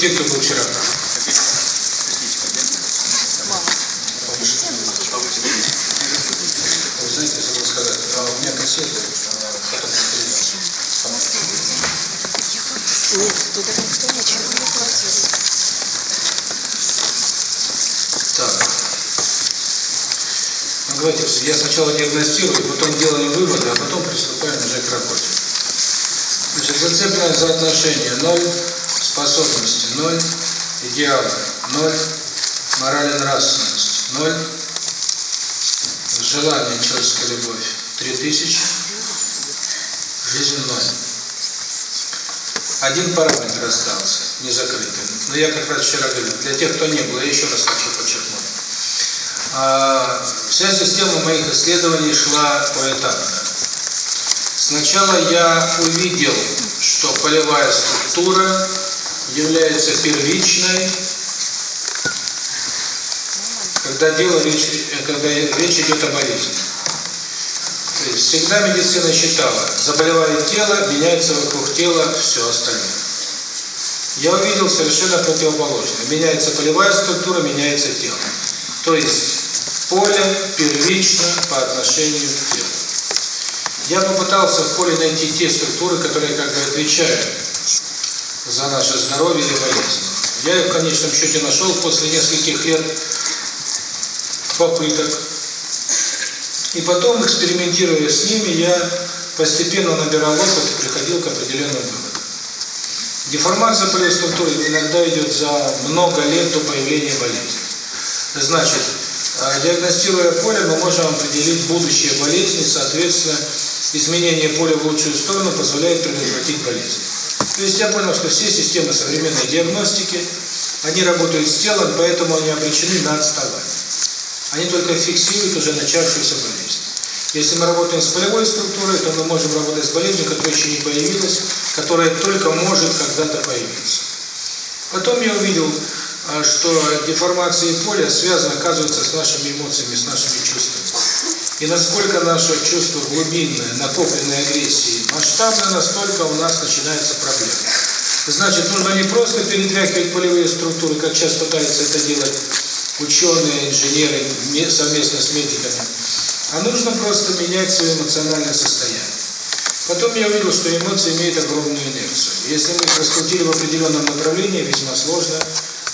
те, кто был вчера. Вы знаете, забыл сказать, у меня а, потом перенес. Нет, туда никто ничего не платил. Так. Ну, давайте, я сначала диагностирую, потом делаем выводы, а потом приступаем уже к работе. Значит, зацепленность за отношения – ноль, способности – ноль, идеалы – ноль, мораль и нравственность – ноль, желание, человеческая любовь – три тысячи, жизнь – ноль. Один параметр остался, не закрытый. Но я как раз вчера говорил, для тех, кто не был, я еще раз хочу подчеркнуть. А, вся система моих исследований шла поэтапно. Сначала я увидел, что полевая структура является первичной, когда дело речь, когда речь идет о болезни. То есть всегда медицина считала, заболевает тело, меняется вокруг тела все остальное. Я увидел совершенно противоположное. Меняется полевая структура, меняется тело. То есть поле первично по отношению к телу. Я попытался в поле найти те структуры, которые как бы отвечают за наше здоровье или болезнь. Я их в конечном счете нашел после нескольких лет попыток. И потом, экспериментируя с ними, я постепенно набирал опыт и приходил к определенным выводам. Деформация полевой структуры иногда идет за много лет до появления болезни. Значит, диагностируя поле, мы можем определить будущее болезни, соответственно, изменение поля в лучшую сторону позволяет предотвратить болезнь. То есть я понял, что все системы современной диагностики, они работают с телом, поэтому они обречены на отставание. Они только фиксируют уже начавшуюся болезнь. Если мы работаем с полевой структурой, то мы можем работать с болезнью, которая еще не появилась, которая только может когда-то появиться. Потом я увидел, что деформации поля связаны, оказывается, с нашими эмоциями, с нашими чувствами. И насколько наше чувство глубинное, накопленной агрессии масштабное, настолько у нас начинается проблема. Значит, нужно не просто перетряхивать полевые структуры, как сейчас пытаются это делать ученые, инженеры совместно с медиками, а нужно просто менять свое эмоциональное состояние. Потом я увидел, что эмоции имеют огромную инерцию. Если мы их раскрутили в определенном направлении, весьма сложно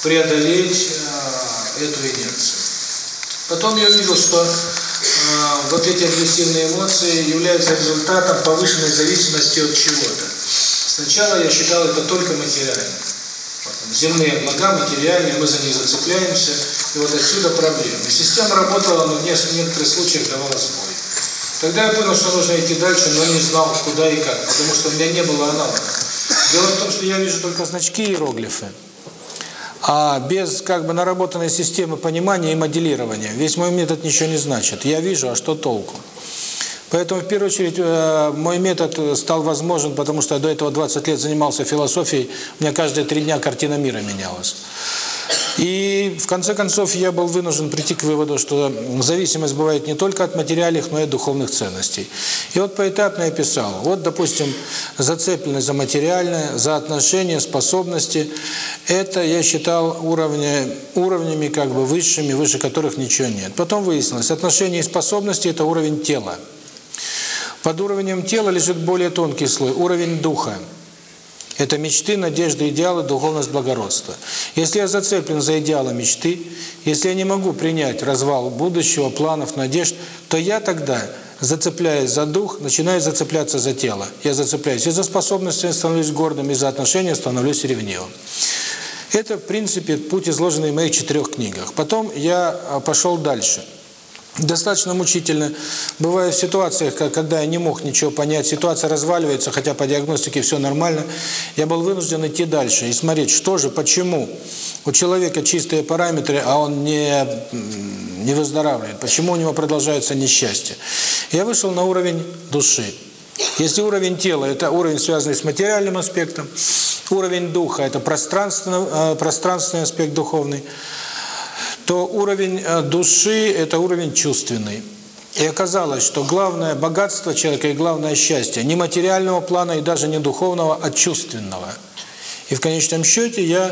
преодолеть э, эту инерцию. Потом я увидел, что вот эти агрессивные эмоции являются результатом повышенной зависимости от чего-то. Сначала я считал это только материально. Земные блага, материальные, мы за них зацепляемся, и вот отсюда проблемы. Система работала, но в некоторых случаях давала сбой. Тогда я понял, что нужно идти дальше, но не знал, куда и как, потому что у меня не было аналога. Дело в том, что я вижу только значки и иероглифы. А без как бы наработанной системы понимания и моделирования весь мой метод ничего не значит. Я вижу, а что толку? Поэтому, в первую очередь, мой метод стал возможен, потому что я до этого 20 лет занимался философией, у меня каждые три дня картина мира менялась. И, в конце концов, я был вынужден прийти к выводу, что зависимость бывает не только от материальных, но и от духовных ценностей. И вот поэтапно я писал. Вот, допустим, зацепленность за материальное, за отношения, способности. Это я считал уровня, уровнями как бы высшими, выше которых ничего нет. Потом выяснилось, отношения и способности – это уровень тела. Под уровнем тела лежит более тонкий слой, уровень духа. Это мечты, надежды, идеалы, духовность, благородство. Если я зацеплен за идеалы мечты, если я не могу принять развал будущего, планов, надежд, то я тогда, зацепляясь за дух, начинаю зацепляться за тело. Я зацепляюсь и за способности, становлюсь гордым, и за отношения становлюсь ревнивым. Это, в принципе, путь, изложенный в моих четырех книгах. Потом я пошел дальше – Достаточно мучительно. Бывает в ситуациях, когда я не мог ничего понять, ситуация разваливается, хотя по диагностике все нормально, я был вынужден идти дальше и смотреть, что же, почему у человека чистые параметры, а он не, не выздоравливает, почему у него продолжается несчастье. Я вышел на уровень души. Если уровень тела – это уровень, связанный с материальным аспектом, уровень духа – это пространственный, пространственный аспект духовный – то уровень души – это уровень чувственный. И оказалось, что главное богатство человека и главное счастье не материального плана и даже не духовного, а чувственного. И в конечном счете я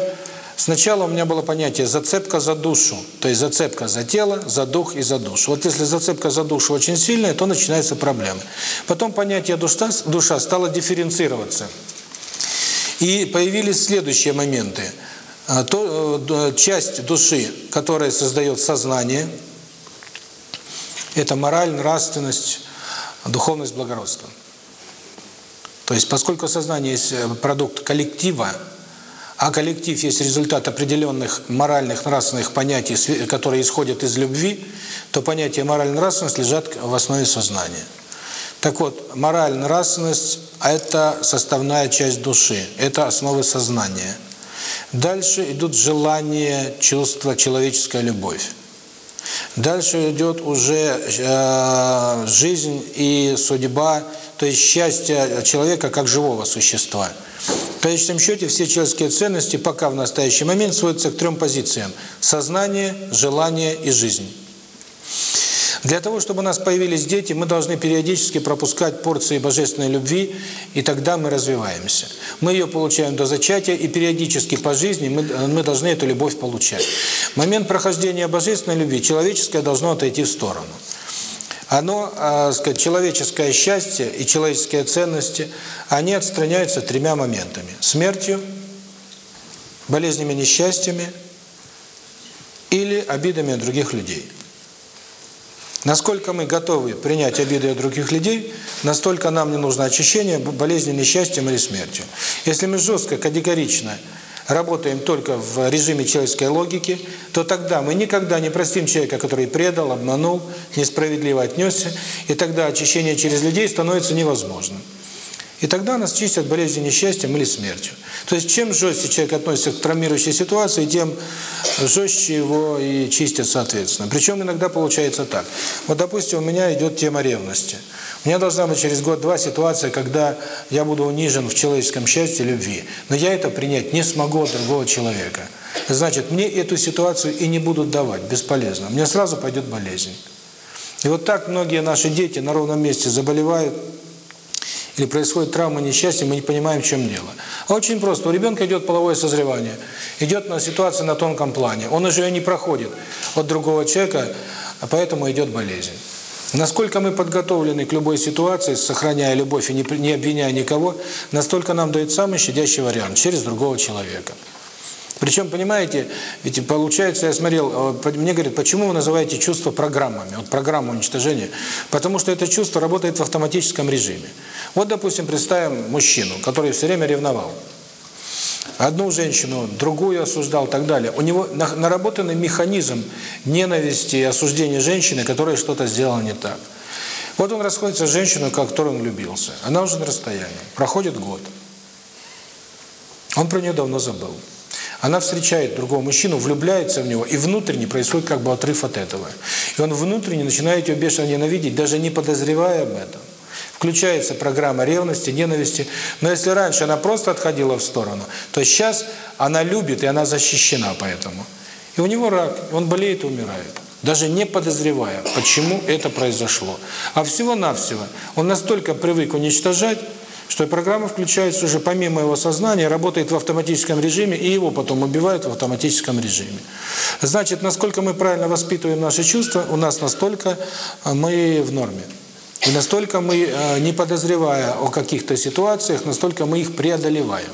Сначала у меня было понятие зацепка за душу, то есть зацепка за тело, за дух и за душу. Вот если зацепка за душу очень сильная, то начинаются проблемы. Потом понятие душа, душа стало дифференцироваться. И появились следующие моменты. А, то, э, часть души, которая создает сознание, это мораль, нравственность, духовность, благородство. То есть, поскольку сознание есть э, продукт коллектива, а коллектив есть результат определенных моральных, нравственных понятий, которые исходят из любви, то понятие моральная нравственность лежат в основе сознания. Так вот, мораль, нравственность – это составная часть души, это основы сознания. Дальше идут желания, чувства, человеческая любовь. Дальше идет уже э, жизнь и судьба, то есть счастье человека как живого существа – в конечном счете все человеческие ценности пока в настоящий момент сводятся к трем позициям – сознание, желание и жизнь. Для того, чтобы у нас появились дети, мы должны периодически пропускать порции божественной любви, и тогда мы развиваемся. Мы ее получаем до зачатия, и периодически по жизни мы, мы должны эту любовь получать. Момент прохождения божественной любви человеческое должно отойти в сторону оно, э, сказать, человеческое счастье и человеческие ценности, они отстраняются тремя моментами. Смертью, болезнями, несчастьями или обидами других людей. Насколько мы готовы принять обиды от других людей, настолько нам не нужно очищение болезнью, несчастьем или смертью. Если мы жестко, категорично работаем только в режиме человеческой логики, то тогда мы никогда не простим человека, который предал, обманул, несправедливо отнесся, и тогда очищение через людей становится невозможным. И тогда нас чистят болезнью, несчастьем или смертью. То есть чем жестче человек относится к травмирующей ситуации, тем жестче его и чистят соответственно. Причем иногда получается так. Вот, допустим, у меня идет тема ревности. У меня должна быть через год-два ситуация, когда я буду унижен в человеческом счастье, любви. Но я это принять не смогу от другого человека. Значит, мне эту ситуацию и не будут давать, бесполезно. Мне сразу пойдет болезнь. И вот так многие наши дети на ровном месте заболевают, или происходит травма, несчастье, мы не понимаем, в чем дело. А очень просто. У ребенка идет половое созревание, идет на ситуация на тонком плане. Он уже не проходит от другого человека, а поэтому идет болезнь. Насколько мы подготовлены к любой ситуации, сохраняя любовь и не обвиняя никого, настолько нам дает самый щадящий вариант – через другого человека. Причем, понимаете, ведь получается, я смотрел, э, мне говорят, почему вы называете чувство программами, вот программа уничтожения? Потому что это чувство работает в автоматическом режиме. Вот, допустим, представим мужчину, который все время ревновал. Одну женщину, другую осуждал и так далее. У него наработанный механизм ненависти и осуждения женщины, которая что-то сделала не так. Вот он расходится с женщиной, которой он влюбился. Она уже на расстоянии. Проходит год. Он про нее давно забыл. Она встречает другого мужчину, влюбляется в него, и внутренне происходит как бы отрыв от этого. И он внутренне начинает ее бешено ненавидеть, даже не подозревая об этом. Включается программа ревности, ненависти. Но если раньше она просто отходила в сторону, то сейчас она любит, и она защищена поэтому. И у него рак, он болеет и умирает. Даже не подозревая, почему это произошло. А всего-навсего он настолько привык уничтожать, что программа включается уже помимо его сознания, работает в автоматическом режиме, и его потом убивают в автоматическом режиме. Значит, насколько мы правильно воспитываем наши чувства, у нас настолько мы в норме. И настолько мы, а, не подозревая о каких-то ситуациях, настолько мы их преодолеваем.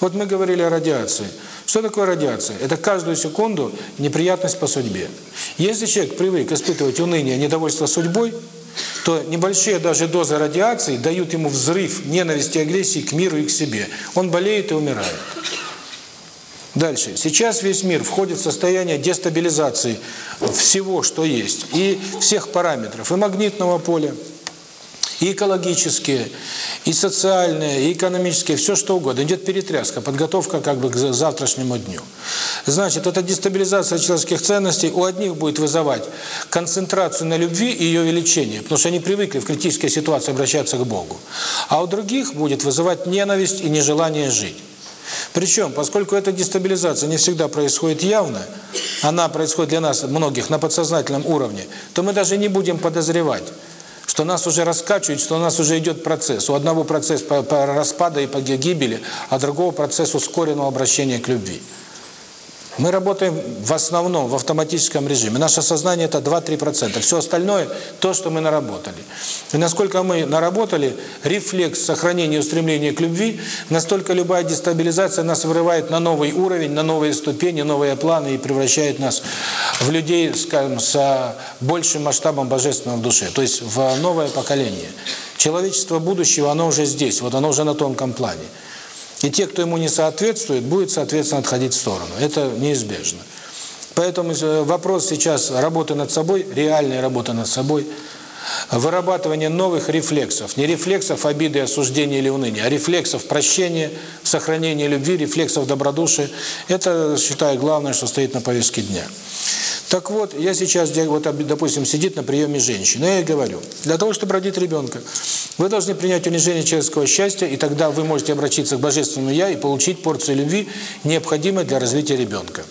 Вот мы говорили о радиации. Что такое радиация? Это каждую секунду неприятность по судьбе. Если человек привык испытывать уныние, недовольство судьбой, то небольшие даже дозы радиации дают ему взрыв ненависти и агрессии к миру и к себе. Он болеет и умирает. Дальше. Сейчас весь мир входит в состояние дестабилизации всего, что есть, и всех параметров, и магнитного поля, и экологические, и социальные, и экономические, все что угодно. Идет перетряска, подготовка как бы к завтрашнему дню. Значит, эта дестабилизация человеческих ценностей у одних будет вызывать концентрацию на любви и ее увеличение, потому что они привыкли в критической ситуации обращаться к Богу. А у других будет вызывать ненависть и нежелание жить. Причем, поскольку эта дестабилизация не всегда происходит явно, она происходит для нас, многих, на подсознательном уровне, то мы даже не будем подозревать, что нас уже раскачивает, что у нас уже идет процесс. У одного процесс распада и по гибели, а другого процесс ускоренного обращения к любви. Мы работаем в основном в автоматическом режиме. Наше сознание это 2-3%. Все остальное то, что мы наработали. И насколько мы наработали рефлекс сохранения устремления к любви, настолько любая дестабилизация нас вырывает на новый уровень, на новые ступени, новые планы и превращает нас в людей, скажем, с большим масштабом божественного в душе, то есть в новое поколение. Человечество будущего, оно уже здесь, вот оно уже на тонком плане. И те, кто ему не соответствует, будет, соответственно, отходить в сторону. Это неизбежно. Поэтому э, вопрос сейчас работы над собой, реальной работы над собой, вырабатывание новых рефлексов. Не рефлексов обиды, осуждения или уныния, а рефлексов прощения, сохранения любви, рефлексов добродушия. Это, считаю, главное, что стоит на повестке дня. Так вот, я сейчас, вот, допустим, сидит на приеме женщина, я ей говорю, для того, чтобы родить ребенка, вы должны принять унижение человеческого счастья, и тогда вы можете обратиться к Божественному Я и получить порцию любви, необходимой для развития ребенка.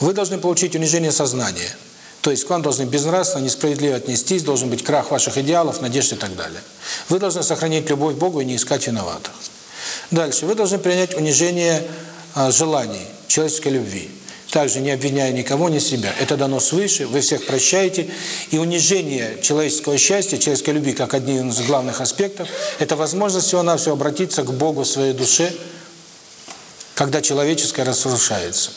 Вы должны получить унижение сознания. То есть к вам должны безнравственно, несправедливо отнестись, должен быть крах ваших идеалов, надежд и так далее. Вы должны сохранить любовь к Богу и не искать виноватых. Дальше. Вы должны принять унижение а, желаний, человеческой любви также не обвиняя никого, ни себя. Это дано свыше, вы всех прощаете. И унижение человеческого счастья, человеческой любви, как один из главных аспектов, это возможность всего-навсего обратиться к Богу в своей душе, когда человеческое разрушается.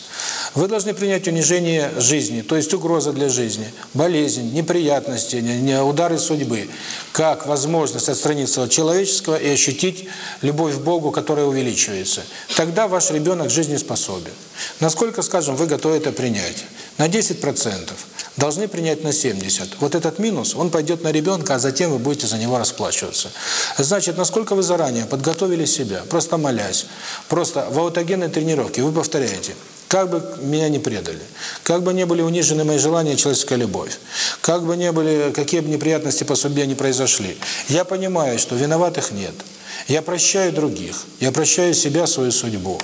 Вы должны принять унижение жизни, то есть угроза для жизни, болезнь, неприятности, удары судьбы, как возможность отстраниться от человеческого и ощутить любовь к Богу, которая увеличивается. Тогда ваш ребенок жизнеспособен. Насколько, скажем, вы готовы это принять? На 10%. Должны принять на 70%. Вот этот минус, он пойдет на ребенка, а затем вы будете за него расплачиваться. Значит, насколько вы заранее подготовили себя, просто молясь, просто в аутогенной тренировке, вы повторяете – как бы меня не предали, как бы не были унижены мои желания, человеческая любовь, как бы не были, какие бы неприятности по судьбе не произошли, я понимаю, что виноватых нет – я прощаю других, я прощаю себя, свою судьбу.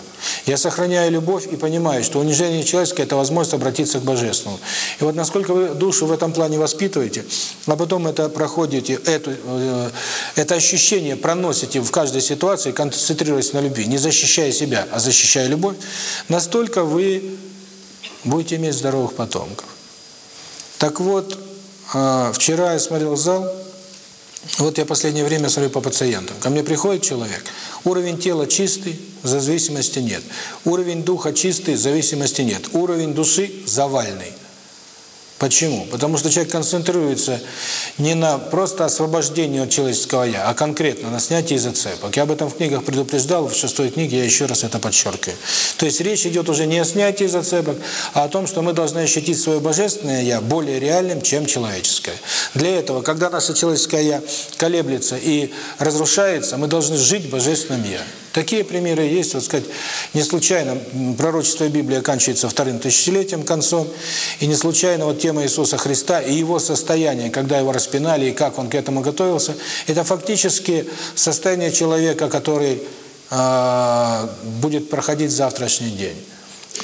Я сохраняю любовь и понимаю, что унижение человеческое – это возможность обратиться к Божественному. И вот насколько вы душу в этом плане воспитываете, а потом это проходите, эту, э, это ощущение проносите в каждой ситуации, концентрируясь на любви, не защищая себя, а защищая любовь, настолько вы будете иметь здоровых потомков. Так вот, э, вчера я смотрел зал, вот я последнее время смотрю по пациентам. Ко мне приходит человек, уровень тела чистый, зависимости нет. Уровень духа чистый, зависимости нет. Уровень души завальный. Почему? Потому что человек концентрируется не на просто освобождении от человеческого «я», а конкретно на снятии зацепок. Я об этом в книгах предупреждал, в шестой книге я еще раз это подчеркиваю. То есть речь идет уже не о снятии зацепок, а о том, что мы должны ощутить свое божественное «я» более реальным, чем человеческое. Для этого, когда наше человеческое «я» колеблется и разрушается, мы должны жить божественным «я». Такие примеры есть, вот сказать, не случайно пророчество Библии оканчивается вторым тысячелетием концом, и не случайно вот тема Иисуса Христа и его состояние, когда его распинали и как он к этому готовился, это фактически состояние человека, который э, будет проходить завтрашний день.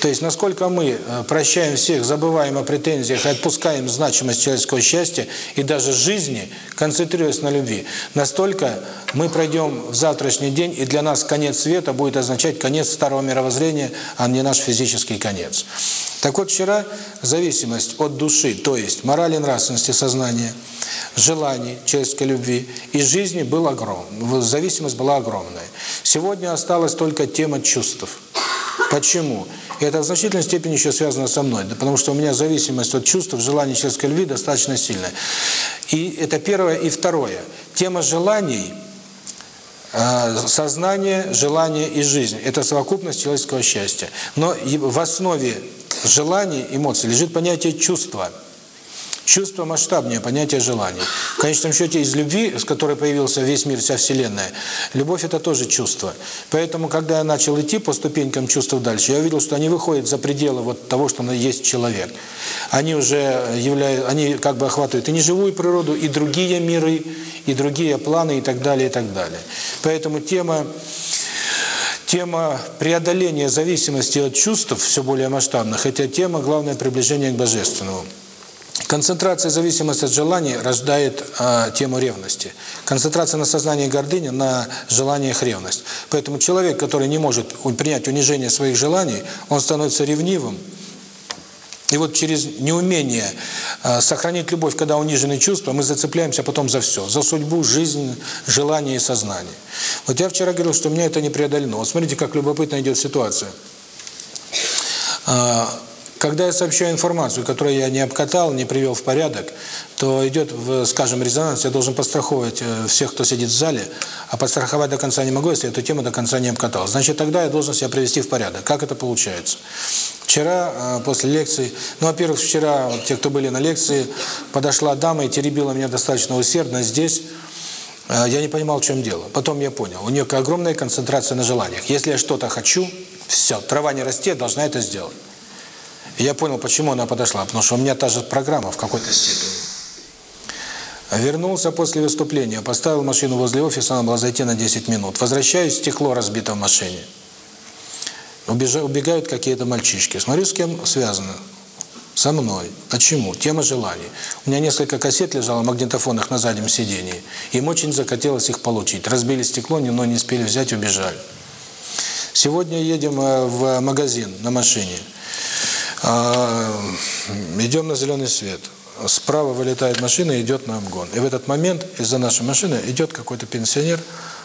То есть, насколько мы э, прощаем всех, забываем о претензиях отпускаем значимость человеческого счастья и даже жизни, концентрируясь на любви, настолько мы пройдем в завтрашний день, и для нас конец света будет означать конец старого мировоззрения, а не наш физический конец. Так вот, вчера зависимость от души, то есть морали, нравственности, сознания, желаний, человеческой любви и жизни была огромная, зависимость была огромная. Сегодня осталась только тема чувств. Почему? И это в значительной степени еще связано со мной, да, потому что у меня зависимость от чувств, желаний человеческой любви достаточно сильная. И это первое. И второе. Тема желаний, э, сознание, желание и жизнь – это совокупность человеческого счастья. Но в основе желаний, эмоций лежит понятие чувства – Чувство масштабнее понятие желания. В конечном счете из любви, с которой появился весь мир, вся Вселенная, любовь это тоже чувство. Поэтому, когда я начал идти по ступенькам чувств дальше, я увидел, что они выходят за пределы вот того, что есть человек. Они уже являются, они как бы охватывают и неживую природу, и другие миры, и другие планы, и так далее, и так далее. Поэтому тема Тема преодоления зависимости от чувств, все более масштабных, это тема главное приближение к Божественному. Концентрация зависимости от желаний рождает э, тему ревности. Концентрация на сознании гордыни, на желаниях ревность. Поэтому человек, который не может принять унижение своих желаний, он становится ревнивым. И вот через неумение э, сохранить любовь, когда унижены чувства, мы зацепляемся потом за все. За судьбу, жизнь, желание и сознание. Вот я вчера говорил, что у меня это не преодолено. Вот смотрите, как любопытно идет ситуация. Э, когда я сообщаю информацию, которую я не обкатал, не привел в порядок, то идет, скажем, резонанс, я должен подстраховывать э, всех, кто сидит в зале, а подстраховать до конца не могу, если эту тему до конца не обкатал. Значит, тогда я должен себя привести в порядок. Как это получается? Вчера, э, после лекции, ну, во-первых, вчера, вот, те, кто были на лекции, подошла дама и теребила меня достаточно усердно здесь, э, я не понимал, в чем дело. Потом я понял, у нее огромная концентрация на желаниях. Если я что-то хочу, все, трава не растет, должна это сделать. И я понял, почему она подошла, потому что у меня та же программа в какой-то степени. Вернулся после выступления, поставил машину возле офиса, надо было зайти на 10 минут. Возвращаюсь, стекло разбито в машине. Убегают какие-то мальчишки. Смотрю, с кем связано. Со мной. Почему? Тема желаний. У меня несколько кассет лежало, магнитофонных на заднем сидении. Им очень захотелось их получить. Разбили стекло, но не успели взять, убежали. Сегодня едем э, в магазин на машине. А, идем на зеленый свет. Справа вылетает машина и идет на обгон. И в этот момент из-за нашей машины идет какой-то пенсионер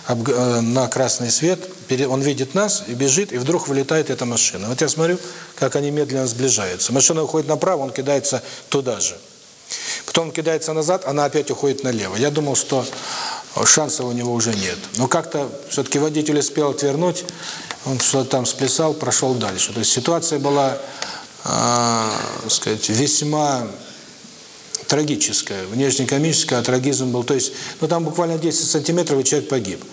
э, на красный свет, он видит нас и бежит, и вдруг вылетает эта машина. Вот я смотрю, как они медленно сближаются. Машина уходит направо, он кидается туда же. Потом он кидается назад, она опять уходит налево. Я думал, что шансов у него уже нет. Но как-то все-таки водитель успел отвернуть, он что-то там сплясал, прошел дальше. То есть ситуация была э, сказать, весьма трагическое, внешнекомическое, а трагизм был, то есть, ну там буквально 10 сантиметров, и человек погиб.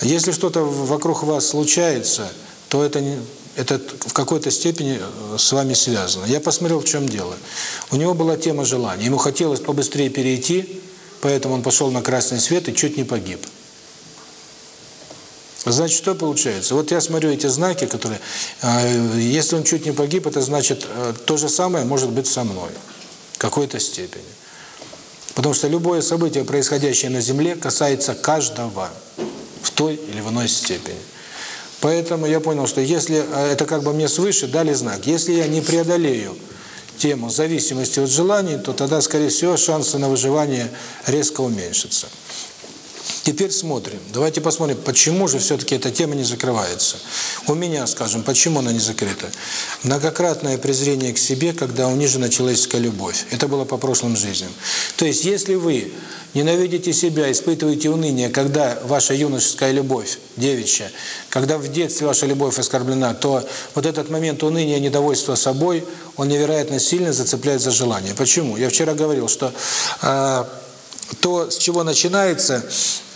Если что-то вокруг вас случается, то это не, это в какой-то степени э, с вами связано. Я посмотрел, в чем дело. У него была тема желания. Ему хотелось побыстрее перейти, поэтому он пошел на красный свет и чуть не погиб. Значит, что получается? Вот я смотрю эти знаки, которые... Э, если он чуть не погиб, это значит, э, то же самое может быть со мной. В какой-то степени. Потому что любое событие, происходящее на Земле, касается каждого в той или в иной степени. Поэтому я понял, что если э, это как бы мне свыше дали знак, если я не преодолею тему зависимости от желаний, то тогда, скорее всего, шансы на выживание резко уменьшатся. Теперь смотрим. Давайте посмотрим, почему же все-таки эта тема не закрывается. У меня, скажем, почему она не закрыта? Многократное презрение к себе, когда унижена человеческая любовь. Это было по прошлым жизням. То есть, если вы ненавидите себя, испытываете уныние, когда ваша юношеская любовь, девичья, когда в детстве ваша любовь оскорблена, то вот этот момент уныния, недовольства собой, он невероятно сильно зацепляет за желание. Почему? Я вчера говорил, что... Э, то, с чего начинается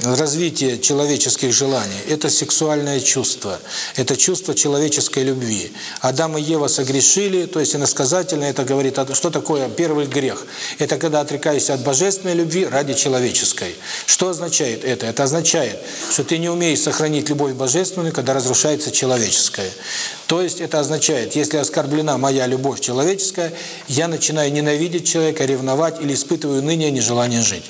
развитие человеческих желаний, это сексуальное чувство, это чувство человеческой любви. Адам и Ева согрешили, то есть иносказательно это говорит, что такое первый грех? Это когда отрекаешься от божественной любви ради человеческой. Что означает это? Это означает, что ты не умеешь сохранить любовь божественную, когда разрушается человеческая. То есть это означает, если оскорблена моя любовь человеческая, я начинаю ненавидеть человека, ревновать или испытываю ныне нежелание жить.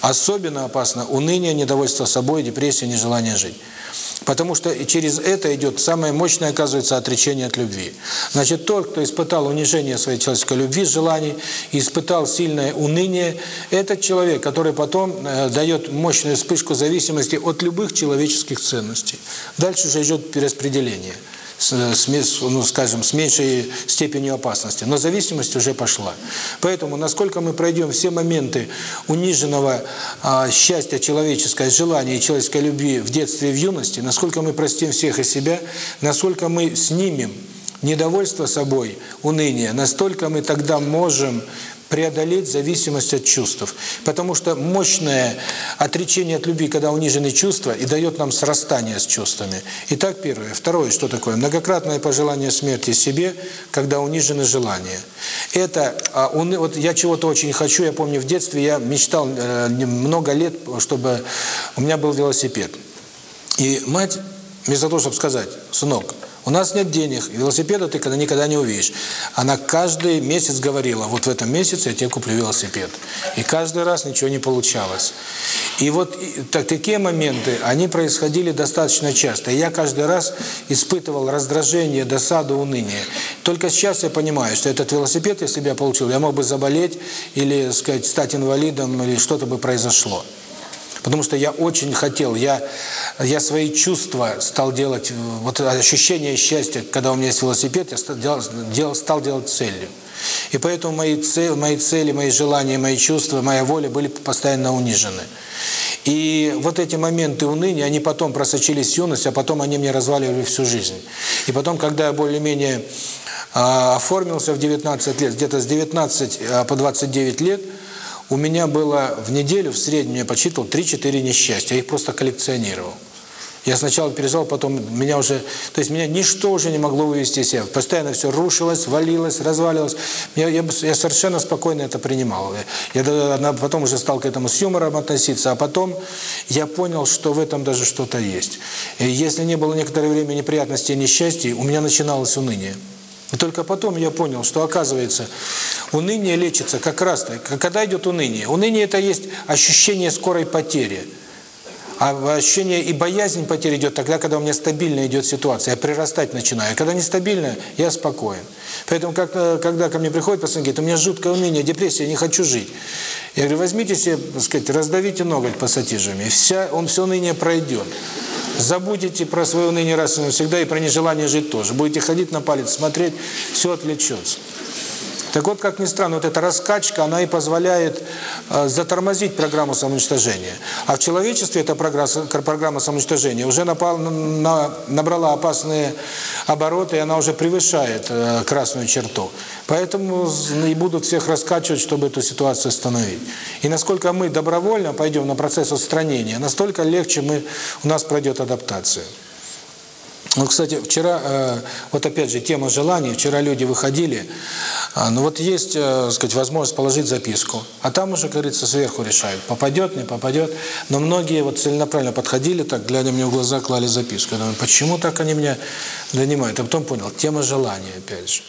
Особенно опасно уныние, недовольство собой, депрессия, нежелание жить. Потому что через это идет самое мощное, оказывается, отречение от любви. Значит, тот, кто испытал унижение своей человеческой любви, желаний, испытал сильное уныние, этот человек, который потом э, дает мощную вспышку зависимости от любых человеческих ценностей. Дальше уже идет перераспределение с, с, ну, скажем, с меньшей степенью опасности. Но зависимость уже пошла. Поэтому, насколько мы пройдем все моменты униженного а, счастья человеческого, желания и человеческой любви в детстве и в юности, насколько мы простим всех и себя, насколько мы снимем недовольство собой, уныние, настолько мы тогда можем преодолеть зависимость от чувств. Потому что мощное отречение от любви, когда унижены чувства, и дает нам срастание с чувствами. Итак, первое. Второе, что такое? Многократное пожелание смерти себе, когда унижены желания. Это, а, вот я чего-то очень хочу, я помню в детстве, я мечтал э, много лет, чтобы у меня был велосипед. И мать, вместо того, чтобы сказать, сынок, У нас нет денег, велосипеда ты когда никогда не увидишь. Она каждый месяц говорила, вот в этом месяце я тебе куплю велосипед. И каждый раз ничего не получалось. И вот так, такие моменты, они происходили достаточно часто. И я каждый раз испытывал раздражение, досаду, уныние. Только сейчас я понимаю, что этот велосипед, если бы я получил, я мог бы заболеть или, сказать, стать инвалидом, или что-то бы произошло. Потому что я очень хотел, я, я свои чувства стал делать, вот ощущение счастья, когда у меня есть велосипед, я стал делал, стал делать целью. И поэтому мои цели, мои цели, мои желания, мои чувства, моя воля были постоянно унижены. И вот эти моменты уныния, они потом просочились в юность, а потом они мне разваливали всю жизнь. И потом, когда я более-менее э, оформился в 19 лет, где-то с 19 э, по 29 лет, у меня было в неделю, в среднем я подсчитывал 3-4 несчастья, я их просто коллекционировал. Я сначала переживал, потом меня уже... То есть меня ничто уже не могло вывести из себя. Постоянно все рушилось, валилось, разваливалось. Я, я, я совершенно спокойно это принимал. Я потом уже стал к этому с юмором относиться, а потом я понял, что в этом даже что-то есть. И если не было некоторое время неприятностей и несчастий, у меня начиналось уныние. И только потом я понял, что оказывается, уныние лечится как раз. Когда идет уныние? Уныние – это есть ощущение скорой потери. А ощущение и боязнь потери идет тогда, когда у меня стабильно идет ситуация, я прирастать начинаю. Когда нестабильно, я спокоен. Поэтому, как, когда ко мне приходит пациент, говорит, у меня жуткое уныние, депрессия, я не хочу жить. Я говорю, возьмите себе, так сказать, раздавите ноготь пассатижами, вся, он все уныние пройдет. Забудете про свое уныние раз и навсегда, и про нежелание жить тоже. Будете ходить на палец, смотреть, все отвлечется. Так вот, как ни странно, вот эта раскачка, она и позволяет э, затормозить программу самоуничтожения. А в человечестве эта программа, самоуничтожения уже напал, на, набрала опасные обороты, и она уже превышает э, красную черту. Поэтому и будут всех раскачивать, чтобы эту ситуацию остановить. И насколько мы добровольно пойдем на процесс устранения, настолько легче мы, у нас пройдет адаптация. Ну, кстати, вчера, э, вот опять же, тема желаний, вчера люди выходили, э, ну вот есть, э, сказать, возможность положить записку, а там уже, как говорится, сверху решают, попадет, не попадет, но многие вот целенаправленно подходили, так, глядя мне в глаза, клали записку. Я думаю, почему так они меня донимают? А потом понял, тема желания, опять же.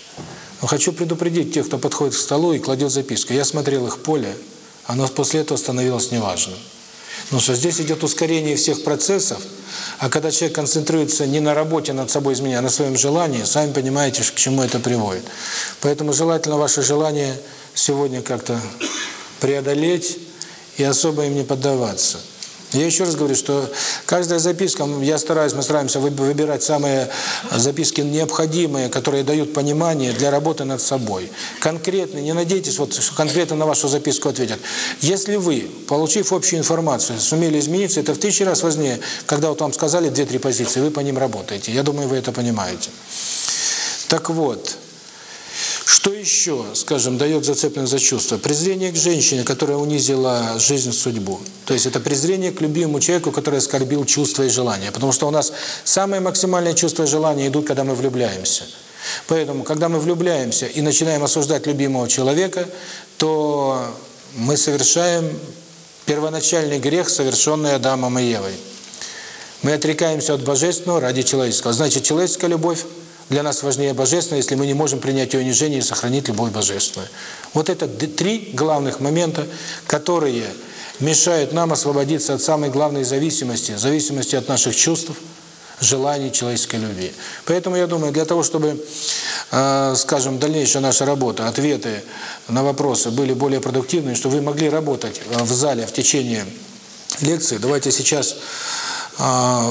Но хочу предупредить тех, кто подходит к столу и кладет записку. Я смотрел их поле, оно после этого становилось неважным. Потому что здесь идет ускорение всех процессов, а когда человек концентрируется не на работе над собой изменения, а на своем желании, сами понимаете, к чему это приводит. Поэтому желательно ваше желание сегодня как-то преодолеть и особо им не поддаваться. Я еще раз говорю, что каждая записка, я стараюсь, мы стараемся выбирать самые записки необходимые, которые дают понимание для работы над собой. Конкретно, не надейтесь, вот конкретно на вашу записку ответят. Если вы, получив общую информацию, сумели измениться, это в тысячи раз важнее, когда вот вам сказали две-три позиции, вы по ним работаете. Я думаю, вы это понимаете. Так вот, что еще, скажем, дает зацепленность за чувство? Презрение к женщине, которая унизила жизнь, судьбу. То есть это презрение к любимому человеку, который оскорбил чувства и желания. Потому что у нас самые максимальные чувства и желания идут, когда мы влюбляемся. Поэтому, когда мы влюбляемся и начинаем осуждать любимого человека, то мы совершаем первоначальный грех, совершенный Адамом и Евой. Мы отрекаемся от божественного ради человеческого. Значит, человеческая любовь для нас важнее божественное, если мы не можем принять ее унижение и сохранить любовь божественную. Вот это три главных момента, которые мешают нам освободиться от самой главной зависимости, зависимости от наших чувств, желаний, человеческой любви. Поэтому я думаю, для того, чтобы, э, скажем, дальнейшая наша работа, ответы на вопросы были более продуктивными, чтобы вы могли работать в зале в течение лекции, давайте сейчас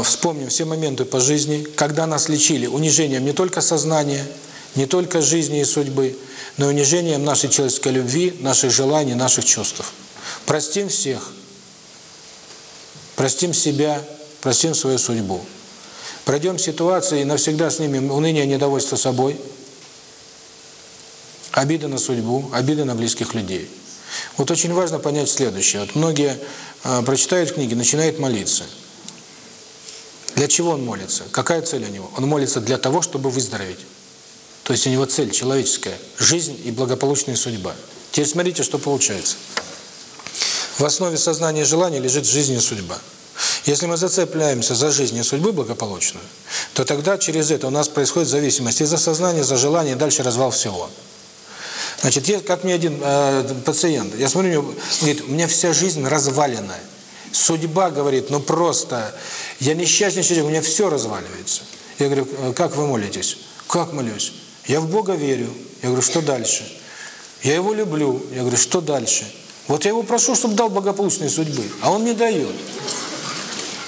вспомним все моменты по жизни, когда нас лечили унижением не только сознания, не только жизни и судьбы, но и унижением нашей человеческой любви, наших желаний, наших чувств. Простим всех, простим себя, простим свою судьбу. Пройдем ситуации и навсегда снимем уныние, недовольство собой, обиды на судьбу, обиды на близких людей. Вот очень важно понять следующее. Вот многие э, прочитают книги, начинают молиться – для чего он молится? Какая цель у него? Он молится для того, чтобы выздороветь. То есть у него цель человеческая – жизнь и благополучная судьба. Теперь смотрите, что получается. В основе сознания и желания лежит жизнь и судьба. Если мы зацепляемся за жизнь и судьбу благополучную, то тогда через это у нас происходит зависимость и за сознание, за желание, и дальше развал всего. Значит, есть, как мне один э, пациент, я смотрю, он говорит, у меня вся жизнь разваленная. Судьба, говорит, ну просто, я несчастный человек, у меня все разваливается. Я говорю, «Э, как вы молитесь? Как молюсь? Я в Бога верю. Я говорю, что дальше? Я его люблю. Я говорю, что дальше? Вот я его прошу, чтобы дал благополучной судьбы, а он не дает.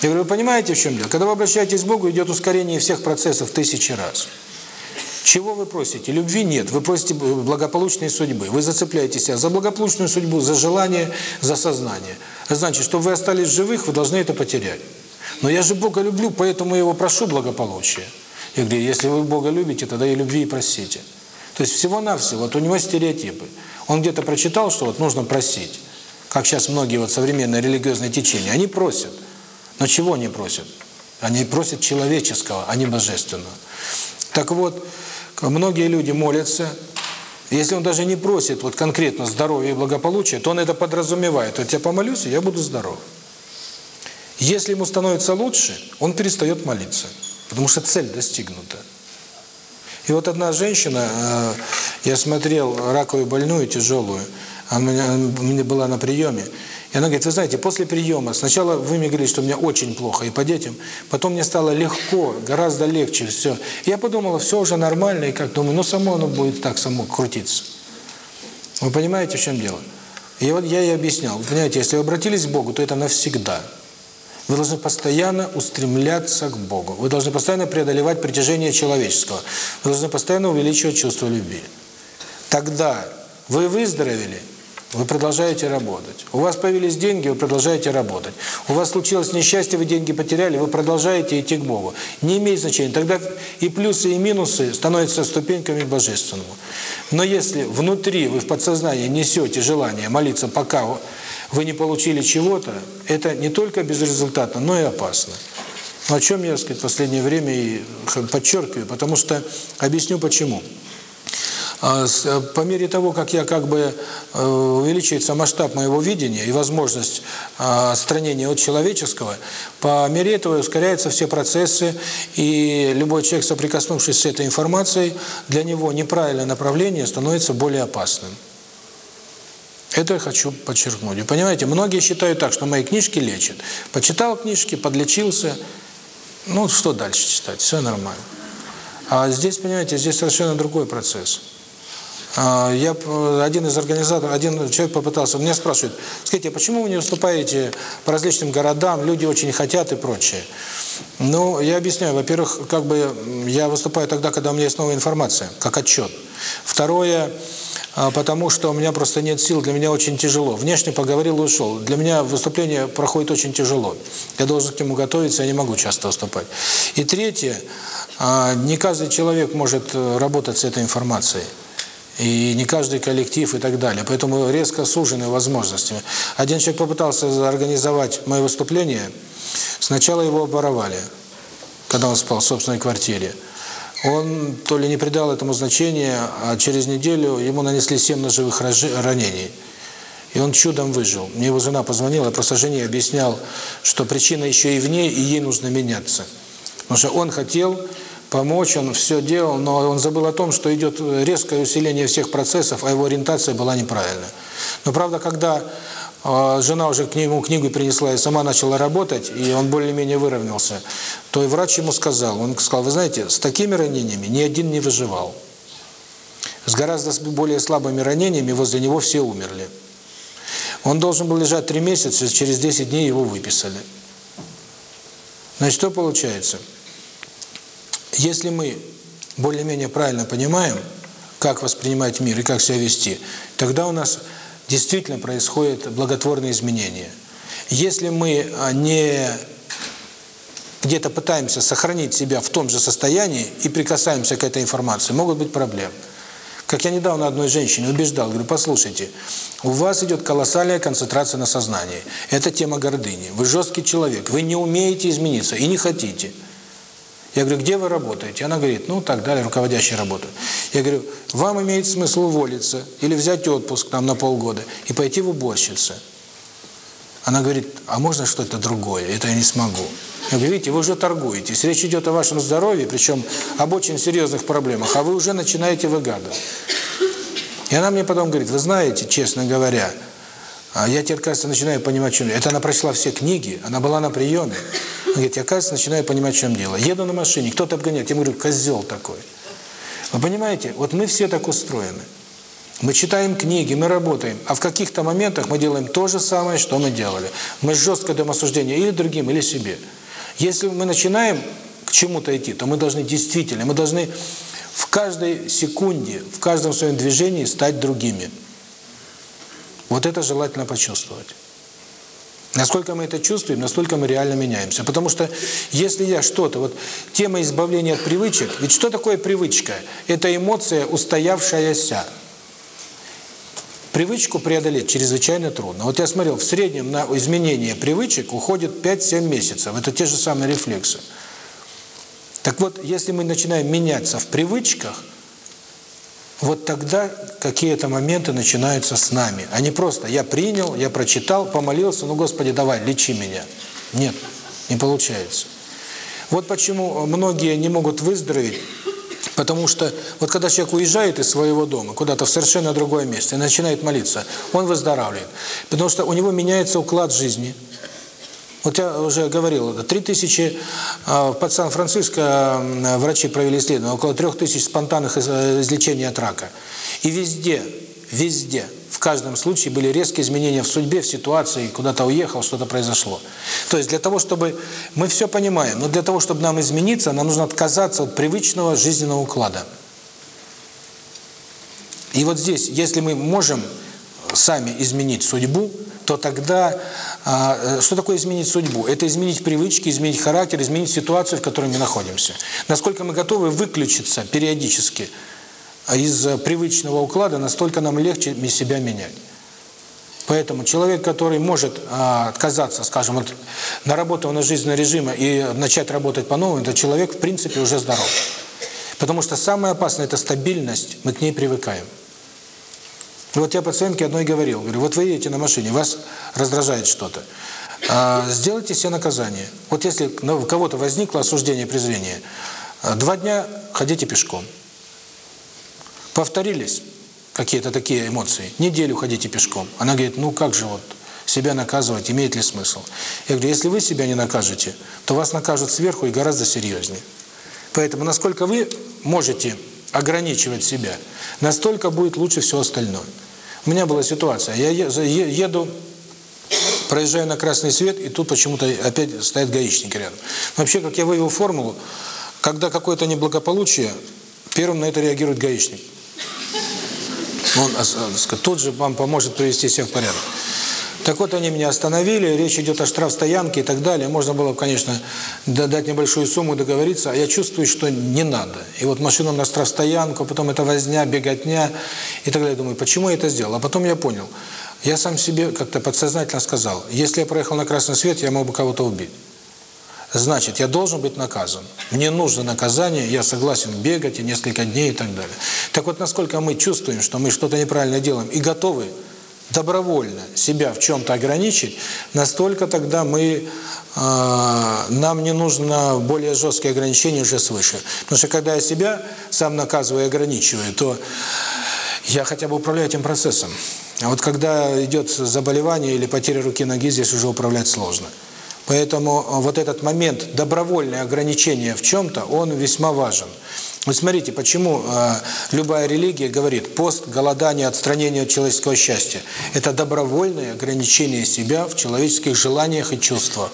Я говорю, вы понимаете, в чем дело? Когда вы обращаетесь к Богу, идет ускорение всех процессов тысячи раз. Чего вы просите? Любви нет. Вы просите благополучной судьбы. Вы зацепляете себя за благополучную судьбу, за желание, за сознание. Значит, чтобы вы остались живых, вы должны это потерять. Но я же Бога люблю, поэтому я его прошу благополучия. Я говорю, если вы Бога любите, тогда и любви и просите. То есть всего-навсего, вот у него стереотипы. Он где-то прочитал, что вот нужно просить. Как сейчас многие вот современные религиозные течения, они просят. Но чего они просят? Они просят человеческого, а не божественного. Так вот, многие люди молятся, если он даже не просит вот конкретно здоровья и благополучия, то он это подразумевает. Вот я помолюсь, и я буду здоров. Если ему становится лучше, он перестает молиться, потому что цель достигнута. И вот одна женщина, э, я смотрел раковую больную, тяжелую, она у меня была на приеме, и она говорит, вы знаете, после приема, сначала вы мне говорили, что меня очень плохо и по детям, потом мне стало легко, гораздо легче, все. Я подумала, все уже нормально, и как думаю, ну само оно будет так само крутиться. Вы понимаете, в чем дело? И вот я ей объяснял, понимаете, если вы обратились к Богу, то это навсегда. Вы должны постоянно устремляться к Богу. Вы должны постоянно преодолевать притяжение человеческого. Вы должны постоянно увеличивать чувство любви. Тогда вы выздоровели, вы продолжаете работать. У вас появились деньги, вы продолжаете работать. У вас случилось несчастье, вы деньги потеряли, вы продолжаете идти к Богу. Не имеет значения. Тогда и плюсы, и минусы становятся ступеньками к Божественному. Но если внутри вы в подсознании несете желание молиться, пока вы не получили чего-то, это не только безрезультатно, но и опасно. Но о чем я, сказать, в последнее время и подчеркиваю, потому что объясню почему. А, по мере того, как я как бы э, увеличивается масштаб моего видения и возможность а, отстранения от человеческого, по мере этого ускоряются все процессы, и любой человек, соприкоснувшись с этой информацией, для него неправильное направление становится более опасным. Это я хочу подчеркнуть. И понимаете, многие считают так, что мои книжки лечат. Почитал книжки, подлечился, ну что дальше читать, все нормально. А здесь, понимаете, здесь совершенно другой процесс. А, я один из организаторов, один человек попытался, меня спрашивает, скажите, а почему вы не выступаете по различным городам, люди очень хотят и прочее. Ну, я объясняю, во-первых, как бы я выступаю тогда, когда у меня есть новая информация, как отчет. Второе, потому что у меня просто нет сил, для меня очень тяжело. Внешне поговорил и ушел. Для меня выступление проходит очень тяжело. Я должен к нему готовиться, я не могу часто выступать. И третье, а, не каждый человек может э, работать с этой информацией. И не каждый коллектив и так далее. Поэтому резко сужены возможностями. Один человек попытался организовать мое выступление. Сначала его оборовали, когда он спал в собственной квартире. Он то ли не придал этому значения, а через неделю ему нанесли 7 ножевых ранений. И он чудом выжил. Мне его жена позвонила, я просто жене объяснял, что причина еще и в ней, и ей нужно меняться. Потому что он хотел помочь, он все делал, но он забыл о том, что идет резкое усиление всех процессов, а его ориентация была неправильная. Но правда, когда жена уже к нему книгу принесла и сама начала работать, и он более-менее выровнялся, то и врач ему сказал, он сказал, вы знаете, с такими ранениями ни один не выживал. С гораздо более слабыми ранениями возле него все умерли. Он должен был лежать три месяца, через 10 дней его выписали. Значит, что получается? Если мы более-менее правильно понимаем, как воспринимать мир и как себя вести, тогда у нас действительно происходят благотворные изменения. Если мы а, не где-то пытаемся сохранить себя в том же состоянии и прикасаемся к этой информации, могут быть проблемы. Как я недавно одной женщине убеждал, говорю, послушайте, у вас идет колоссальная концентрация на сознании. Это тема гордыни. Вы жесткий человек, вы не умеете измениться и не хотите. Я говорю, где вы работаете? Она говорит, ну, так далее, руководящая работа. Я говорю, вам имеет смысл уволиться или взять отпуск там на полгода и пойти в уборщицы. Она говорит, а можно что-то другое? Это я не смогу. Я говорю, видите, вы уже торгуетесь. Речь идет о вашем здоровье, причем об очень серьезных проблемах, а вы уже начинаете выгадывать. И она мне потом говорит, вы знаете, честно говоря, а я теперь, кажется, начинаю понимать, что... Это она прочла все книги, она была на приеме. Говорит, я, кажется, начинаю понимать, в чем дело. Еду на машине, кто-то обгоняет. Я говорю, козел такой. Вы понимаете, вот мы все так устроены. Мы читаем книги, мы работаем, а в каких-то моментах мы делаем то же самое, что мы делали. Мы жестко даем осуждение или другим, или себе. Если мы начинаем к чему-то идти, то мы должны действительно, мы должны в каждой секунде, в каждом своем движении стать другими. Вот это желательно почувствовать. Насколько мы это чувствуем, настолько мы реально меняемся. Потому что если я что-то, вот тема избавления от привычек, ведь что такое привычка? Это эмоция устоявшаяся. Привычку преодолеть чрезвычайно трудно. Вот я смотрел, в среднем на изменение привычек уходит 5-7 месяцев. Это те же самые рефлексы. Так вот, если мы начинаем меняться в привычках, вот тогда какие-то моменты начинаются с нами. А не просто «я принял, я прочитал, помолился, ну, Господи, давай, лечи меня». Нет, не получается. Вот почему многие не могут выздороветь, потому что вот когда человек уезжает из своего дома куда-то в совершенно другое место и начинает молиться, он выздоравливает. Потому что у него меняется уклад жизни – вот я уже говорил, 3000 в под Сан-Франциско врачи провели исследование, около 3000 спонтанных э, излечений от рака. И везде, везде, в каждом случае были резкие изменения в судьбе, в ситуации, куда-то уехал, что-то произошло. То есть для того, чтобы... Мы все понимаем, но для того, чтобы нам измениться, нам нужно отказаться от привычного жизненного уклада. И вот здесь, если мы можем сами изменить судьбу, то тогда а, э, что такое изменить судьбу? Это изменить привычки, изменить характер, изменить ситуацию, в которой мы находимся. Насколько мы готовы выключиться периодически из привычного уклада, настолько нам легче себя менять. Поэтому человек, который может а, отказаться, скажем, от наработанного жизненного режима и начать работать по-новому, это человек, в принципе, уже здоров. Потому что самое опасное – это стабильность, мы к ней привыкаем. Вот я пациентке одной говорил, говорю, вот вы едете на машине, вас раздражает что-то. А, сделайте себе наказание. Вот если у кого-то возникло осуждение, презрение, а, два дня ходите пешком. Повторились какие-то такие эмоции, неделю ходите пешком. Она говорит, ну как же вот себя наказывать, имеет ли смысл? Я говорю, если вы себя не накажете, то вас накажут сверху и гораздо серьезнее. Поэтому насколько вы можете ограничивать себя, настолько будет лучше все остальное. У меня была ситуация, я еду, проезжаю на красный свет, и тут почему-то опять стоят гаишники рядом. Вообще, как я вывел формулу, когда какое-то неблагополучие, первым на это реагирует гаишник. Он тут же вам поможет привести себя в порядок. Так вот, они меня остановили, речь идет о штрафстоянке и так далее. Можно было, конечно, дать небольшую сумму, договориться, а я чувствую, что не надо. И вот машину на штрафстоянку, потом это возня, беготня и так далее. Думаю, почему я это сделал? А потом я понял. Я сам себе как-то подсознательно сказал, если я проехал на красный свет, я мог бы кого-то убить. Значит, я должен быть наказан. Мне нужно наказание, я согласен бегать и несколько дней и так далее. Так вот, насколько мы чувствуем, что мы что-то неправильно делаем и готовы добровольно себя в чем-то ограничить, настолько тогда мы э, нам не нужно более жесткие ограничения уже свыше. Потому что когда я себя сам наказываю и ограничиваю, то я хотя бы управляю этим процессом. А вот когда идет заболевание или потеря руки-ноги, здесь уже управлять сложно. Поэтому вот этот момент добровольное ограничение в чем-то, он весьма важен. Вот смотрите, почему э, любая религия говорит пост, голодание, отстранение от человеческого счастья. Это добровольное ограничение себя в человеческих желаниях и чувствах.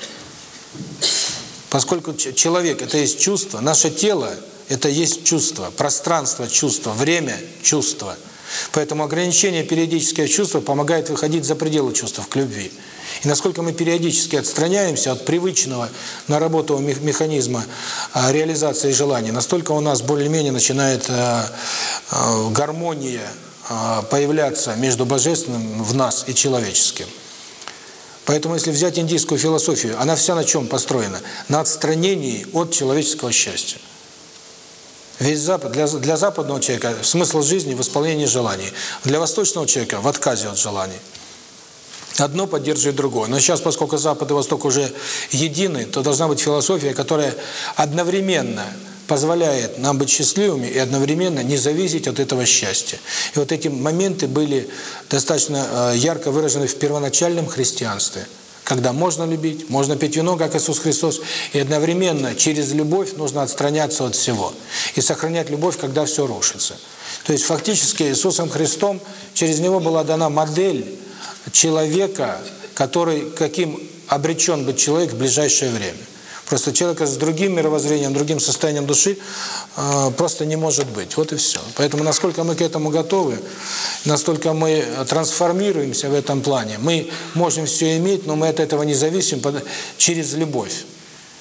Поскольку человек – это есть чувство, наше тело – это есть чувство, пространство – чувство, время – чувство. Поэтому ограничение периодического чувства помогает выходить за пределы чувств к любви. И насколько мы периодически отстраняемся от привычного наработанного механизма а, реализации желаний, настолько у нас более-менее начинает а, а, гармония появляться между божественным в нас и человеческим. Поэтому, если взять индийскую философию, она вся на чем построена? На отстранении от человеческого счастья. Весь Запад, для, для западного человека смысл жизни в исполнении желаний, для восточного человека в отказе от желаний. Одно поддерживает другое. Но сейчас, поскольку Запад и Восток уже едины, то должна быть философия, которая одновременно позволяет нам быть счастливыми и одновременно не зависеть от этого счастья. И вот эти моменты были достаточно э, ярко выражены в первоначальном христианстве. Когда можно любить, можно пить вино, как Иисус Христос, и одновременно через любовь нужно отстраняться от всего. И сохранять любовь, когда все рушится. То есть фактически Иисусом Христом, через Него была дана модель человека, который каким обречен быть человек в ближайшее время. Просто человека с другим мировоззрением, другим состоянием души э, просто не может быть. Вот и все. Поэтому насколько мы к этому готовы, настолько мы трансформируемся в этом плане. Мы можем все иметь, но мы от этого не зависим через любовь.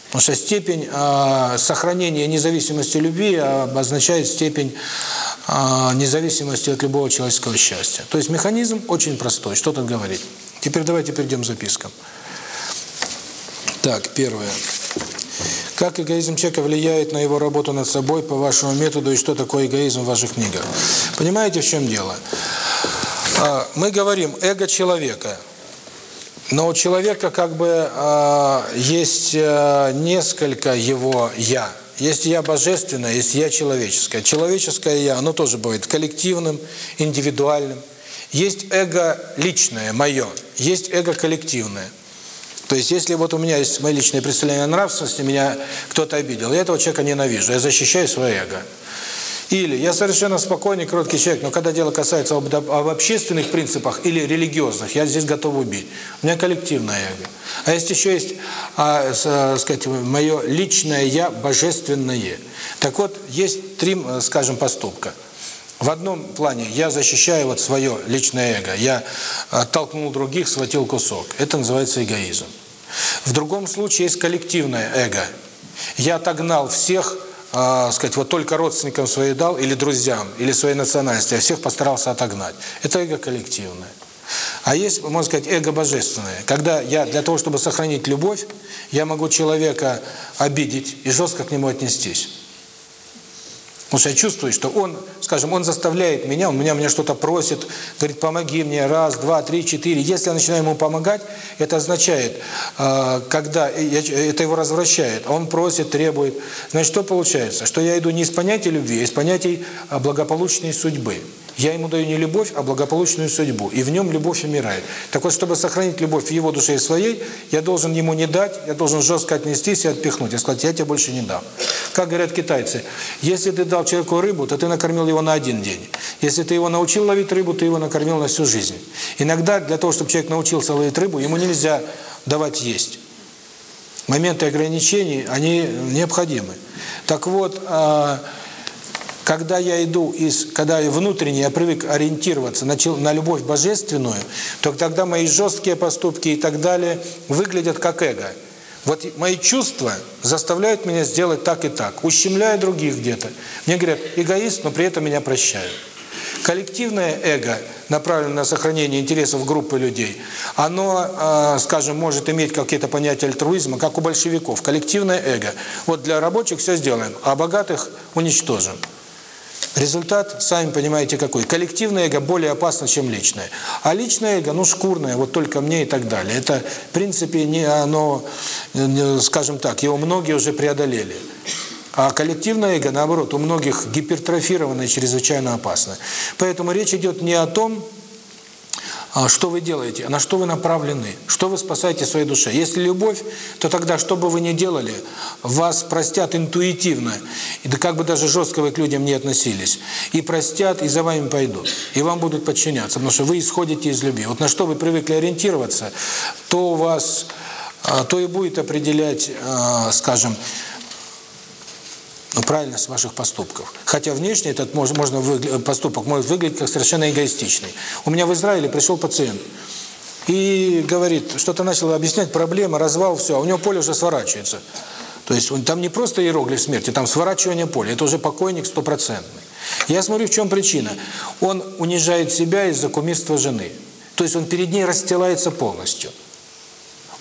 Потому что степень э, сохранения независимости любви обозначает степень э, независимости от любого человеческого счастья. То есть механизм очень простой. Что тут говорить? Теперь давайте перейдем к запискам. Так, первое. Как эгоизм человека влияет на его работу над собой по вашему методу и что такое эгоизм в ваших книгах? Понимаете, в чем дело? А, мы говорим эго человека, но у человека как бы а, есть а, несколько его «я». Есть «я» божественное, есть «я» человеческое. Человеческое «я», оно тоже бывает коллективным, индивидуальным. Есть эго личное, мое, есть эго коллективное. То есть, если вот у меня есть мои личные представления о нравственности, меня кто-то обидел, я этого человека ненавижу, я защищаю свое эго. Или я совершенно спокойный, кроткий человек, но когда дело касается об, об общественных принципах или религиозных, я здесь готов убить. У меня коллективное эго. А есть еще есть, а, а, сказать, мое личное я, божественное. Так вот, есть три, скажем, поступка. В одном плане я защищаю вот свое личное эго, я оттолкнул других, схватил кусок. Это называется эгоизм. В другом случае есть коллективное эго. Я отогнал всех, э, сказать, вот только родственникам своим дал, или друзьям, или своей национальности, а всех постарался отогнать. Это эго коллективное. А есть, можно сказать, эго божественное. Когда я для того, чтобы сохранить любовь, я могу человека обидеть и жестко к нему отнестись. Потому что я чувствую, что он, скажем, он заставляет меня, он меня меня что-то просит, говорит, помоги мне, раз, два, три, четыре. Если я начинаю ему помогать, это означает, а, когда это его развращает, он просит, требует. Значит, что получается? Что я иду не из понятия любви, а из понятий благополучной судьбы. Я ему даю не любовь, а благополучную судьбу. И в нем любовь умирает. Так вот, чтобы сохранить любовь в его душе и своей, я должен ему не дать, я должен жестко отнестись и отпихнуть. Я сказать, я тебе больше не дам. Как говорят китайцы, если ты дал человеку рыбу, то ты накормил его на один день. Если ты его научил ловить рыбу, ты его накормил на всю жизнь. Иногда для того, чтобы человек научился ловить рыбу, ему нельзя давать есть. Моменты ограничений, они необходимы. Так вот, а, когда я иду из, когда внутренне я привык ориентироваться на, на любовь божественную, то тогда мои жесткие поступки и так далее выглядят как эго. Вот мои чувства заставляют меня сделать так и так, ущемляя других где-то. Мне говорят, эгоист, но при этом меня прощают. Коллективное эго, направленное на сохранение интересов группы людей, оно, скажем, может иметь какие-то понятия альтруизма, как у большевиков. Коллективное эго. Вот для рабочих все сделаем, а богатых уничтожим. Результат, сами понимаете, какой. Коллективное эго более опасно, чем личное. А личное эго, ну, шкурное, вот только мне и так далее. Это, в принципе, не оно, скажем так, его многие уже преодолели. А коллективное эго, наоборот, у многих гипертрофированное чрезвычайно опасно. Поэтому речь идет не о том, что вы делаете, на что вы направлены, что вы спасаете своей душе. Если любовь, то тогда, что бы вы ни делали, вас простят интуитивно, и как бы даже жестко вы к людям не относились, и простят, и за вами пойдут, и вам будут подчиняться, потому что вы исходите из любви. Вот на что вы привыкли ориентироваться, то у вас, а, то и будет определять, а, скажем, правильность ваших поступков. Хотя внешне этот можно, можно поступок может выглядеть как совершенно эгоистичный. У меня в Израиле пришел пациент и говорит, что-то начал объяснять, проблема, развал, все, а у него поле уже сворачивается. То есть он, там не просто иероглиф смерти, там сворачивание поля, это уже покойник стопроцентный. Я смотрю, в чем причина. Он унижает себя из-за кумирства жены. То есть он перед ней расстилается полностью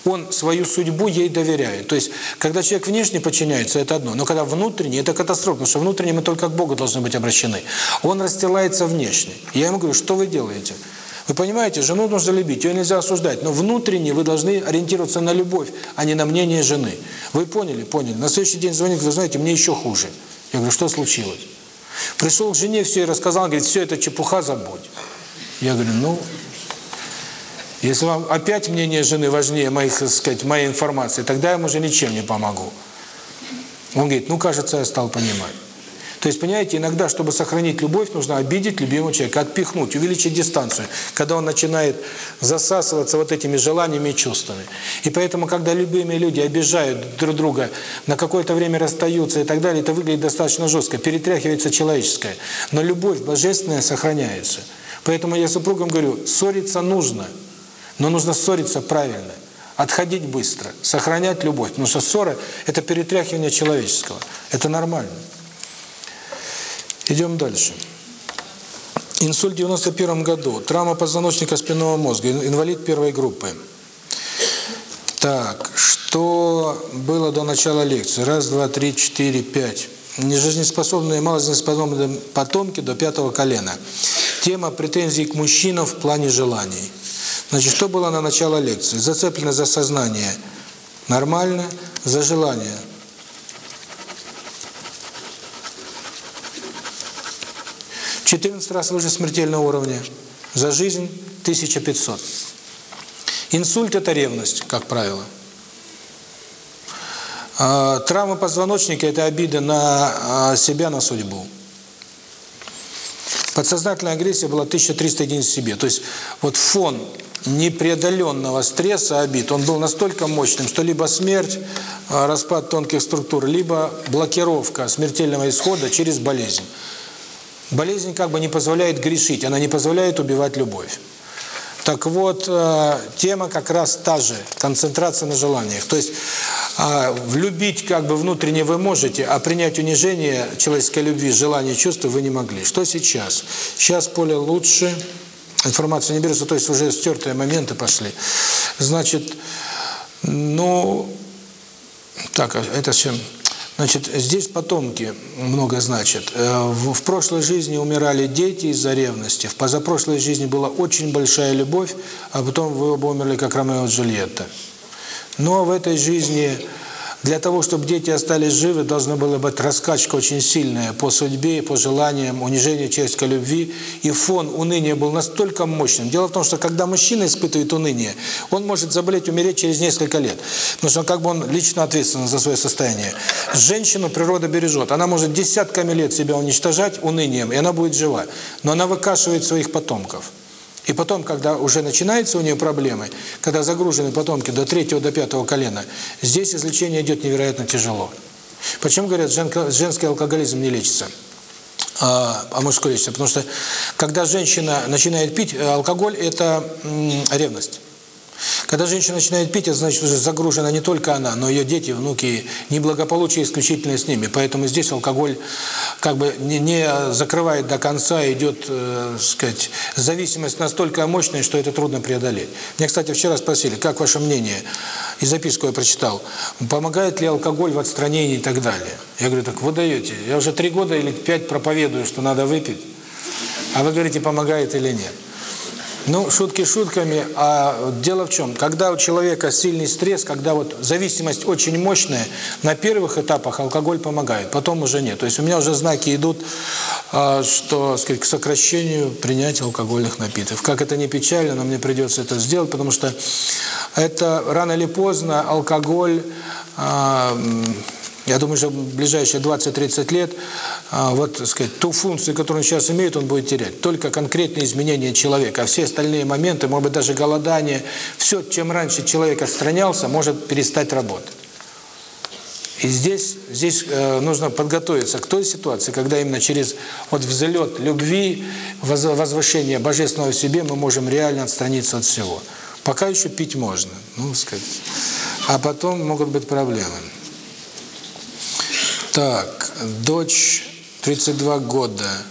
он свою судьбу ей доверяет. То есть, когда человек внешне подчиняется, это одно, но когда внутренне, это катастрофа, потому что внутренне мы только к Богу должны быть обращены. Он расстилается внешне. Я ему говорю, что вы делаете? Вы понимаете, жену нужно любить, ее нельзя осуждать, но внутренне вы должны ориентироваться на любовь, а не на мнение жены. Вы поняли? Поняли. На следующий день звонит, вы знаете, мне еще хуже. Я говорю, что случилось? Пришел к жене, все и рассказал, говорит, все это чепуха, забудь. Я говорю, ну, если вам опять мнение жены важнее моих, так сказать, моей информации, тогда я ему уже ничем не помогу. Он говорит, ну, кажется, я стал понимать. То есть, понимаете, иногда, чтобы сохранить любовь, нужно обидеть любимого человека, отпихнуть, увеличить дистанцию, когда он начинает засасываться вот этими желаниями и чувствами. И поэтому, когда любимые люди обижают друг друга, на какое-то время расстаются и так далее, это выглядит достаточно жестко, перетряхивается человеческое. Но любовь божественная сохраняется. Поэтому я супругам говорю, ссориться нужно, но нужно ссориться правильно. Отходить быстро, сохранять любовь. Потому что ссора – это перетряхивание человеческого. Это нормально. Идем дальше. Инсульт в 91 году, травма позвоночника спинного мозга, инвалид первой группы. Так, что было до начала лекции? Раз, два, три, четыре, пять. Нежизнеспособные, маложизнеспособные потомки до пятого колена. Тема претензий к мужчинам в плане желаний. Значит, что было на начало лекции? Зацеплено за сознание – нормально, за желание – 14 раз выше смертельного уровня. За жизнь 1500. Инсульт – это ревность, как правило. А, травма позвоночника – это обида на а, себя, на судьбу. Подсознательная агрессия была 1300 единиц в себе. То есть вот фон непреодоленного стресса, обид, он был настолько мощным, что либо смерть, а, распад тонких структур, либо блокировка смертельного исхода через болезнь. Болезнь как бы не позволяет грешить, она не позволяет убивать любовь. Так вот, э, тема как раз та же, концентрация на желаниях. То есть, э, влюбить как бы внутренне вы можете, а принять унижение человеческой любви, желания, чувства вы не могли. Что сейчас? Сейчас поле лучше, информация не берется, то есть уже стертые моменты пошли. Значит, ну, так, а это с чем? Значит, здесь потомки много значат. Э, в прошлой жизни умирали дети из-за ревности, в позапрошлой жизни была очень большая любовь, а потом вы оба умерли, как Ромео и Джульетта. Но в этой жизни для того, чтобы дети остались живы, должна была быть раскачка очень сильная по судьбе, по желаниям, унижение человеческой любви. И фон уныния был настолько мощным. Дело в том, что когда мужчина испытывает уныние, он может заболеть, умереть через несколько лет. Потому что как бы он лично ответственен за свое состояние. Женщину природа бережет. Она может десятками лет себя уничтожать унынием, и она будет жива. Но она выкашивает своих потомков. И потом, когда уже начинаются у нее проблемы, когда загружены потомки до третьего, до пятого колена, здесь излечение идет невероятно тяжело. Почему говорят, женский алкоголизм не лечится? А, а мужской лечится? Потому что когда женщина начинает пить, э, алкоголь – это ревность. Когда женщина начинает пить, это значит, уже загружена не только она, но ее дети, внуки, неблагополучие исключительно с ними. Поэтому здесь алкоголь как бы не, не закрывает до конца, идет, э, сказать, зависимость настолько мощная, что это трудно преодолеть. Меня, кстати, вчера спросили, как ваше мнение, и записку я прочитал, помогает ли алкоголь в отстранении и так далее. Я говорю, так вы даете, я уже три года или пять проповедую, что надо выпить, а вы говорите, помогает или нет. Ну, шутки шутками, а дело в чем? Когда у человека сильный стресс, когда вот зависимость очень мощная, на первых этапах алкоголь помогает, потом уже нет. То есть у меня уже знаки идут, а, что, сказать, к сокращению принятия алкогольных напитков. Как это не печально, но мне придется это сделать, потому что это рано или поздно алкоголь а, я думаю, что в ближайшие 20-30 лет а, вот, так сказать, ту функцию, которую он сейчас имеет, он будет терять. Только конкретные изменения человека. А все остальные моменты, может быть, даже голодание, все, чем раньше человек отстранялся, может перестать работать. И здесь, здесь э, нужно подготовиться к той ситуации, когда именно через вот взлет любви, возвышение божественного в себе мы можем реально отстраниться от всего. Пока еще пить можно, ну, сказать. А потом могут быть проблемы. Так, дочь 32 года,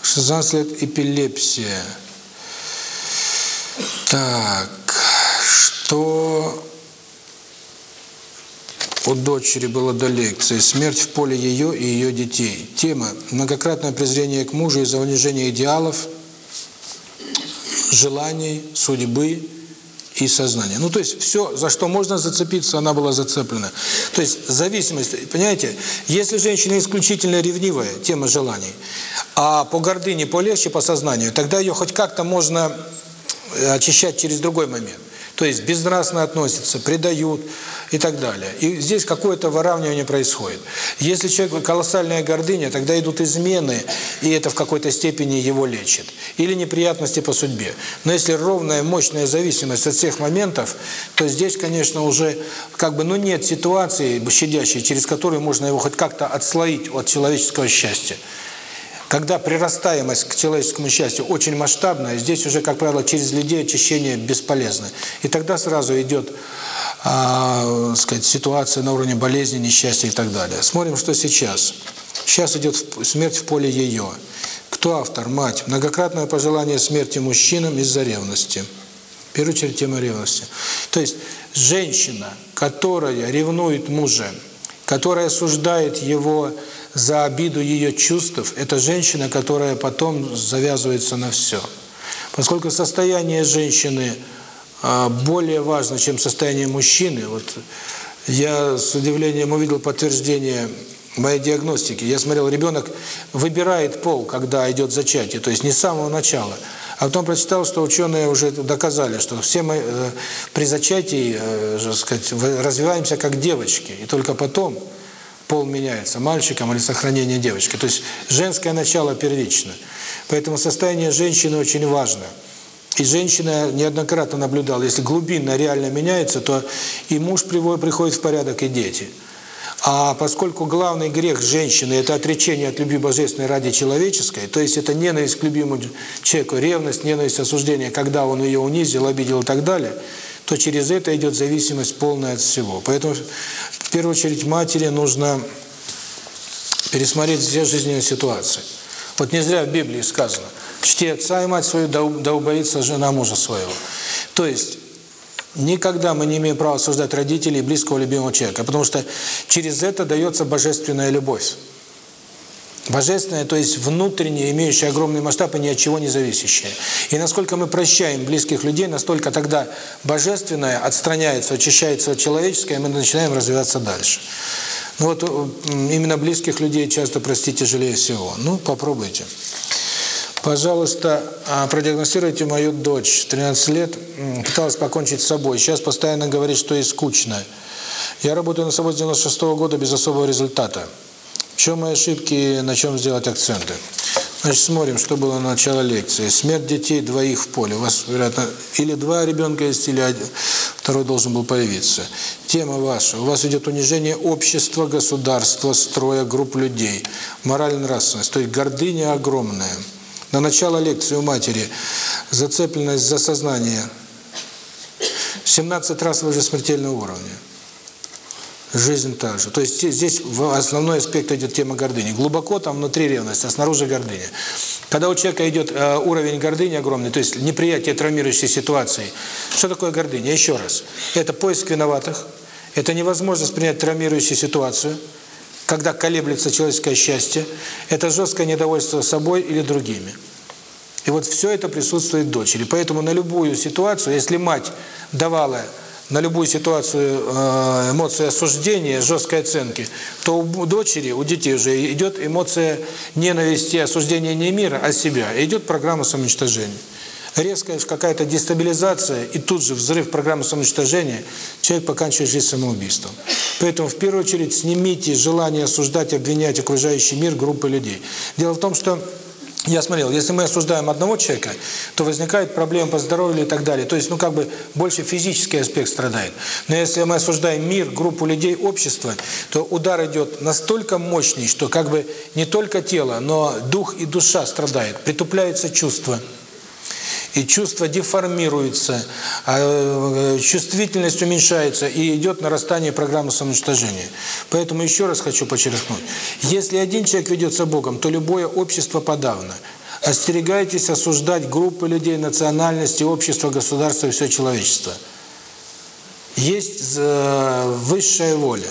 16 лет эпилепсия. Так, что у дочери было до лекции «Смерть в поле ее и ее детей». Тема «Многократное презрение к мужу из-за унижения идеалов». желаний, судьбы и сознания. Ну, то есть все, за что можно зацепиться, она была зацеплена. То есть зависимость, понимаете, если женщина исключительно ревнивая, тема желаний, а по гордыне полегче, по сознанию, тогда ее хоть как-то можно очищать через другой момент. То есть безнравственно относятся, предают и так далее. И здесь какое-то выравнивание происходит. Если человек колоссальная гордыня, тогда идут измены, и это в какой-то степени его лечит. Или неприятности по судьбе. Но если ровная, мощная зависимость от всех моментов, то здесь, конечно, уже как бы, ну нет ситуации щадящей, через которую можно его хоть как-то отслоить от человеческого счастья. Когда прирастаемость к человеческому счастью очень масштабная, здесь уже, как правило, через людей очищение бесполезно. И тогда сразу идет э, сказать, ситуация на уровне болезни, несчастья и так далее. Смотрим, что сейчас. Сейчас идет смерть в поле ее. Кто автор? Мать. Многократное пожелание смерти мужчинам из-за ревности. В первую очередь тема ревности. То есть женщина, которая ревнует мужа, которая осуждает его за обиду ее чувств, это женщина, которая потом завязывается на все. Поскольку состояние женщины а, более важно, чем состояние мужчины, вот я с удивлением увидел подтверждение моей диагностики. Я смотрел, ребенок выбирает пол, когда идет зачатие, то есть не с самого начала. А потом прочитал, что ученые уже доказали, что все мы э, при зачатии, э, сказать, развиваемся как девочки, и только потом пол меняется, мальчиком или сохранение девочки. То есть женское начало первично. Поэтому состояние женщины очень важно. И женщина неоднократно наблюдала, если глубинно реально меняется, то и муж приходит в порядок, и дети. А поскольку главный грех женщины – это отречение от любви божественной ради человеческой, то есть это ненависть к любимому человеку, ревность, ненависть, осуждение, когда он ее унизил, обидел и так далее, то через это идет зависимость полная от всего. Поэтому в первую очередь матери нужно пересмотреть все жизненные ситуации. Вот не зря в Библии сказано «Чти отца и мать свою, да убоится жена мужа своего». То есть никогда мы не имеем права осуждать родителей близкого любимого человека, потому что через это дается божественная любовь. Божественное, то есть внутреннее, имеющее огромный масштаб и ни от чего не зависящее. И насколько мы прощаем близких людей, настолько тогда божественное отстраняется, очищается от человеческого, и мы начинаем развиваться дальше. Ну вот именно близких людей часто простить тяжелее всего. Ну, попробуйте. Пожалуйста, а, продиагностируйте мою дочь, 13 лет, пыталась покончить с собой. Сейчас постоянно говорит, что ей скучно. Я работаю на собой с 96 -го года без особого результата. В чем мои ошибки, на чем сделать акценты? Значит, смотрим, что было на начало лекции. Смерть детей двоих в поле. У вас, вероятно, или два ребенка есть, или один, второй должен был появиться. Тема ваша. У вас идет унижение общества, государства, строя, групп людей. Мораль-нравственность. То есть гордыня огромная. На начало лекции у матери зацепленность за сознание 17 раз выше смертельного уровня. Жизнь также. То есть здесь основной аспект идет тема гордыни. Глубоко там внутри ревность, а снаружи гордыня. Когда у человека идет э, уровень гордыни огромный, то есть неприятие травмирующей ситуации, что такое гордыня? Еще раз. Это поиск виноватых, это невозможность принять травмирующую ситуацию, когда колеблется человеческое счастье, это жесткое недовольство собой или другими. И вот все это присутствует дочери. Поэтому на любую ситуацию, если мать давала на любую ситуацию э, эмоции осуждения, жесткой оценки, то у дочери, у детей уже идет эмоция ненависти, осуждения не мира, а себя. Идет программа самоуничтожения. Резкая какая-то дестабилизация и тут же взрыв программы самоуничтожения, человек поканчивает жизнь самоубийством. Поэтому в первую очередь снимите желание осуждать, обвинять окружающий мир группы людей. Дело в том, что я смотрел, если мы осуждаем одного человека, то возникает проблема по здоровью и так далее. То есть, ну, как бы, больше физический аспект страдает. Но если мы осуждаем мир, группу людей, общество, то удар идет настолько мощный, что как бы не только тело, но дух и душа страдают, притупляется чувство и чувство деформируется, а, э, чувствительность уменьшается, и идет нарастание программы самоуничтожения. Поэтому еще раз хочу подчеркнуть, если один человек ведется Богом, то любое общество подавно. Остерегайтесь осуждать группы людей, национальности, общество, государство и все человечество. Есть э, высшая воля.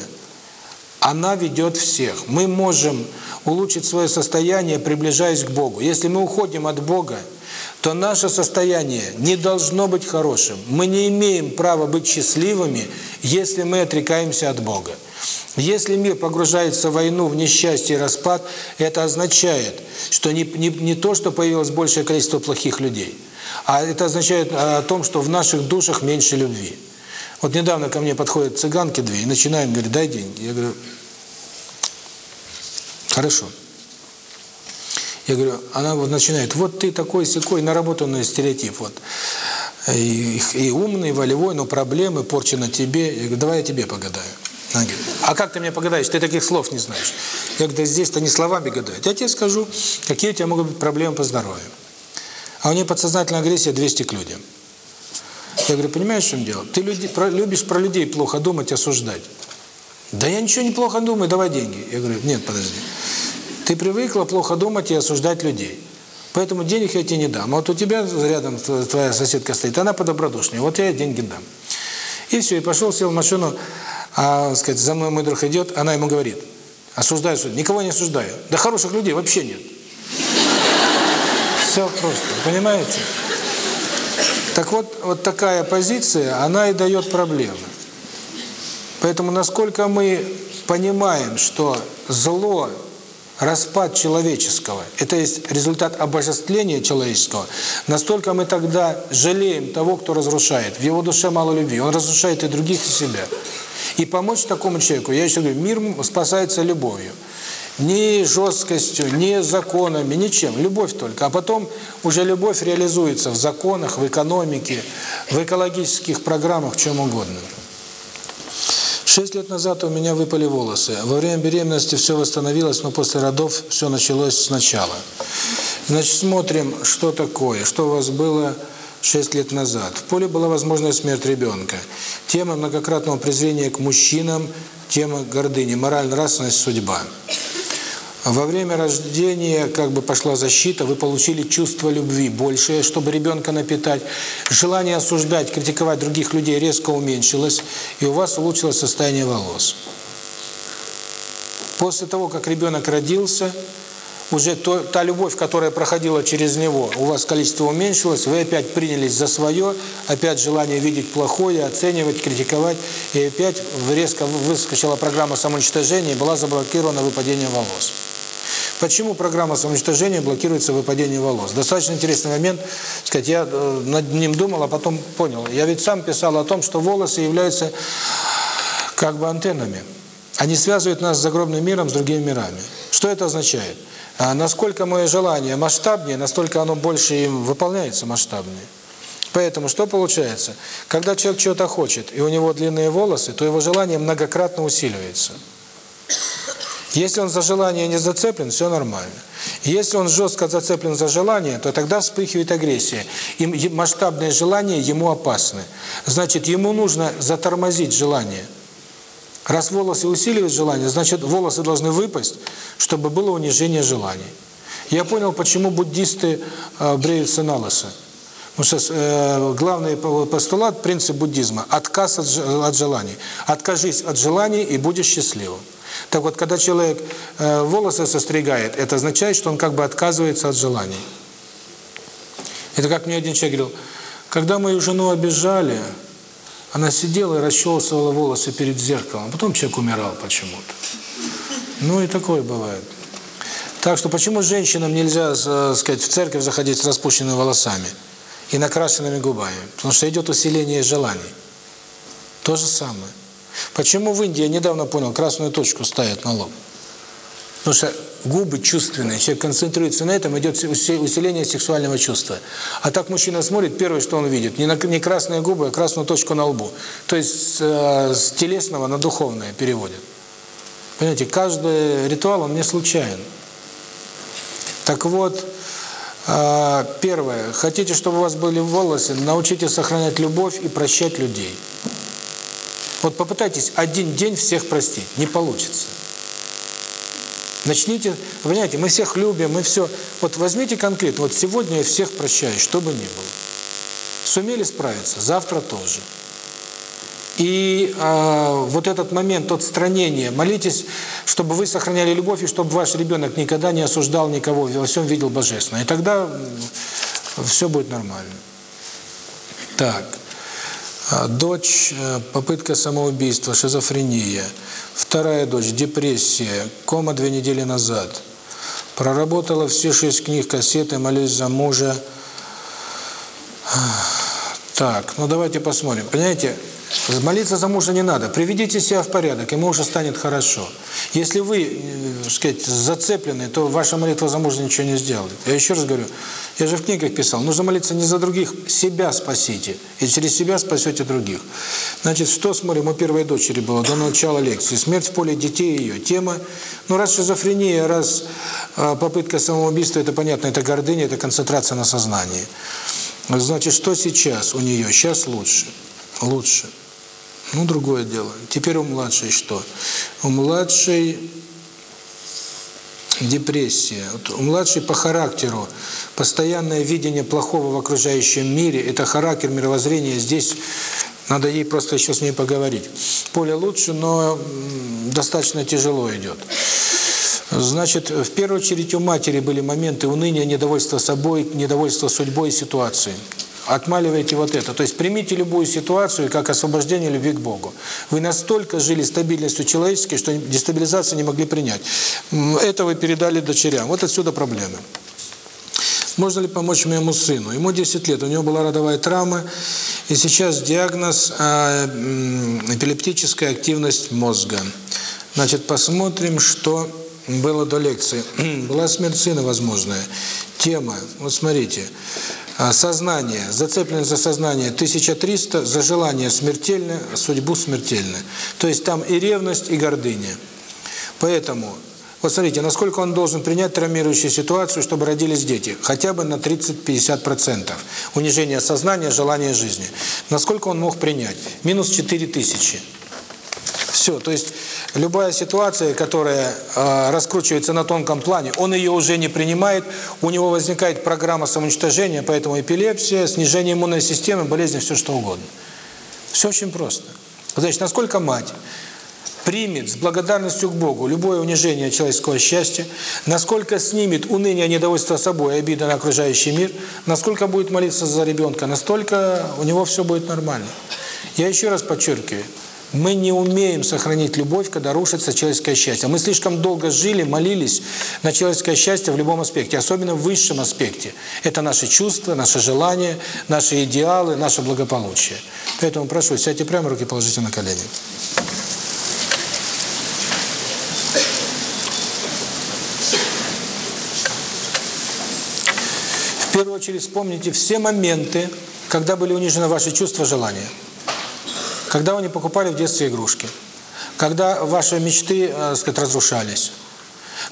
Она ведет всех. Мы можем улучшить свое состояние, приближаясь к Богу. Если мы уходим от Бога, то наше состояние не должно быть хорошим. Мы не имеем права быть счастливыми, если мы отрекаемся от Бога. Если мир погружается в войну, в несчастье и распад, это означает, что не, не, не то, что появилось большее количество плохих людей, а это означает а, о том, что в наших душах меньше любви. Вот недавно ко мне подходят цыганки две и начинают говорить, дай деньги. Я говорю, хорошо. Я говорю, она вот начинает, вот ты такой секой наработанный стереотип, вот. И, и умный, и волевой, но проблемы, порча на тебе. Я говорю, давай я тебе погадаю. Она говорит, а как ты мне погадаешь? Ты таких слов не знаешь. Я говорю, да здесь-то не словами гадают. Я тебе скажу, какие у тебя могут быть проблемы по здоровью. А у нее подсознательная агрессия 200 к людям. Я говорю, понимаешь, в чем дело? Ты люди, про, любишь про людей плохо думать, осуждать. Да я ничего не плохо думаю, давай деньги. Я говорю, нет, подожди. Ты привыкла плохо думать и осуждать людей. Поэтому денег я тебе не дам. А вот у тебя рядом твоя соседка стоит, она подобродушнее, вот я ей деньги дам. И все, и пошел, сел в машину, а, сказать, за мной мой друг идет, она ему говорит, осуждаю, никого не осуждаю. Да хороших людей вообще нет. Все просто, понимаете? Так вот, вот такая позиция, она и дает проблемы. Поэтому насколько мы понимаем, что зло, распад человеческого, это есть результат обожествления человеческого, настолько мы тогда жалеем того, кто разрушает. В его душе мало любви, он разрушает и других, и себя. И помочь такому человеку, я еще говорю, мир спасается любовью. Ни жесткостью, ни законами, ничем. Любовь только. А потом уже любовь реализуется в законах, в экономике, в экологических программах, чем угодно. Шесть лет назад у меня выпали волосы. Во время беременности все восстановилось, но после родов все началось сначала. Значит, смотрим, что такое, что у вас было 6 лет назад. В поле была возможная смерть ребенка. Тема многократного презрения к мужчинам, тема гордыни, мораль, нравственность, судьба. Во время рождения как бы пошла защита, вы получили чувство любви большее, чтобы ребенка напитать. Желание осуждать, критиковать других людей резко уменьшилось, и у вас улучшилось состояние волос. После того, как ребенок родился, уже то, та любовь, которая проходила через него, у вас количество уменьшилось, вы опять принялись за свое, опять желание видеть плохое, оценивать, критиковать, и опять резко выскочила программа самоуничтожения была заблокирована выпадение волос. Почему программа самоуничтожения блокируется выпадение волос? Достаточно интересный момент, сказать, я э, над ним думал, а потом понял. Я ведь сам писал о том, что волосы являются как бы антеннами. Они связывают нас с загробным миром, с другими мирами. Что это означает? А насколько мое желание масштабнее, настолько оно больше им выполняется масштабнее. Поэтому что получается? Когда человек чего-то хочет, и у него длинные волосы, то его желание многократно усиливается. Если он за желание не зацеплен, все нормально. Если он жестко зацеплен за желание, то тогда вспыхивает агрессия. И масштабные желания ему опасны. Значит, ему нужно затормозить желание. Раз волосы усиливают желание, значит, волосы должны выпасть, чтобы было унижение желаний. Я понял, почему буддисты э, бреются на лысо. Потому что э, главный постулат, принцип буддизма – отказ от, от желаний. Откажись от желаний и будешь счастливым. Так вот, когда человек э, волосы состригает, это означает, что он как бы отказывается от желаний. Это как мне один человек говорил, когда мою жену обижали, она сидела и расчесывала волосы перед зеркалом, а потом человек умирал почему-то. Ну и такое бывает. Так что почему женщинам нельзя, так сказать, в церковь заходить с распущенными волосами и накрашенными губами? Потому что идет усиление желаний. То же самое. Почему в Индии, я недавно понял, красную точку ставят на лоб? Потому что губы чувственные, человек концентрируется на этом, идет усиление сексуального чувства. А так мужчина смотрит, первое, что он видит, не, на, не красные губы, а красную точку на лбу. То есть э, с телесного на духовное переводит. Понимаете, каждый ритуал, он не случайен. Так вот, э, первое, хотите, чтобы у вас были волосы, научитесь сохранять любовь и прощать людей. Вот попытайтесь один день всех простить, не получится. Начните, понимаете, мы всех любим, мы все. Вот возьмите конкретно, вот сегодня я всех прощаю, что бы ни было. Сумели справиться, завтра тоже. И э, вот этот момент отстранения, молитесь, чтобы вы сохраняли любовь, и чтобы ваш ребенок никогда не осуждал никого, во всем видел Божественное. И тогда все будет нормально. Так. А, дочь, э, попытка самоубийства, шизофрения. Вторая дочь, депрессия, кома две недели назад. Проработала все шесть книг, кассеты, молюсь за мужа. Так, ну давайте посмотрим. Понимаете, молиться за мужа не надо. Приведите себя в порядок, и мужу станет хорошо. Если вы, э, сказать, зацеплены, то ваша молитва за мужа ничего не сделает. Я еще раз говорю, я же в книгах писал, нужно молиться не за других, себя спасите, и через себя спасете других. Значит, что смотрим, у первой дочери было до начала лекции. Смерть в поле детей ее. Тема, ну раз шизофрения, раз э, попытка самоубийства, это понятно, это гордыня, это концентрация на сознании. Значит, что сейчас у нее? Сейчас лучше. Лучше. Ну, другое дело. Теперь у младшей что? У младшей депрессия. Вот у младшей по характеру постоянное видение плохого в окружающем мире, это характер мировоззрения, здесь надо ей просто еще с ней поговорить. Поле лучше, но достаточно тяжело идет. Значит, в первую очередь у матери были моменты уныния, недовольства собой, недовольства судьбой и ситуацией отмаливаете вот это. То есть примите любую ситуацию как освобождение любви к Богу. Вы настолько жили стабильностью человеческой, что дестабилизацию не могли принять. Это вы передали дочерям. Вот отсюда проблемы. Можно ли помочь моему сыну? Ему 10 лет, у него была родовая травма, и сейчас диагноз э, эпилептическая активность мозга. Значит, посмотрим, что было до лекции. была смерть сына возможная. Тема, вот смотрите, а, сознание, зацепленность за сознание 1300, за желание смертельное, судьбу смертельное. То есть там и ревность, и гордыня. Поэтому, вот смотрите, насколько он должен принять травмирующую ситуацию, чтобы родились дети? Хотя бы на 30-50%. Унижение сознания, желание жизни. Насколько он мог принять? Минус 4000. Все, то есть любая ситуация, которая э, раскручивается на тонком плане, он ее уже не принимает, у него возникает программа самоуничтожения, поэтому эпилепсия, снижение иммунной системы, болезни, все что угодно. Все очень просто. Значит, насколько мать примет с благодарностью к Богу любое унижение человеческого счастья, насколько снимет уныние, недовольство собой, обида на окружающий мир, насколько будет молиться за ребенка, настолько у него все будет нормально. Я еще раз подчеркиваю, мы не умеем сохранить любовь, когда рушится человеческое счастье. Мы слишком долго жили, молились на человеческое счастье в любом аспекте, особенно в высшем аспекте. Это наши чувства, наши желания, наши идеалы, наше благополучие. Поэтому прошу, сядьте прямо, руки положите на колени. В первую очередь вспомните все моменты, когда были унижены ваши чувства, желания. Когда вы не покупали в детстве игрушки, когда ваши мечты, э, сказать, разрушались,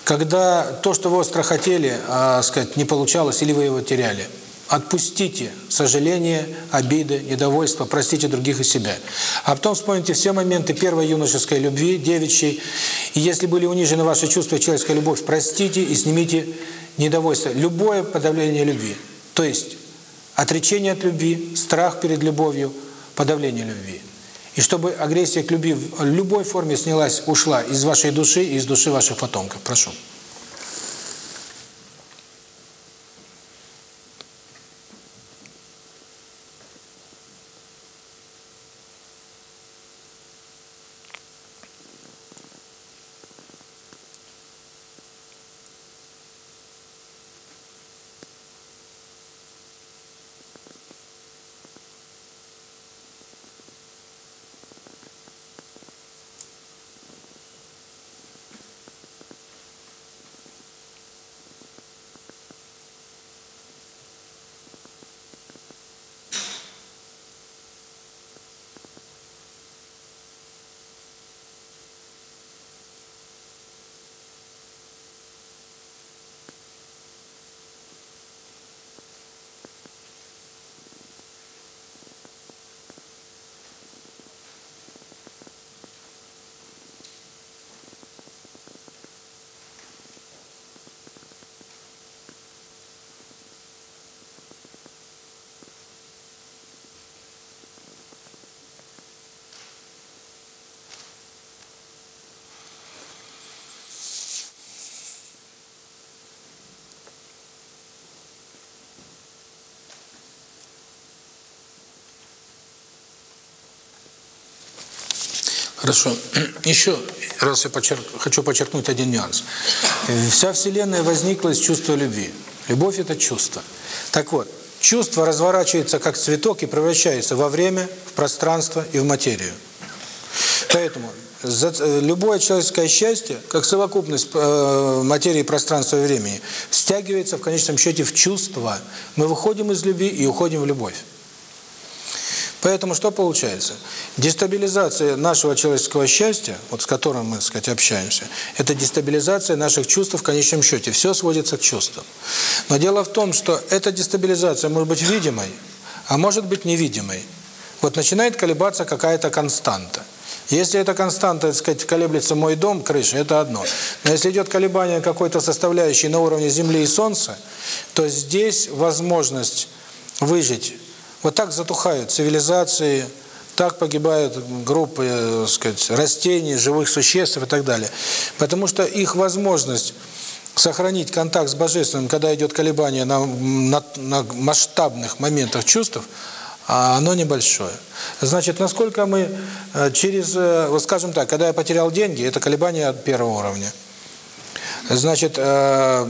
когда то, что вы остро хотели, э, сказать, не получалось или вы его теряли. Отпустите сожаление, обиды, недовольство, простите других и себя. А потом вспомните все моменты первой юношеской любви, девичьей. И если были унижены ваши чувства, человеческая любовь, простите и снимите недовольство. Любое подавление любви. То есть отречение от любви, страх перед любовью, подавление любви. И чтобы агрессия к любви в любой форме снялась, ушла из вашей души и из души ваших потомков. Прошу. Хорошо. Еще раз я подчерк... хочу подчеркнуть один нюанс. Вся Вселенная возникла из чувства любви. Любовь – это чувство. Так вот, чувство разворачивается как цветок и превращается во время, в пространство и в материю. Поэтому любое человеческое счастье, как совокупность э, материи, пространства и времени, стягивается в конечном счете в чувство. Мы выходим из любви и уходим в любовь. Поэтому что получается? Дестабилизация нашего человеческого счастья, вот с которым мы, так сказать, общаемся, это дестабилизация наших чувств в конечном счете. Все сводится к чувствам. Но дело в том, что эта дестабилизация может быть видимой, а может быть невидимой. Вот начинает колебаться какая-то константа. Если эта константа, так сказать, колеблется мой дом, крыша, это одно. Но если идет колебание какой-то составляющей на уровне Земли и Солнца, то здесь возможность выжить вот так затухают цивилизации, так погибают группы, так сказать, растений, живых существ и так далее. Потому что их возможность сохранить контакт с Божественным, когда идет колебание на, на, на масштабных моментах чувств, а оно небольшое. Значит, насколько мы э, через, э, вот скажем так, когда я потерял деньги, это колебание от первого уровня. Значит, э,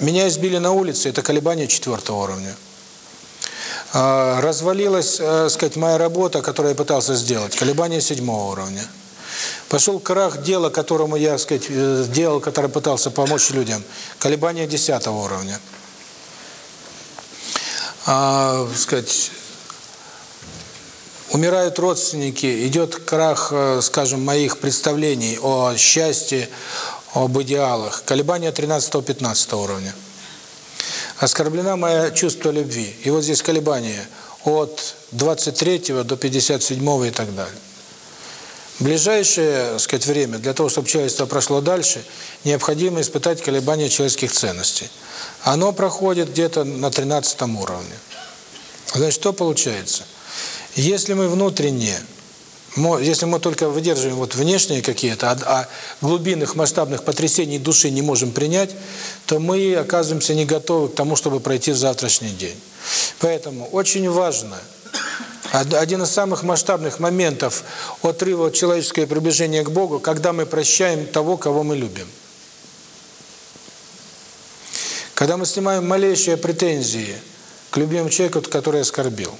меня избили на улице, это колебание четвертого уровня. А, развалилась, э, сказать, моя работа, которую я пытался сделать, колебания седьмого уровня. Пошел крах дела, которому я, сказать, э, делал, который пытался помочь людям, колебания десятого уровня. А, сказать, умирают родственники, идет крах, э, скажем, моих представлений о счастье, об идеалах, колебания 13-15 уровня. Оскорблена мое чувство любви. И вот здесь колебания от 23 до 57 и так далее. ближайшее, так сказать, время для того, чтобы человечество прошло дальше, необходимо испытать колебания человеческих ценностей. Оно проходит где-то на 13 уровне. Значит, что получается? Если мы внутренне если мы только выдерживаем вот внешние какие-то, а, а глубинных масштабных потрясений души не можем принять, то мы оказываемся не готовы к тому, чтобы пройти завтрашний день. Поэтому очень важно, один из самых масштабных моментов отрыва от человеческого приближения к Богу, когда мы прощаем того, кого мы любим. Когда мы снимаем малейшие претензии к любимому человеку, который оскорбил.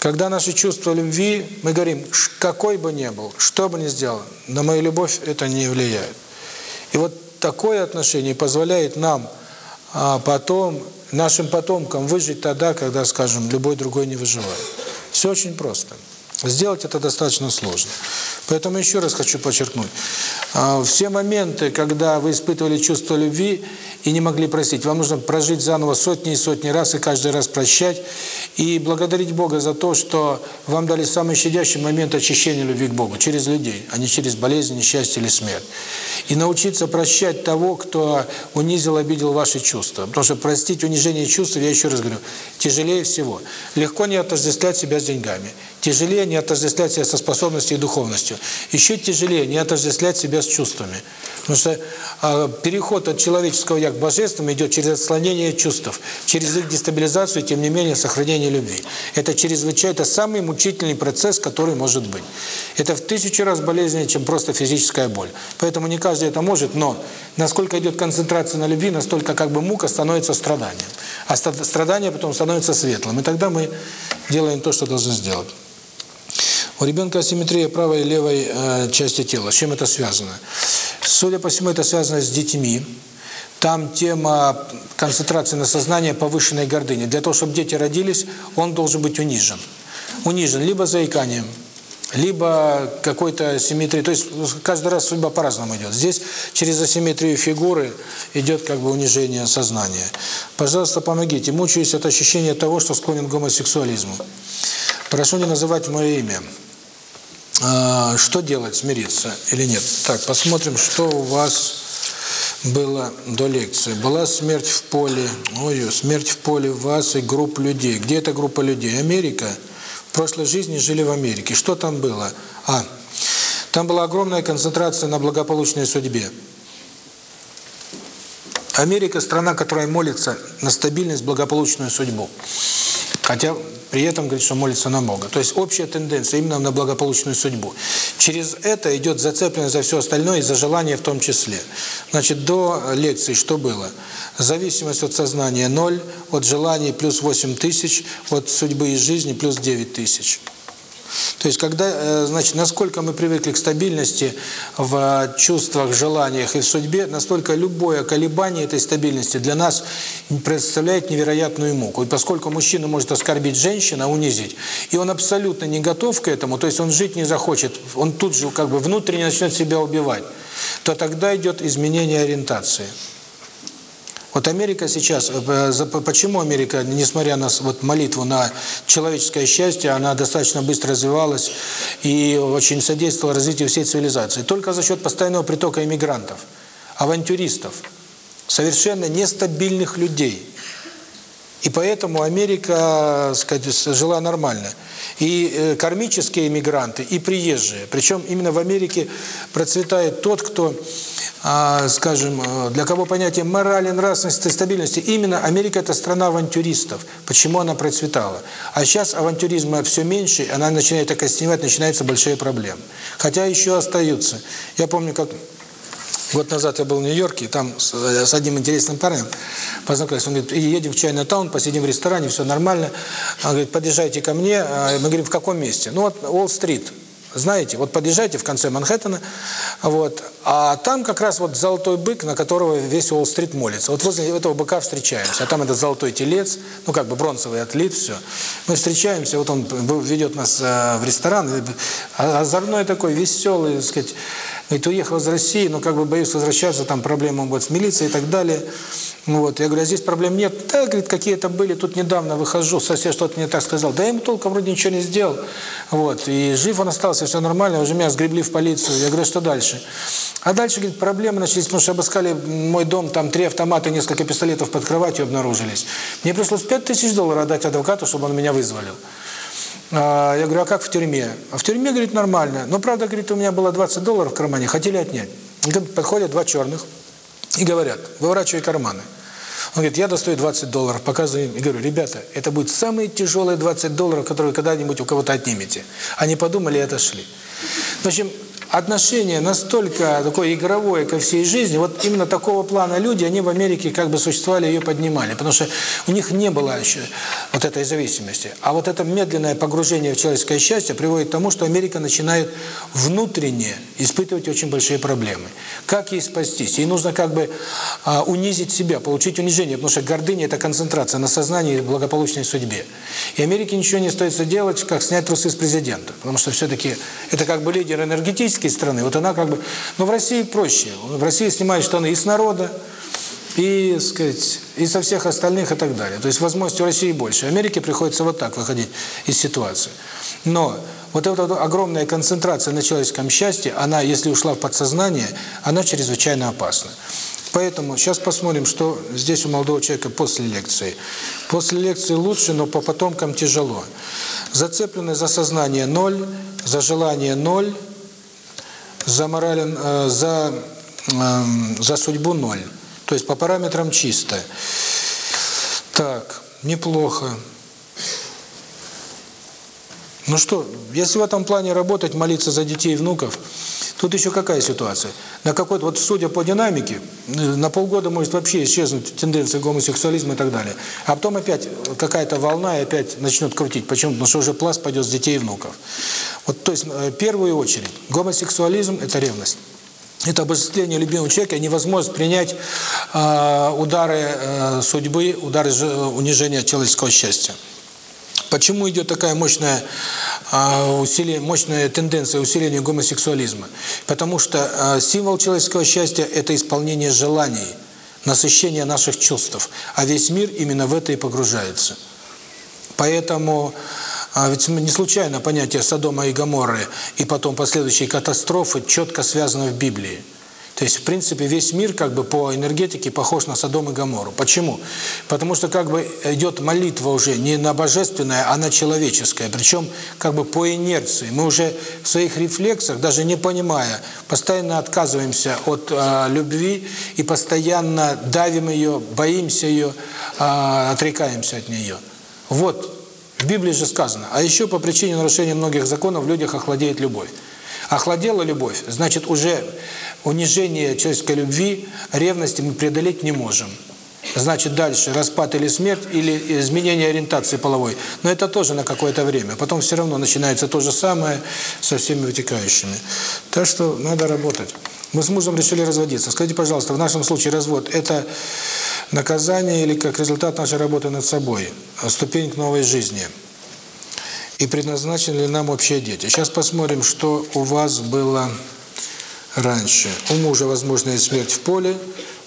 Когда наши чувства любви, мы говорим, какой бы ни был, что бы ни сделал, на мою любовь это не влияет. И вот такое отношение позволяет нам а, потом, нашим потомкам выжить тогда, когда, скажем, любой другой не выживает. Все очень просто. Сделать это достаточно сложно. Поэтому еще раз хочу подчеркнуть. А, все моменты, когда вы испытывали чувство любви, и не могли простить. Вам нужно прожить заново сотни и сотни раз и каждый раз прощать. И благодарить Бога за то, что вам дали самый щадящий момент очищения любви к Богу. Через людей, а не через болезнь, несчастье или смерть. И научиться прощать того, кто унизил, обидел ваши чувства. Потому что простить унижение чувств, я еще раз говорю, тяжелее всего. Легко не отождествлять себя с деньгами. Тяжелее не отождествлять себя со способностью и духовностью. Еще тяжелее не отождествлять себя с чувствами. Потому что э, переход от человеческого «я» к божественному идет через отслонение чувств, через их дестабилизацию, тем не менее, сохранение любви. Это чрезвычайно, это самый мучительный процесс, который может быть. Это в тысячу раз болезненнее, чем просто физическая боль. Поэтому не каждый это может, но насколько идет концентрация на любви, настолько как бы мука становится страданием. А страдание потом становится светлым. И тогда мы делаем то, что должны сделать. У ребенка асимметрия правой и левой э, части тела. С чем это связано? Судя по всему, это связано с детьми. Там тема концентрации на сознании повышенной гордыни. Для того, чтобы дети родились, он должен быть унижен. Унижен либо заиканием, либо какой-то асимметрией. То есть каждый раз судьба по-разному идет. Здесь через асимметрию фигуры идет как бы унижение сознания. Пожалуйста, помогите. Мучаюсь от ощущения того, что склонен к гомосексуализму. Прошу не называть мое имя. А, что делать, смириться или нет? Так, посмотрим, что у вас было до лекции. Была смерть в поле, ой, смерть в поле вас и групп людей. Где эта группа людей? Америка. В прошлой жизни жили в Америке. Что там было? А, там была огромная концентрация на благополучной судьбе. Америка – страна, которая молится на стабильность, благополучную судьбу. Хотя при этом говорит, что молится на Бога. То есть общая тенденция именно на благополучную судьбу. Через это идет зацепленность за все остальное и за желание в том числе. Значит, до лекции что было? Зависимость от сознания 0, от желаний плюс 8 тысяч, от судьбы и жизни плюс 9 тысяч. То есть, когда, э, значит, насколько мы привыкли к стабильности в чувствах, желаниях и в судьбе, настолько любое колебание этой стабильности для нас представляет невероятную муку. И поскольку мужчина может оскорбить женщину, унизить, и он абсолютно не готов к этому, то есть он жить не захочет, он тут же как бы внутренне начнет себя убивать, то тогда идет изменение ориентации. Вот Америка сейчас, э, почему Америка, несмотря на вот молитву на человеческое счастье, она достаточно быстро развивалась и очень содействовала развитию всей цивилизации? Только за счет постоянного притока иммигрантов, авантюристов, совершенно нестабильных людей. И поэтому Америка, сказать, жила нормально. И э, кармические иммигранты, и приезжие. Причем именно в Америке процветает тот, кто а, скажем, э, для кого понятие морали, нравственности, стабильности, именно Америка – это страна авантюристов. Почему она процветала? А сейчас авантюризма все меньше, она начинает окостеневать, начинаются большие проблемы. Хотя еще остаются. Я помню, как год назад я был в Нью-Йорке, там с, с одним интересным парнем познакомился. Он говорит, едем в Чайна Таун, посидим в ресторане, все нормально. Он говорит, подъезжайте ко мне. А мы говорим, в каком месте? Ну вот, Уолл-стрит. Знаете, вот подъезжайте в конце Манхэттена, вот, а там как раз вот золотой бык, на которого весь Уолл-стрит молится. Вот возле этого быка встречаемся, а там этот золотой телец, ну как бы бронзовый отлит, все. Мы встречаемся, вот он ведет нас э, в ресторан, а, озорной такой, веселый, так сказать, говорит, уехал из России, но как бы боюсь возвращаться, там проблемы будут с милицией и так далее. Вот, я говорю, а здесь проблем нет. Да, говорит, какие-то были, тут недавно выхожу, сосед что-то мне так сказал. Да я ему толком вроде ничего не сделал. Вот, и жив он остался, все нормально, уже меня сгребли в полицию. Я говорю, что дальше? А дальше, говорит, проблемы начались, потому что обыскали мой дом, там три автомата, несколько пистолетов под кроватью обнаружились. Мне пришлось 5 тысяч долларов отдать адвокату, чтобы он меня вызволил. А, я говорю, а как в тюрьме? А в тюрьме, говорит, нормально. Но, правда, говорит, у меня было 20 долларов в кармане, хотели отнять. Подходят два черных и говорят, выворачивай карманы. Он говорит, я достаю 20 долларов, показываю им и говорю, ребята, это будет самые тяжелые 20 долларов, которые когда-нибудь у кого-то отнимете. Они подумали и отошли. В общем, отношение настолько такое игровое ко всей жизни, вот именно такого плана люди, они в Америке как бы существовали, ее поднимали, потому что у них не было еще вот этой зависимости. А вот это медленное погружение в человеческое счастье приводит к тому, что Америка начинает внутренне испытывать очень большие проблемы. Как ей спастись? Ей нужно как бы а, унизить себя, получить унижение, потому что гордыня – это концентрация на сознании и благополучной судьбе. И Америке ничего не остается делать, как снять трусы с президента, потому что все-таки это как бы лидер энергетический, советской страны, вот она как бы... Но в России проще. В России снимают штаны и с народа, и, сказать, и со всех остальных и так далее. То есть возможности в России больше. Америке приходится вот так выходить из ситуации. Но вот эта вот огромная концентрация на человеческом счастье, она, если ушла в подсознание, она чрезвычайно опасна. Поэтому сейчас посмотрим, что здесь у молодого человека после лекции. После лекции лучше, но по потомкам тяжело. Зацепленность за сознание ноль, за желание ноль, за морален, э, за, э, за судьбу ноль. То есть по параметрам чисто. Так, неплохо. Ну что, если в этом плане работать, молиться за детей и внуков, тут еще какая ситуация? На какой-то, вот судя по динамике, на полгода может вообще исчезнуть тенденция гомосексуализма и так далее. А потом опять какая-то волна и опять начнет крутить. Почему? Потому что уже пласт пойдет с детей и внуков. Вот, то есть, э, в первую очередь, гомосексуализм – это ревность. Это обожествление любимого человека, невозможность принять э, удары э, судьбы, удары унижения человеческого счастья. Почему идет такая мощная а, усилие, мощная тенденция усиления гомосексуализма? Потому что а, символ человеческого счастья – это исполнение желаний, насыщение наших чувств, а весь мир именно в это и погружается. Поэтому а ведь не случайно понятие Содома и Гоморры и потом последующие катастрофы четко связаны в Библии. То есть, в принципе, весь мир как бы по энергетике похож на Содом и Гоморру. Почему? Потому что как бы идет молитва уже не на божественная, а на человеческое. Причем как бы по инерции. Мы уже в своих рефлексах, даже не понимая, постоянно отказываемся от э, любви и постоянно давим ее, боимся ее, э, отрекаемся от нее. Вот В Библии же сказано, а еще по причине нарушения многих законов в людях охладеет любовь. Охладела любовь, значит уже унижение человеческой любви, ревности мы преодолеть не можем. Значит, дальше распад или смерть, или изменение ориентации половой. Но это тоже на какое-то время. Потом все равно начинается то же самое со всеми вытекающими. Так что надо работать. Мы с мужем решили разводиться. Скажите, пожалуйста, в нашем случае развод – это наказание или как результат нашей работы над собой, ступень к новой жизни? И предназначены ли нам общие дети? Сейчас посмотрим, что у вас было раньше. У мужа возможная смерть в поле,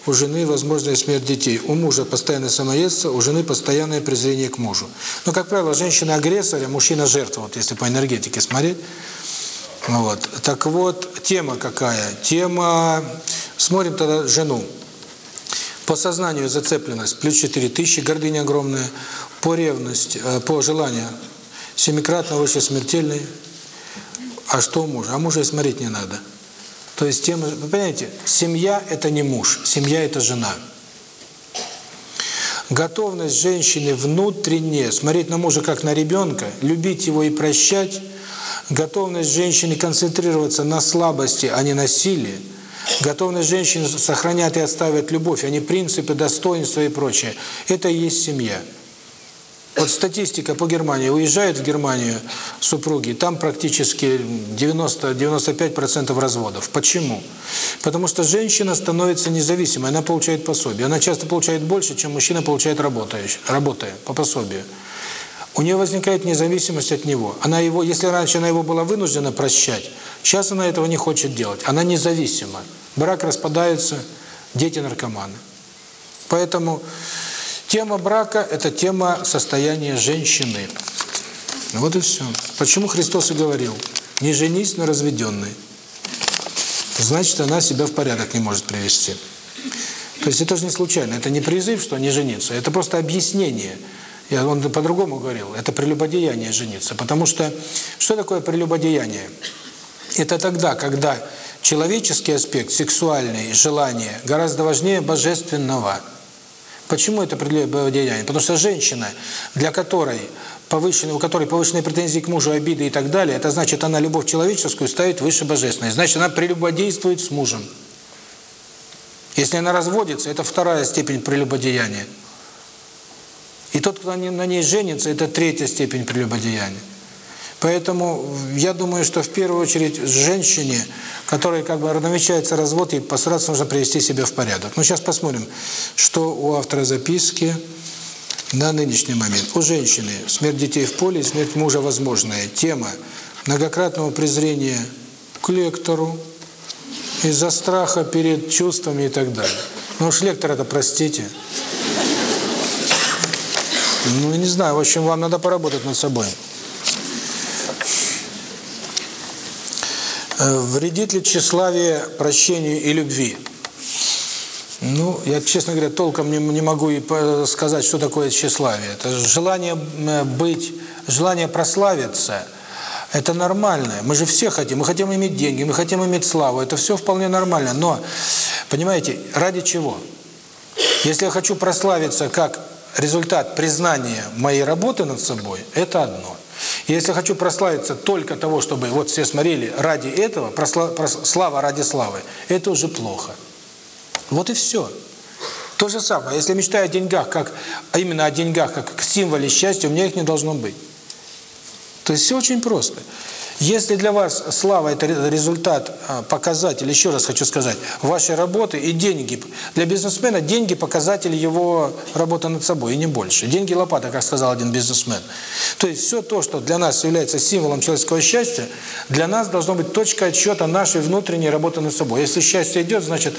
у жены возможная смерть детей. У мужа постоянное самоедство, у жены постоянное презрение к мужу. Но, как правило, женщина агрессор, а мужчина жертва, вот если по энергетике смотреть. Вот. Так вот, тема какая? Тема... Смотрим тогда жену. По сознанию зацепленность плюс 4000, гордыня огромная. По ревности, э, по желанию семикратно выше смертельный. А что у мужа? А мужа и смотреть не надо. То есть тема, вы понимаете, семья – это не муж, семья – это жена. Готовность женщины внутренне смотреть на мужа как на ребенка, любить его и прощать, готовность женщины концентрироваться на слабости, а не на силе, готовность женщины сохранять и отстаивать любовь, а не принципы, достоинства и прочее – это и есть семья. Вот статистика по Германии. Уезжают в Германию супруги, там практически 90-95% разводов. Почему? Потому что женщина становится независимой, она получает пособие. Она часто получает больше, чем мужчина получает работая, работая по пособию. У нее возникает независимость от него. Она его, если раньше она его была вынуждена прощать, сейчас она этого не хочет делать. Она независима. Брак распадается, дети наркоманы. Поэтому Тема брака – это тема состояния женщины. Вот и все. Почему Христос и говорил, не женись на разведенной. Значит, она себя в порядок не может привести. То есть это же не случайно, это не призыв, что не жениться, это просто объяснение. Я, он по-другому говорил, это прелюбодеяние жениться. Потому что, что такое прелюбодеяние? Это тогда, когда человеческий аспект, сексуальный, желание, гораздо важнее божественного – Почему это деяние? Потому что женщина, для которой повышенные, у которой повышенные претензии к мужу, обиды и так далее, это значит, она любовь человеческую ставит выше божественной. Значит, она прелюбодействует с мужем. Если она разводится, это вторая степень прелюбодеяния. И тот, кто на ней женится, это третья степень прелюбодеяния. Поэтому я думаю, что в первую очередь женщине, которой как бы намечается развод, и постараться нужно привести себя в порядок. Но сейчас посмотрим, что у автора записки на нынешний момент. У женщины смерть детей в поле, смерть мужа возможная. Тема многократного презрения к лектору из-за страха перед чувствами и так далее. Ну уж лектор это, простите. Ну, не знаю, в общем, вам надо поработать над собой. Вредит ли тщеславие прощению и любви? Ну, я, честно говоря, толком не, не могу и сказать, что такое тщеславие. Это желание э, быть, желание прославиться. Это нормально. Мы же все хотим. Мы хотим иметь деньги, мы хотим иметь славу. Это все вполне нормально. Но, понимаете, ради чего? Если я хочу прославиться как результат признания моей работы над собой, это одно. Если хочу прославиться только того, чтобы вот все смотрели ради этого, слава ради славы, это уже плохо. Вот и все. То же самое, если мечтаю о деньгах, как а именно о деньгах, как символе счастья, у меня их не должно быть. То есть все очень просто. Если для вас слава – это результат, а, показатель, еще раз хочу сказать, вашей работы и деньги. Для бизнесмена деньги – показатель его работы над собой, и не больше. Деньги – лопата, как сказал один бизнесмен. То есть все то, что для нас является символом человеческого счастья, для нас должно быть точка отсчета нашей внутренней работы над собой. Если счастье идет, значит,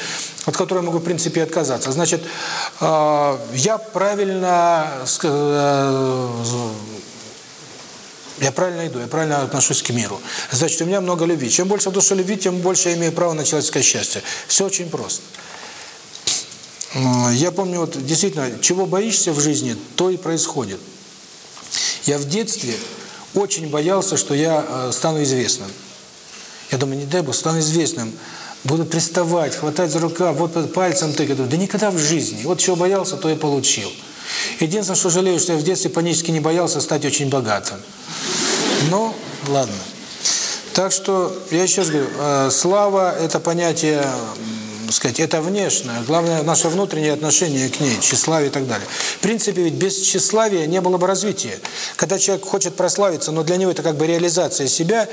от которой я могу, в принципе, отказаться. Значит, а, я правильно э, я правильно иду, я правильно отношусь к миру. Значит, у меня много любви. Чем больше в душе любви, тем больше я имею право на человеческое счастье. Все очень просто. Я помню, вот действительно, чего боишься в жизни, то и происходит. Я в детстве очень боялся, что я э, стану известным. Я думаю, не дай бог, стану известным. Буду приставать, хватать за рукав, вот пальцем тыкать. Да никогда в жизни. Вот чего боялся, то и получил. Единственное, что жалею, что я в детстве панически не боялся стать очень богатым. Но, ладно. Так что, я раз говорю, э, слава – это понятие сказать, это внешнее. Главное, наше внутреннее отношение к ней, тщеславие и так далее. В принципе, ведь без тщеславия не было бы развития. Когда человек хочет прославиться, но для него это как бы реализация себя,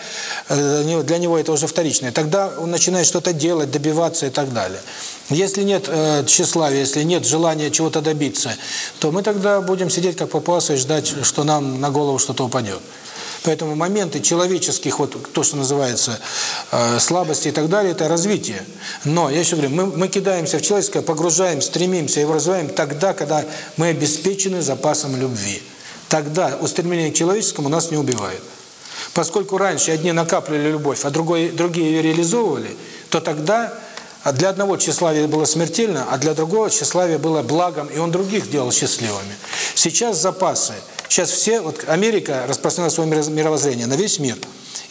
э, для него это уже вторичное, тогда он начинает что-то делать, добиваться и так далее. Если нет э, тщеславия, если нет желания чего-то добиться, то мы тогда будем сидеть как папуасы и ждать, что нам на голову что-то упадет. Поэтому моменты человеческих, вот то, что называется э, слабости и так далее, это развитие. Но, я еще говорю, мы, мы кидаемся в человеческое, погружаем, стремимся и развиваем тогда, когда мы обеспечены запасом любви. Тогда устремление к человеческому нас не убивает. Поскольку раньше одни накапливали любовь, а другой, другие ее реализовывали, то тогда для одного тщеславие было смертельно, а для другого тщеславие было благом, и он других делал счастливыми. Сейчас запасы – Сейчас все, вот Америка распространила свое мировоззрение на весь мир.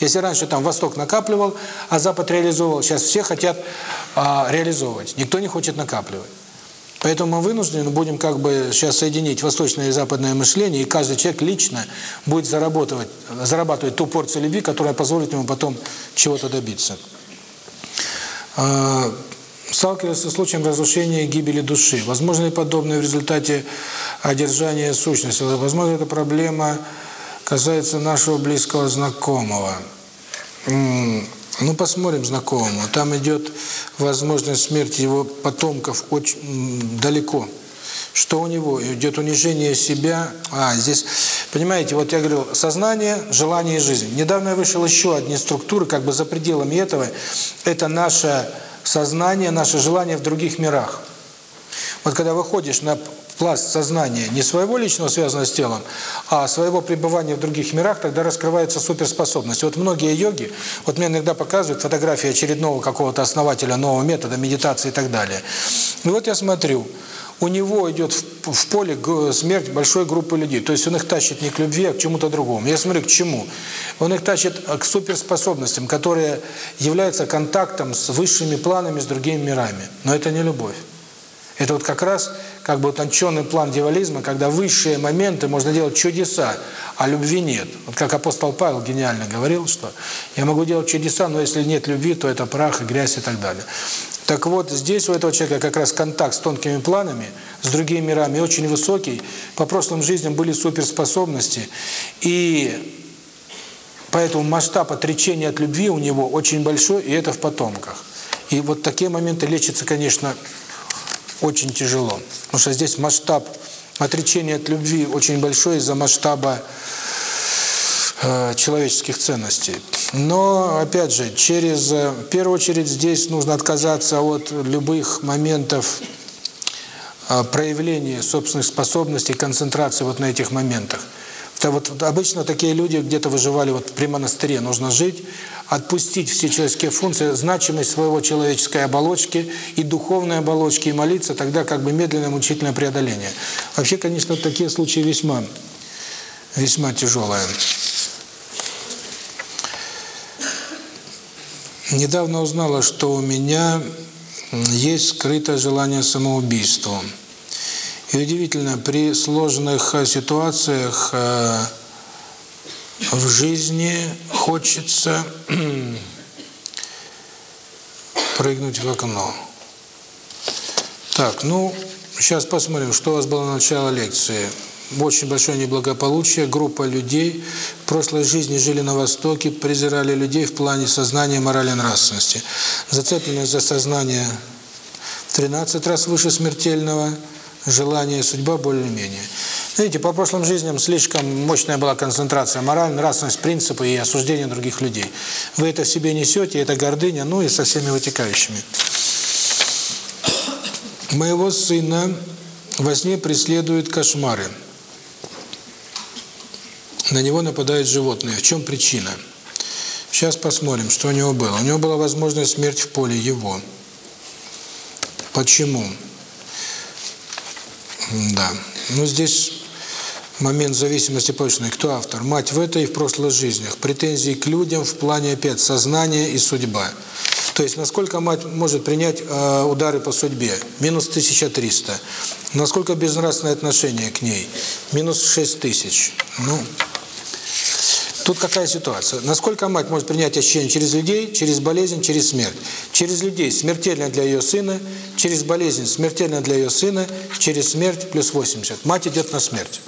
Если раньше там Восток накапливал, а Запад реализовывал, сейчас все хотят а, реализовывать. Никто не хочет накапливать. Поэтому мы вынуждены будем как бы сейчас соединить восточное и западное мышление, и каждый человек лично будет зарабатывать, зарабатывать ту порцию любви, которая позволит ему потом чего-то добиться. Сталкивался с случаем разрушения и гибели души. Возможно ли подобное в результате одержания сущности? Возможно, эта проблема касается нашего близкого знакомого. Ну, посмотрим знакомого. Там идет возможность смерти его потомков очень далеко. Что у него? Идет унижение себя. А, здесь, понимаете, вот я говорил, сознание, желание и жизнь. Недавно я вышел еще одни структуры, как бы за пределами этого. Это наша сознание, наше желание в других мирах. Вот когда выходишь на пласт сознания не своего личного, связанного с телом, а своего пребывания в других мирах, тогда раскрывается суперспособность. Вот многие йоги, вот мне иногда показывают фотографии очередного какого-то основателя нового метода, медитации и так далее. И вот я смотрю, у него идет в, в поле смерть большой группы людей. То есть он их тащит не к любви, а к чему-то другому. Я смотрю, к чему. Он их тащит к суперспособностям, которые являются контактом с высшими планами, с другими мирами. Но это не любовь. Это вот как раз как бы утонченный план дьяволизма, когда высшие моменты можно делать чудеса, а любви нет. Вот как апостол Павел гениально говорил, что я могу делать чудеса, но если нет любви, то это прах, грязь и так далее. Так вот, здесь у этого человека как раз контакт с тонкими планами, с другими мирами очень высокий. По прошлым жизням были суперспособности. И поэтому масштаб отречения от любви у него очень большой, и это в потомках. И вот такие моменты лечатся, конечно, очень тяжело. Потому что здесь масштаб отречения от любви очень большой из-за масштаба э, человеческих ценностей. Но, опять же, через, э, в первую очередь здесь нужно отказаться от любых моментов э, проявления собственных способностей, концентрации вот на этих моментах. Это вот обычно такие люди где-то выживали вот при монастыре. Нужно жить, отпустить все человеческие функции, значимость своего человеческой оболочки и духовной оболочки, и молиться, тогда как бы медленное мучительное преодоление. Вообще, конечно, такие случаи весьма, весьма тяжелые. Недавно узнала, что у меня есть скрытое желание самоубийства. И удивительно, при сложных э, ситуациях э, в жизни хочется прыгнуть в окно. Так, ну, сейчас посмотрим, что у вас было на начало лекции очень большое неблагополучие, группа людей в прошлой жизни жили на Востоке, презирали людей в плане сознания, морали, нравственности. Зацепленность за сознание в 13 раз выше смертельного, желание, судьба более-менее. Видите, по прошлым жизням слишком мощная была концентрация мораль, нравственность, принципы и осуждение других людей. Вы это в себе несете, это гордыня, ну и со всеми вытекающими. Моего сына во сне преследуют кошмары на него нападают животные. В чем причина? Сейчас посмотрим, что у него было. У него была возможность смерть в поле его. Почему? Да. Ну, здесь момент зависимости повышенной. Кто автор? Мать в этой и в прошлых жизнях. Претензии к людям в плане опять сознания и судьба. То есть, насколько мать может принять э, удары по судьбе? Минус 1300. Насколько безнравственное отношение к ней? Минус 6000. Ну, тут какая ситуация? Насколько мать может принять ощущение через людей, через болезнь, через смерть? Через людей смертельно для ее сына, через болезнь смертельно для ее сына, через смерть плюс 80. Мать идет на смерть.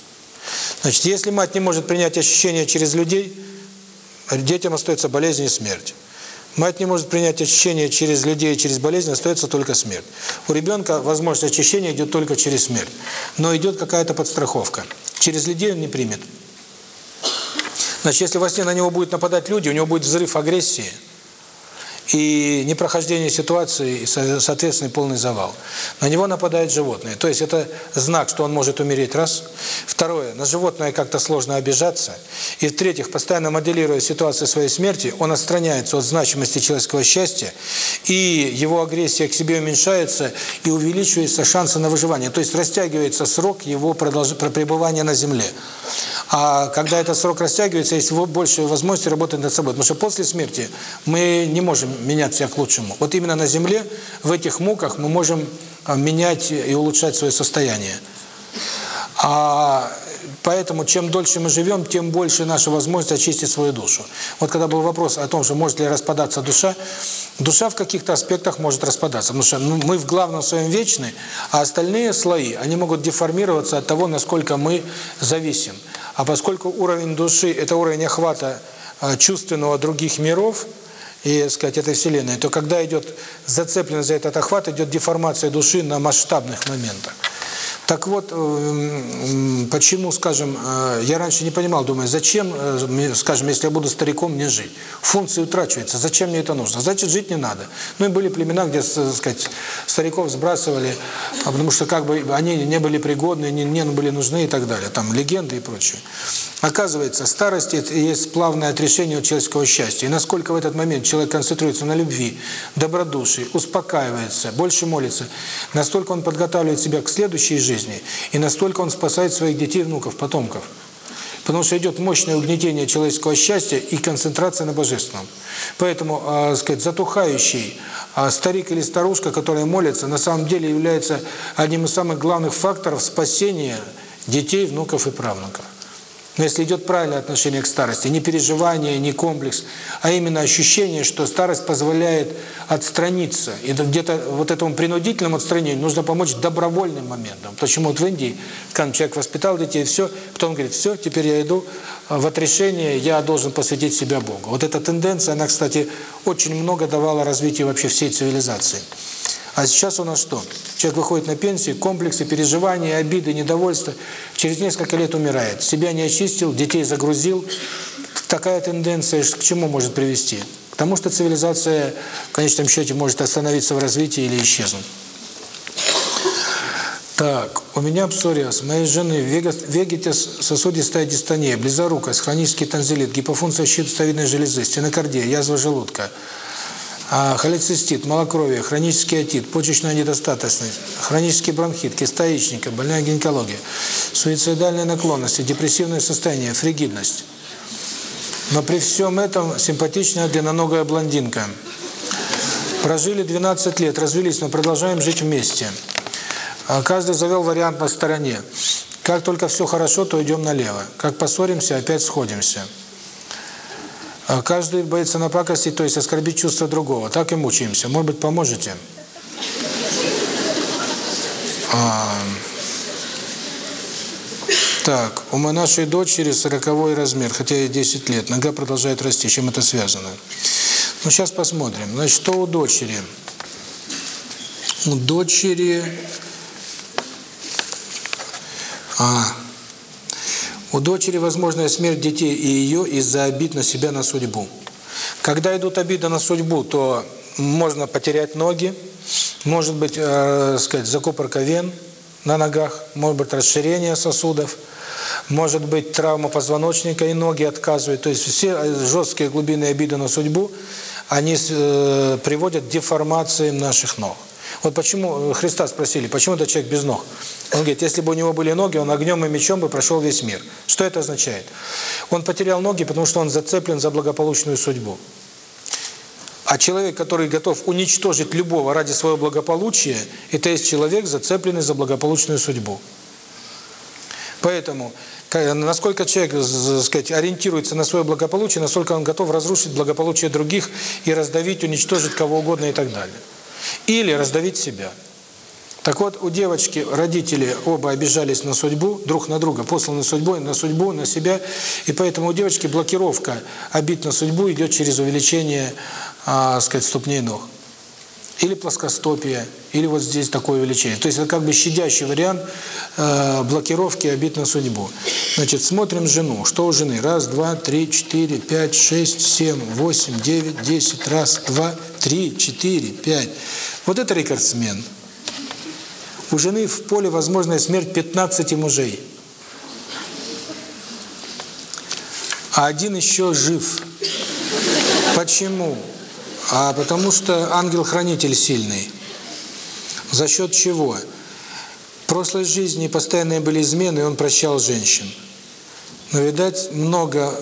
Значит, если мать не может принять ощущения через людей, детям остается болезнь и смерть. Мать не может принять очищение через людей, через болезнь, остается только смерть. У ребенка возможность очищения идет только через смерть. Но идет какая-то подстраховка. Через людей он не примет. Значит, если во сне на него будут нападать люди, у него будет взрыв агрессии – и непрохождение ситуации, и, соответственно, полный завал. На него нападает животное. То есть это знак, что он может умереть, раз. Второе, на животное как-то сложно обижаться. И в-третьих, постоянно моделируя ситуацию своей смерти, он отстраняется от значимости человеческого счастья, и его агрессия к себе уменьшается, и увеличивается шансы на выживание. То есть растягивается срок его продолж... пребывания на Земле. А когда этот срок растягивается, есть больше возможности работать над собой. Потому что после смерти мы не можем менять себя к лучшему. Вот именно на Земле, в этих муках, мы можем а, менять и улучшать свое состояние. А поэтому, чем дольше мы живем, тем больше наша возможность очистить свою душу. Вот когда был вопрос о том, что может ли распадаться душа, душа в каких-то аспектах может распадаться, потому что ну, мы в главном своем вечны, а остальные слои, они могут деформироваться от того, насколько мы зависим. А поскольку уровень души – это уровень охвата а, чувственного других миров – и, сказать, этой Вселенной, то когда идет зацепленность за этот охват, идет деформация души на масштабных моментах. Так вот, э, почему, скажем, э, я раньше не понимал, думаю, зачем, э, скажем, если я буду стариком, мне жить? Функции утрачиваются, зачем мне это нужно? Значит, жить не надо. Ну и были племена, где, сказать, стариков сбрасывали, а потому что как бы они не были пригодны, не были нужны и так далее, там легенды и прочее. Оказывается, старость – это есть плавное отрешение от человеческого счастья. И насколько в этот момент человек концентрируется на любви, добродушии, успокаивается, больше молится, настолько он подготавливает себя к следующей жизни, и настолько он спасает своих детей, внуков, потомков. Потому что идет мощное угнетение человеческого счастья и концентрация на божественном. Поэтому, э, сказать, затухающий э, старик или старушка, которые молятся, на самом деле является одним из самых главных факторов спасения детей, внуков и правнуков. Но если идет правильное отношение к старости, не переживание, не комплекс, а именно ощущение, что старость позволяет отстраниться. И где-то вот этому принудительному отстранению нужно помочь добровольным моментом. Почему вот в Индии, когда человек воспитал детей, все, потом говорит, все, теперь я иду в отрешение, я должен посвятить себя Богу. Вот эта тенденция, она, кстати, очень много давала развитию вообще всей цивилизации. А сейчас у нас что? Человек выходит на пенсию, комплексы, переживания, обиды, недовольства. Через несколько лет умирает. Себя не очистил, детей загрузил. Такая тенденция к чему может привести? К тому, что цивилизация в конечном счете может остановиться в развитии или исчезнуть. Так, у меня псориаз, моей жены вегетис, сосудистая дистония, близорукость, хронический танзелит, гипофункция щитовидной железы, стенокардия, язва желудка – холецистит, малокровие, хронический отит, почечная недостаточность, хронический бронхит, киста яичника, больная гинекология, суицидальные наклонности, депрессивное состояние, фригидность. Но при всем этом симпатичная длинноногая блондинка. Прожили 12 лет, развелись, но продолжаем жить вместе. А каждый завел вариант на стороне. Как только все хорошо, то идем налево. Как поссоримся, опять сходимся. А каждый боится напакостить, то есть оскорбить чувство другого. Так и мучаемся. Может быть, поможете? А... Так, у моей нашей дочери 40 размер, хотя ей 10 лет. Нога продолжает расти. Чем это связано? Ну, сейчас посмотрим. Значит, что у дочери? У дочери... А, у дочери возможная смерть детей и ее из-за обид на себя, на судьбу. Когда идут обиды на судьбу, то можно потерять ноги, может быть, э, сказать, закупорка вен на ногах, может быть, расширение сосудов, может быть, травма позвоночника и ноги отказывают. То есть все жесткие глубинные обиды на судьбу, они э, приводят к деформации наших ног. Вот почему э, Христа спросили, почему этот человек без ног? Он говорит, если бы у него были ноги, он огнем и мечом бы прошел весь мир. Что это означает? Он потерял ноги, потому что он зацеплен за благополучную судьбу. А человек, который готов уничтожить любого ради своего благополучия, это есть человек, зацепленный за благополучную судьбу. Поэтому, насколько человек, так сказать, ориентируется на свое благополучие, настолько он готов разрушить благополучие других и раздавить, уничтожить кого угодно и так далее. Или раздавить себя. Так вот, у девочки родители оба обижались на судьбу, друг на друга, посланы судьбой, на судьбу, на себя, и поэтому у девочки блокировка обид на судьбу идет через увеличение, а, сказать, ступней ног. Или плоскостопие, или вот здесь такое увеличение. То есть это как бы щадящий вариант э, блокировки обид на судьбу. Значит, смотрим жену. Что у жены? Раз, два, три, четыре, пять, шесть, семь, восемь, девять, десять. Раз, два, три, четыре, пять. Вот это рекордсмен. У жены в поле возможная смерть 15 мужей. А один еще жив. Почему? А потому что ангел-хранитель сильный. За счет чего? В прошлой жизни постоянные были измены, и он прощал женщин. Но, видать, много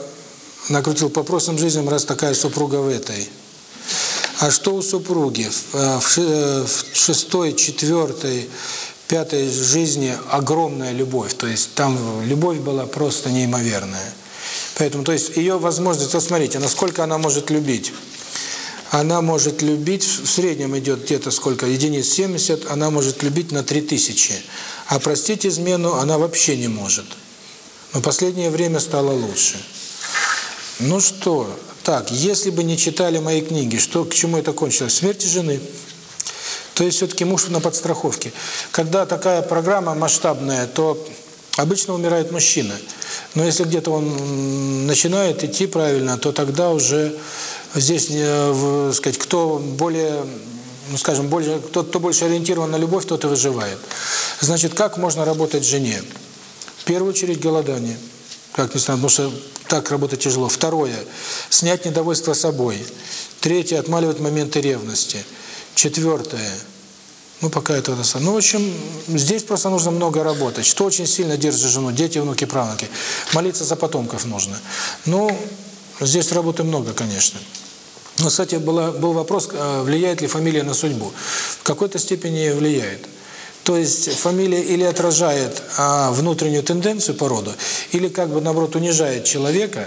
накрутил по прошлым жизням, раз такая супруга в этой. А что у супруги? В шестой, четвертой, пятой жизни огромная любовь. То есть там любовь была просто неимоверная. Поэтому, то есть ее возможность, вот смотрите, насколько она может любить. Она может любить, в среднем идет где-то сколько, единиц 70, она может любить на 3000. А простить измену она вообще не может. Но последнее время стало лучше. Ну что, так, если бы не читали мои книги, что к чему это кончилось? Смерти жены. То есть все-таки муж на подстраховке. Когда такая программа масштабная, то обычно умирает мужчина. Но если где-то он начинает идти правильно, то тогда уже здесь, э, сказать, кто более, ну скажем, больше, кто, кто больше ориентирован на любовь, тот и выживает. Значит, как можно работать жене? В первую очередь голодание. Как ни странно, потому что так работать тяжело. Второе – снять недовольство собой. Третье – отмаливать моменты ревности. Четвертое – ну, пока это... Ну, в общем, здесь просто нужно много работать. Что очень сильно держит жену? Дети, внуки, правнуки. Молиться за потомков нужно. Ну, здесь работы много, конечно. Но, кстати, была, был вопрос, а, влияет ли фамилия на судьбу. В какой-то степени влияет. То есть фамилия или отражает а, внутреннюю тенденцию по роду, или как бы, наоборот, унижает человека.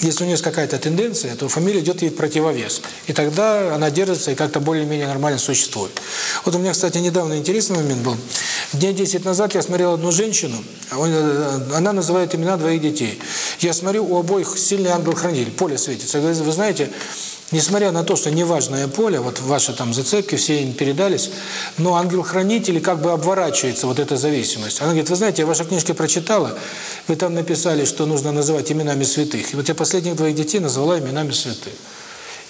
Если у нее какая-то тенденция, то фамилия идет ей противовес. И тогда она держится и как-то более-менее нормально существует. Вот у меня, кстати, недавно интересный момент был. Дней 10 назад я смотрел одну женщину, э, она называет имена двоих детей. Я смотрю, у обоих сильный ангел-хранитель, поле светится. Я говорю, вы знаете, Несмотря на то, что неважное поле, вот ваши там зацепки, все им передались, но ангел-хранитель как бы обворачивается вот эта зависимость. Она говорит, вы знаете, я ваши книжки прочитала, вы там написали, что нужно называть именами святых. И вот я последних двоих детей назвала именами святых.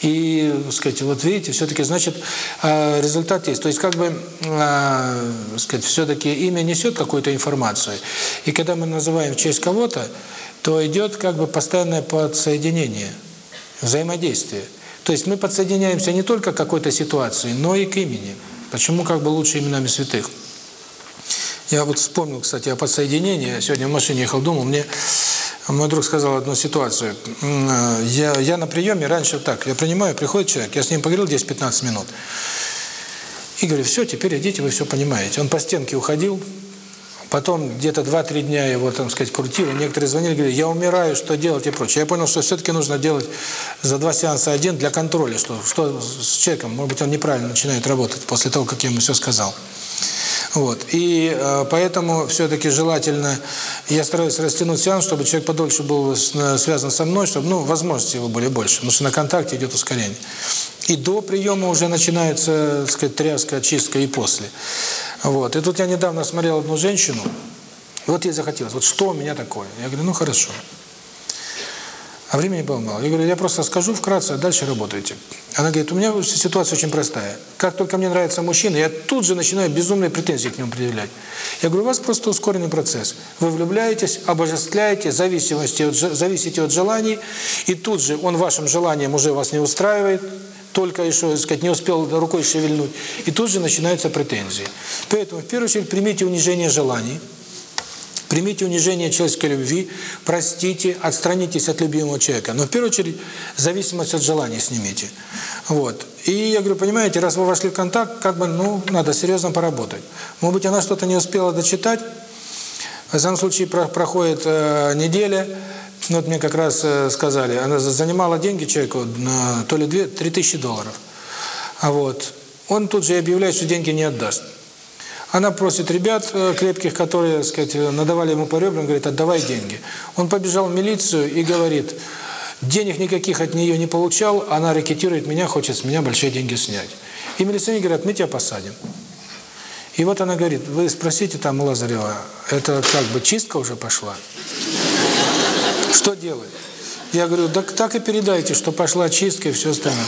И, сказать, вот видите, все-таки, значит, а, результат есть. То есть, как бы, а, сказать, все-таки имя несет какую-то информацию. И когда мы называем в честь кого-то, то идет как бы постоянное подсоединение, взаимодействие. То есть мы подсоединяемся не только к какой-то ситуации, но и к имени. Почему как бы лучше именами святых? Я вот вспомнил, кстати, о подсоединении. Сегодня в машине ехал, думал, мне мой друг сказал одну ситуацию. Я, я на приеме раньше так, я принимаю, приходит человек, я с ним поговорил 10-15 минут. И говорю, все, теперь идите, вы все понимаете. Он по стенке уходил, Потом где-то 2-3 дня его, там сказать, крутило. Некоторые звонили, говорили, я умираю, что делать и прочее. Я понял, что все-таки нужно делать за два сеанса один для контроля, что, что с человеком, может быть, он неправильно начинает работать после того, как я ему все сказал. Вот. И э, поэтому все-таки желательно, я стараюсь растянуть сеанс, чтобы человек подольше был связан со мной, чтобы ну, возможности его были больше, потому что на контакте идет ускорение. И до приема уже начинается, так сказать, тряска, очистка и после. Вот. И тут я недавно смотрел одну женщину, вот ей захотелось, вот что у меня такое? Я говорю, ну хорошо. А времени было мало. Я говорю, я просто скажу вкратце, а дальше работайте. Она говорит, у меня ситуация очень простая. Как только мне нравится мужчина, я тут же начинаю безумные претензии к нему предъявлять. Я говорю, у вас просто ускоренный процесс. Вы влюбляетесь, обожествляете, зависимости от, зависите от желаний, и тут же он вашим желанием уже вас не устраивает, только еще, так сказать, не успел рукой шевельнуть, и тут же начинаются претензии. Поэтому, в первую очередь, примите унижение желаний. Примите унижение человеческой любви, простите, отстранитесь от любимого человека. Но в первую очередь зависимость от желания снимите. Вот. И я говорю, понимаете, раз вы вошли в контакт, как бы, ну, надо серьезно поработать. Может быть, она что-то не успела дочитать. В данном случае про проходит э, неделя, ну, вот мне как раз э, сказали, она занимала деньги человеку, на, то ли 2, 3 тысячи долларов. А вот, он тут же объявляет, что деньги не отдаст. Она просит ребят э, крепких, которые, сказать, надавали ему по ребрам, говорит, отдавай деньги. Он побежал в милицию и говорит, денег никаких от нее не получал, она рекетирует меня, хочет с меня большие деньги снять. И милиционеры говорят, мы тебя посадим. И вот она говорит, вы спросите там у Лазарева, это как бы чистка уже пошла? Что делать? Я говорю, так, так и передайте, что пошла чистка и все остальное.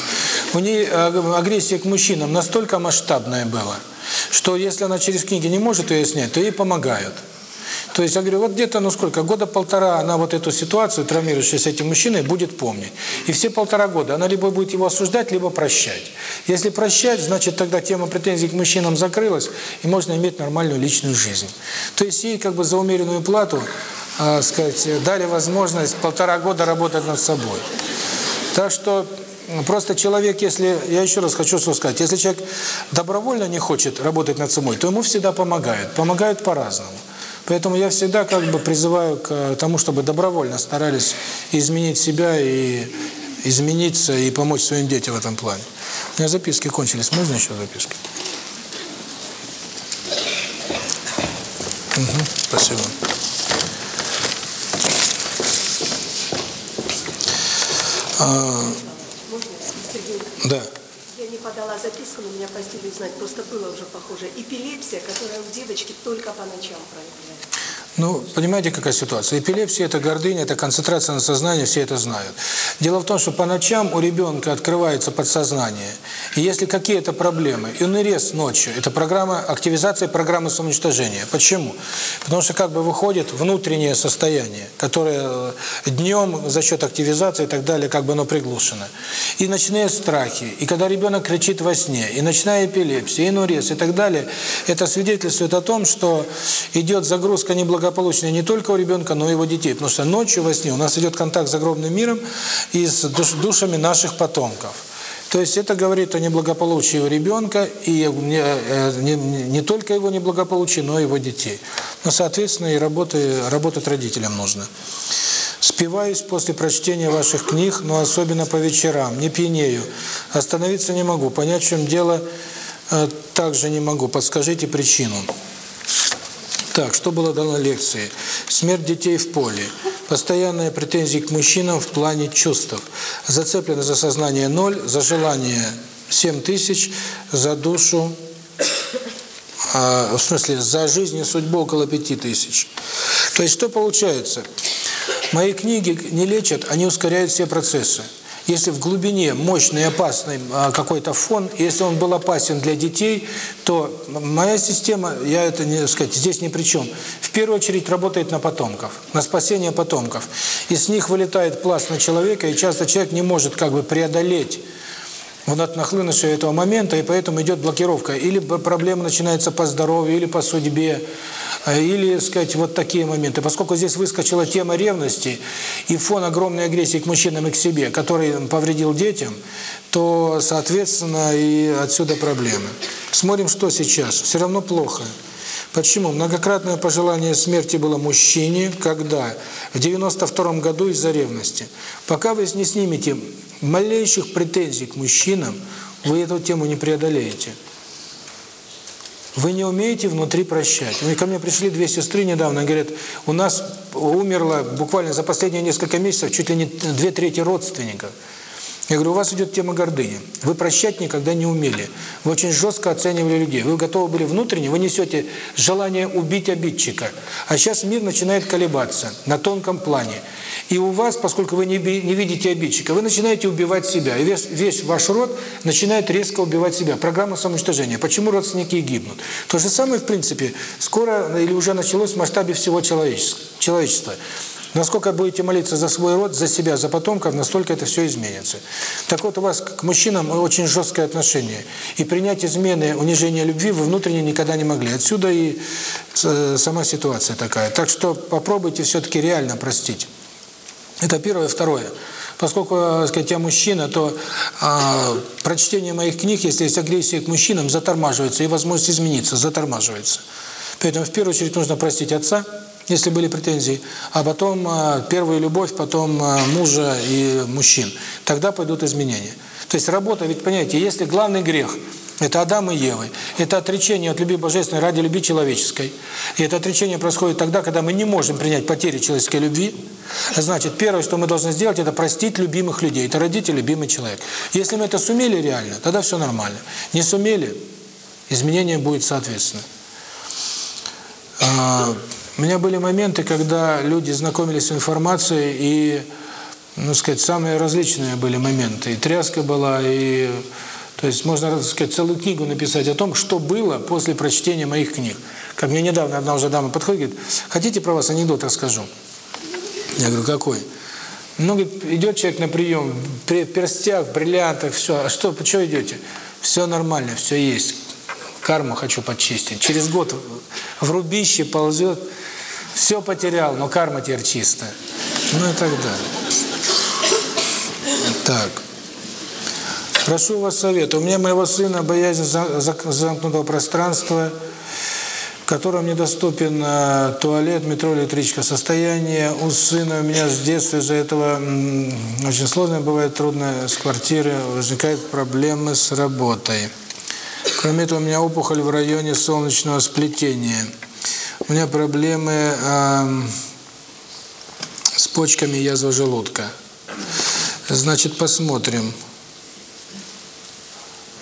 У нее э, агрессия к мужчинам настолько масштабная была, что если она через книги не может ее снять, то ей помогают. То есть я говорю, вот где-то, ну сколько, года полтора она вот эту ситуацию, травмирующую с этим мужчиной, будет помнить. И все полтора года она либо будет его осуждать, либо прощать. Если прощать, значит тогда тема претензий к мужчинам закрылась, и можно иметь нормальную личную жизнь. То есть ей как бы за умеренную плату, э, сказать, дали возможность полтора года работать над собой. Так что Просто человек, если, я еще раз хочу сказать, если человек добровольно не хочет работать над собой, то ему всегда помогают. Помогают по-разному. Поэтому я всегда как бы призываю к тому, чтобы добровольно старались изменить себя и измениться и помочь своим детям в этом плане. У меня записки кончились. Можно еще записки? Угу, спасибо. А, да. Записку, но меня просили узнать, просто было уже похоже. Эпилепсия, которая у девочки только по ночам проявляется. Ну, понимаете, какая ситуация? Эпилепсия – это гордыня, это концентрация на сознании, все это знают. Дело в том, что по ночам у ребенка открывается подсознание. И если какие-то проблемы, и ИНРС ночью – это программа, активизация программы самоуничтожения. Почему? Потому что как бы выходит внутреннее состояние, которое э, днем за счет активизации и так далее, как бы оно приглушено. И ночные страхи, и когда ребенок кричит во сне, и ночная эпилепсия, и ИНРС и так далее, это свидетельствует о том, что идет загрузка неблагополучия благополучная не только у ребенка, но и его детей. Потому что ночью во сне у нас идет контакт с загробным миром и с душ, душами наших потомков. То есть это говорит о неблагополучии ребенка и не, э, не, не только его неблагополучии, но и его детей. Но, соответственно, и работы, работать родителям нужно. Спиваюсь после прочтения ваших книг, но особенно по вечерам, не пьянею. Остановиться не могу, понять, в чем дело, э, также не могу. Подскажите причину. Так, что было дано лекции? Смерть детей в поле. Постоянные претензии к мужчинам в плане чувств. Зацеплено за сознание ноль, за желание 7 тысяч, за душу, а, в смысле, за жизнь и судьбу около 5 тысяч. То есть что получается? Мои книги не лечат, они ускоряют все процессы. Если в глубине мощный, опасный а, какой-то фон, если он был опасен для детей, то моя система, я это не сказать, здесь ни при чем. В первую очередь работает на потомков, на спасение потомков. Из них вылетает пласт на человека, и часто человек не может как бы преодолеть вот нахлынувшего этого момента, и поэтому идет блокировка. Или проблема начинается по здоровью, или по судьбе, а, или, сказать, вот такие моменты. Поскольку здесь выскочила тема ревности и фон огромной агрессии к мужчинам и к себе, который повредил детям, то, соответственно, и отсюда проблемы. Смотрим, что сейчас. Все равно плохо. Почему? Многократное пожелание смерти было мужчине, когда? В 92 году из-за ревности. Пока вы не снимете малейших претензий к мужчинам, вы эту тему не преодолеете. Вы не умеете внутри прощать. Ко мне пришли две сестры недавно, говорят, у нас умерло буквально за последние несколько месяцев чуть ли не две трети родственников. Я говорю, у вас идет тема гордыни. Вы прощать никогда не умели. Вы очень жестко оценивали людей. Вы готовы были внутренне, вы несете желание убить обидчика. А сейчас мир начинает колебаться на тонком плане. И у вас, поскольку вы не, не видите обидчика, вы начинаете убивать себя. И весь, весь ваш род начинает резко убивать себя. Программа самоуничтожения. Почему родственники гибнут? То же самое, в принципе, скоро или уже началось в масштабе всего человечества. Насколько будете молиться за свой род, за себя, за потомков, настолько это все изменится. Так вот, у вас к мужчинам очень жесткое отношение. И принять измены, унижение любви вы внутренне никогда не могли. Отсюда и э, сама ситуация такая. Так что попробуйте все-таки реально простить. Это первое. Второе. Поскольку, так э, сказать, я мужчина, то э, прочтение моих книг, если есть агрессия к мужчинам, затормаживается, и возможность измениться затормаживается. Поэтому в первую очередь нужно простить отца, если были претензии, а потом э, первую любовь, потом э, мужа и мужчин. Тогда пойдут изменения. То есть работа, ведь понимаете, если главный грех – это Адам и Евы, это отречение от любви божественной ради любви человеческой. И это отречение происходит тогда, когда мы не можем принять потери человеческой любви. Значит, первое, что мы должны сделать, это простить любимых людей. Это родитель, любимый человек. Если мы это сумели реально, тогда все нормально. Не сумели, изменение будет соответственно. У меня были моменты, когда люди знакомились с информацией, и, ну, сказать, самые различные были моменты. И тряска была, и... То есть можно, так сказать, целую книгу написать о том, что было после прочтения моих книг. Как мне недавно одна уже дама подходит, говорит, хотите про вас анекдот расскажу? Я говорю, какой? Ну, говорит, идет человек на прием, при перстях, бриллиантах, все. А что, почему идете? Все нормально, все есть. Карму хочу почистить. Через год в рубище ползет, все потерял, но карма теперь чистая. Ну и так далее. Так. Прошу вас совета. У меня моего сына боязнь замкнутого пространства, которым недоступен э, туалет, метро, электричка. Состояние у сына у меня с детства из-за этого очень сложное, бывает трудно с квартиры, возникают проблемы с работой. Кроме этого, у меня опухоль в районе солнечного сплетения – у меня проблемы э, с почками язва желудка. Значит, посмотрим.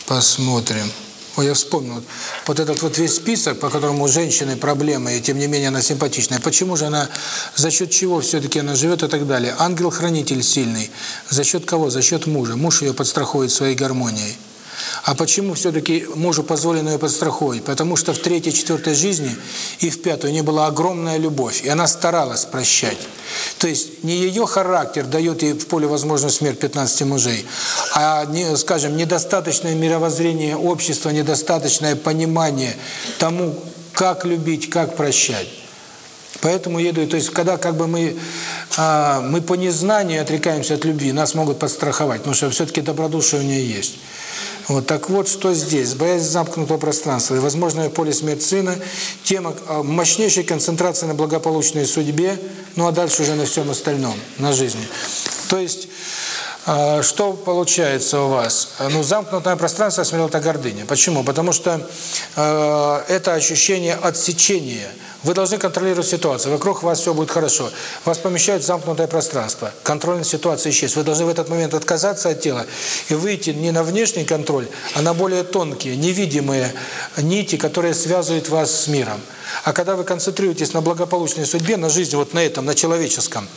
Посмотрим. Ой, я вспомнил. Вот этот вот весь список, по которому у женщины проблемы, и тем не менее она симпатичная. Почему же она, за счет чего все-таки она живет и так далее? Ангел-хранитель сильный. За счет кого? За счет мужа. Муж ее подстрахует своей гармонией. А почему все-таки мужу позволено ее подстраховать? Потому что в третьей, четвертой жизни и в пятой у нее была огромная любовь, и она старалась прощать. То есть не ее характер дает ей в поле возможную смерть 15 мужей, а, не, скажем, недостаточное мировоззрение общества, недостаточное понимание тому, как любить, как прощать. Поэтому еду, то есть когда как бы мы а, мы по незнанию отрекаемся от любви, нас могут подстраховать, потому что все-таки добродушие у нее есть. Вот так вот, что здесь? Боязнь замкнутого пространства и возможное поле смерть сына, тема а, мощнейшей концентрации на благополучной судьбе, ну а дальше уже на всем остальном, на жизни. То есть, а, что получается у вас? Ну, замкнутое пространство, я смотрел, это гордыня. Почему? Потому что э, это ощущение отсечения – вы должны контролировать ситуацию. Вокруг вас все будет хорошо. Вас помещают в замкнутое пространство. Контрольная ситуация исчез. Вы должны в этот момент отказаться от тела и выйти не на внешний контроль, а на более тонкие, невидимые нити, которые связывают вас с миром. А когда вы концентрируетесь на благополучной судьбе, на жизни, вот на этом, на человеческом,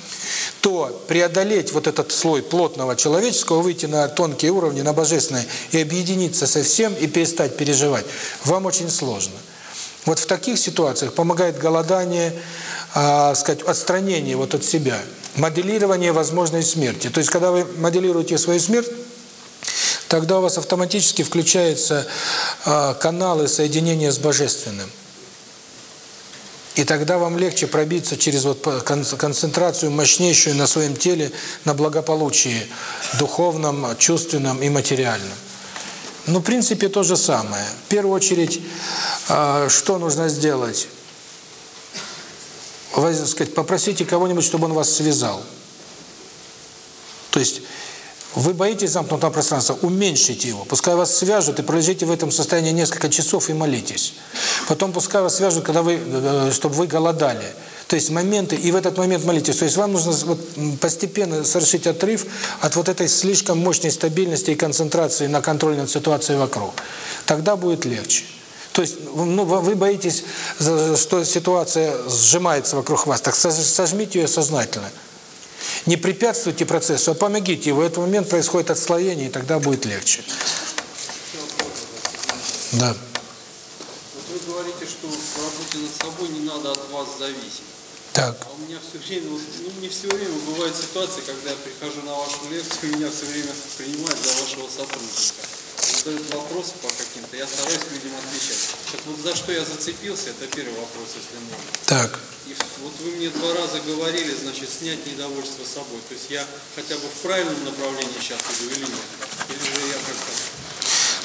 то преодолеть вот этот слой плотного человеческого, выйти на тонкие уровни, на божественные, и объединиться со всем, и перестать переживать, вам очень сложно. Вот в таких ситуациях помогает голодание, э, сказать, отстранение вот от себя, моделирование возможной смерти. То есть, когда вы моделируете свою смерть, тогда у вас автоматически включаются э, каналы соединения с Божественным. И тогда вам легче пробиться через вот концентрацию мощнейшую на своем теле, на благополучии духовном, чувственном и материальном. Ну, в принципе, то же самое. В первую очередь, а, что нужно сделать? Вы, сказать, попросите кого-нибудь, чтобы он вас связал. То есть вы боитесь замкнутого пространства, уменьшите его. Пускай вас свяжут и пролежите в этом состоянии несколько часов и молитесь. Потом пускай вас свяжут, когда вы, э, чтобы вы голодали. То есть моменты, и в этот момент молитесь. То есть вам нужно вот постепенно совершить отрыв от вот этой слишком мощной стабильности и концентрации на контроль над ситуацией вокруг. Тогда будет легче. То есть ну, вы боитесь, что ситуация сжимается вокруг вас, так сожмите ее сознательно. Не препятствуйте процессу, а помогите. В этот момент происходит отслоение, и тогда будет легче. Да. Вот вы говорите, что в работе над собой не надо от вас зависеть. Так. А у меня все время, вот, ну не все время, бывают ситуации, когда я прихожу на вашу лекцию, меня все время принимают за вашего сотрудника. Задают вопросы по каким-то, я стараюсь людям отвечать. Так вот за что я зацепился, это первый вопрос, если можно. Так. И вот вы мне два раза говорили, значит, снять недовольство собой. То есть я хотя бы в правильном направлении сейчас иду или нет? Или же я как-то...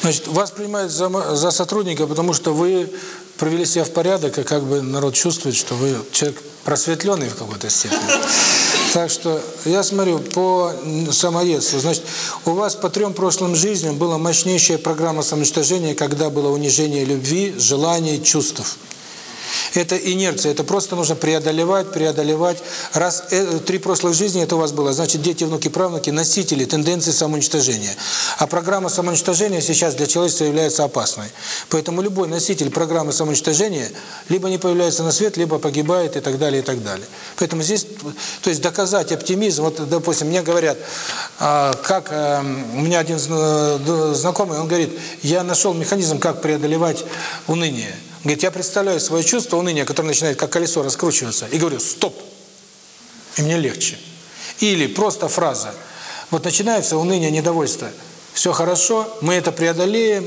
Значит, вас принимают за, за сотрудника, потому что вы привели себя в порядок, и как бы народ чувствует, что вы человек просветленный в какой-то степени. Так что я смотрю по самоедству. Значит, у вас по трем прошлым жизням была мощнейшая программа самоуничтожения, когда было унижение любви, желаний, чувств. Это инерция, это просто нужно преодолевать, преодолевать. Раз э, три прошлых жизни это у вас было, значит, дети, внуки, правнуки – носители тенденции самоуничтожения. А программа самоуничтожения сейчас для человечества является опасной. Поэтому любой носитель программы самоуничтожения либо не появляется на свет, либо погибает и так далее, и так далее. Поэтому здесь, то есть доказать оптимизм, вот, допустим, мне говорят, а, как, а, у меня один д- знакомый, он говорит, я нашел механизм, как преодолевать уныние. Говорит, я представляю свое чувство уныния, которое начинает как колесо раскручиваться, и говорю, стоп, и мне легче. Или просто фраза, вот начинается уныние, недовольство, все хорошо, мы это преодолеем,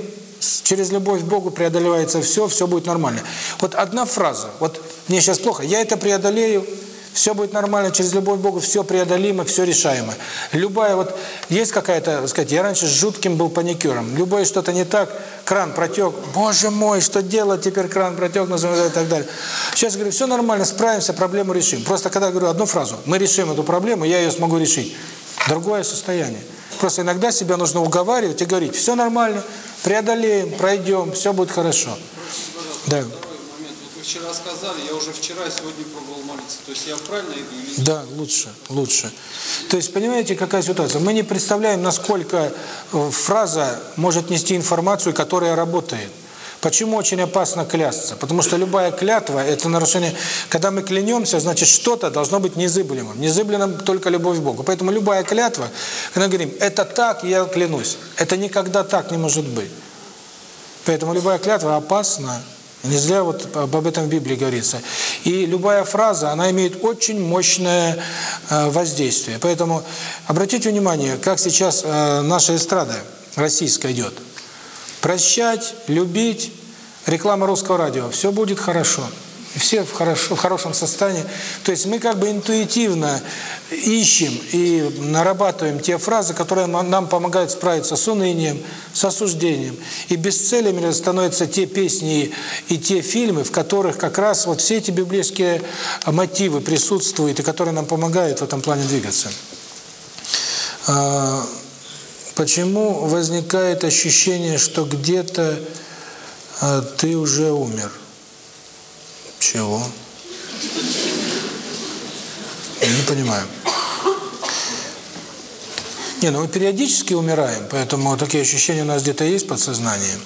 через любовь к Богу преодолевается все, все будет нормально. Вот одна фраза, вот мне сейчас плохо, я это преодолею, все будет нормально, через любовь к Богу все преодолимо, все решаемо. Любая вот, есть какая-то, сказать, я раньше с жутким был паникером, любое что-то не так, кран протек, боже мой, что делать, теперь кран протек, и так далее. Сейчас говорю, все нормально, справимся, проблему решим. Просто когда говорю одну фразу, мы решим эту проблему, я ее смогу решить. Другое состояние. Просто иногда себя нужно уговаривать и говорить, все нормально, преодолеем, пройдем, все будет хорошо. Да. Второй момент. Вот вы вчера сказали, я уже вчера и сегодня пробовал молиться. То есть я правильно иду? Да, лучше, лучше. То есть, понимаете, какая ситуация? Мы не представляем, насколько э, фраза может нести информацию, которая работает. Почему очень опасно клясться? Потому что любая клятва – это нарушение. Когда мы клянемся, значит, что-то должно быть незыблемым. Незыблемым только любовь к Богу. Поэтому любая клятва, когда мы говорим «это так, я клянусь», это никогда так не может быть. Поэтому любая клятва опасна. Не зря вот об этом в Библии говорится. И любая фраза, она имеет очень мощное э, воздействие. Поэтому обратите внимание, как сейчас э, наша эстрада российская идет. Прощать, любить, реклама русского радио. Все будет хорошо. Все в, хорошо, в хорошем состоянии. То есть мы как бы интуитивно ищем и нарабатываем те фразы, которые нам помогают справиться с унынием, с осуждением. И бестселлерами становятся те песни и те фильмы, в которых как раз вот все эти библейские мотивы присутствуют и которые нам помогают в этом плане двигаться. А, Почему возникает ощущение, что где-то а, ты уже умер? Чего? Не понимаю. Не, ну мы периодически умираем, поэтому такие ощущения у нас где-то есть в подсознании.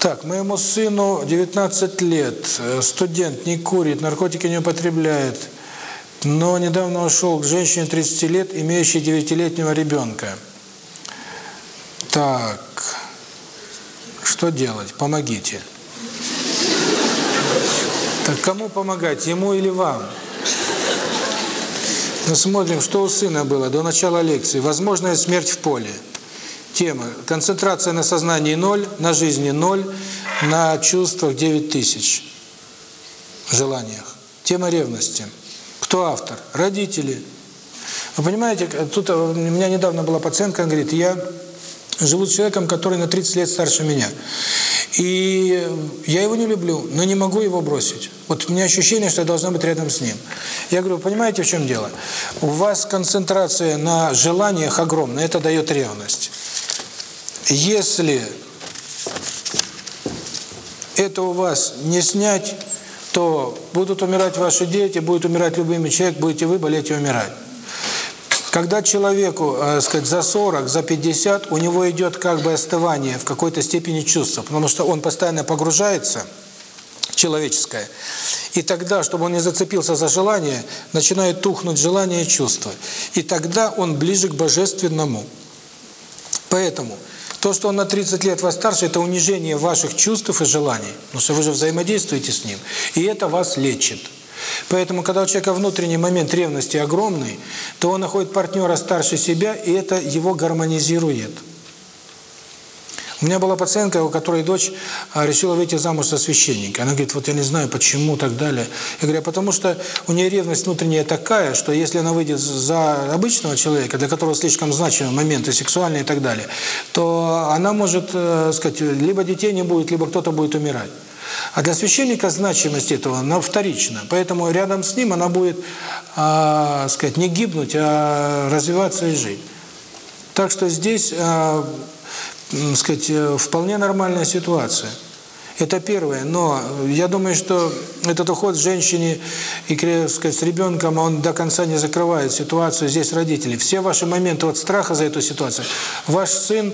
Так, моему сыну 19 лет, э, студент, не курит, наркотики не употребляет, но недавно ушел к женщине 30 лет, имеющей 9-летнего ребенка. Так, что делать? Помогите. Так кому помогать, ему или вам? Мы смотрим, что у сына было до начала лекции. Возможная смерть в поле. Тема. Концентрация на сознании ноль, на жизни ноль, на чувствах 9 тысяч. Желаниях. Тема ревности. Кто автор? Родители. Вы понимаете, тут э, у меня недавно была пациентка, она говорит, я живу с человеком, который на 30 лет старше меня. И я его не люблю, но не могу его бросить. Вот у меня ощущение, что я должна быть рядом с ним. Я говорю, понимаете, в чем дело? У вас концентрация на желаниях огромная, это дает ревность. Если это у вас не снять, то будут умирать ваши дети, будет умирать любимый человек, будете вы болеть и умирать. Когда человеку, э, сказать, за 40, за 50, у него идет как бы остывание в какой-то степени чувства, потому что он постоянно погружается человеческое. И тогда, чтобы он не зацепился за желание, начинает тухнуть желание и чувства. И тогда он ближе к божественному. Поэтому то, что он на 30 лет вас старше, это унижение ваших чувств и желаний. Потому что вы же взаимодействуете с ним. И это вас лечит. Поэтому, когда у человека внутренний момент ревности огромный, то он находит партнера старше себя, и это его гармонизирует. У меня была пациентка, у которой дочь а, решила выйти замуж за священника. Она говорит, вот я не знаю, почему, так далее. Я говорю, «А потому что у нее ревность внутренняя такая, что если она выйдет за обычного человека, для которого слишком значимы моменты сексуальные и так далее, то она может, э, сказать, либо детей не будет, либо кто-то будет умирать. А для священника значимость этого она вторична. Поэтому рядом с ним она будет, э, сказать, не гибнуть, а развиваться и жить. Так что здесь... Э, сказать, э, вполне нормальная ситуация. Это первое. Но я думаю, что этот уход женщине и, сказать, с ребенком, он до конца не закрывает ситуацию. Здесь родители. Все ваши моменты от страха за эту ситуацию. Ваш сын,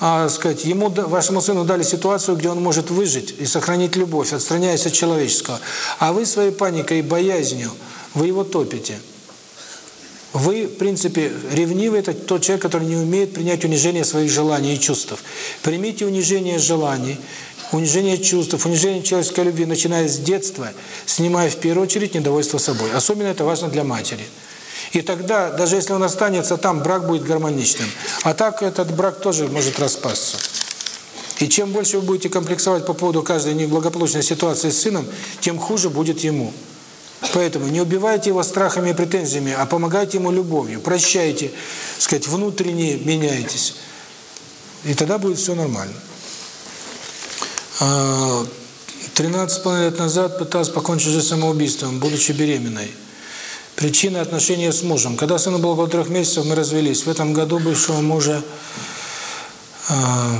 а, сказать, ему, вашему сыну дали ситуацию, где он может выжить и сохранить любовь, отстраняясь от человеческого. А вы своей паникой и боязнью, вы его топите. Вы, в принципе, ревнивый – это тот человек, который не умеет принять унижение своих желаний и чувств. Примите унижение желаний, унижение чувств, унижение человеческой любви, начиная с детства, снимая в первую очередь недовольство собой. Особенно это важно для матери. И тогда, даже если он останется там, брак будет гармоничным. А так этот брак тоже может распасться. И чем больше вы будете комплексовать по поводу каждой неблагополучной ситуации с сыном, тем хуже будет ему. Поэтому не убивайте его страхами и претензиями, а помогайте ему любовью, прощайте, сказать, внутренне меняйтесь. И тогда будет все нормально. 13 а, лет назад пыталась покончить жизнь самоубийством, будучи беременной. Причина отношения с мужем. Когда сыну было около трех месяцев, мы развелись. В этом году бывшего мужа э,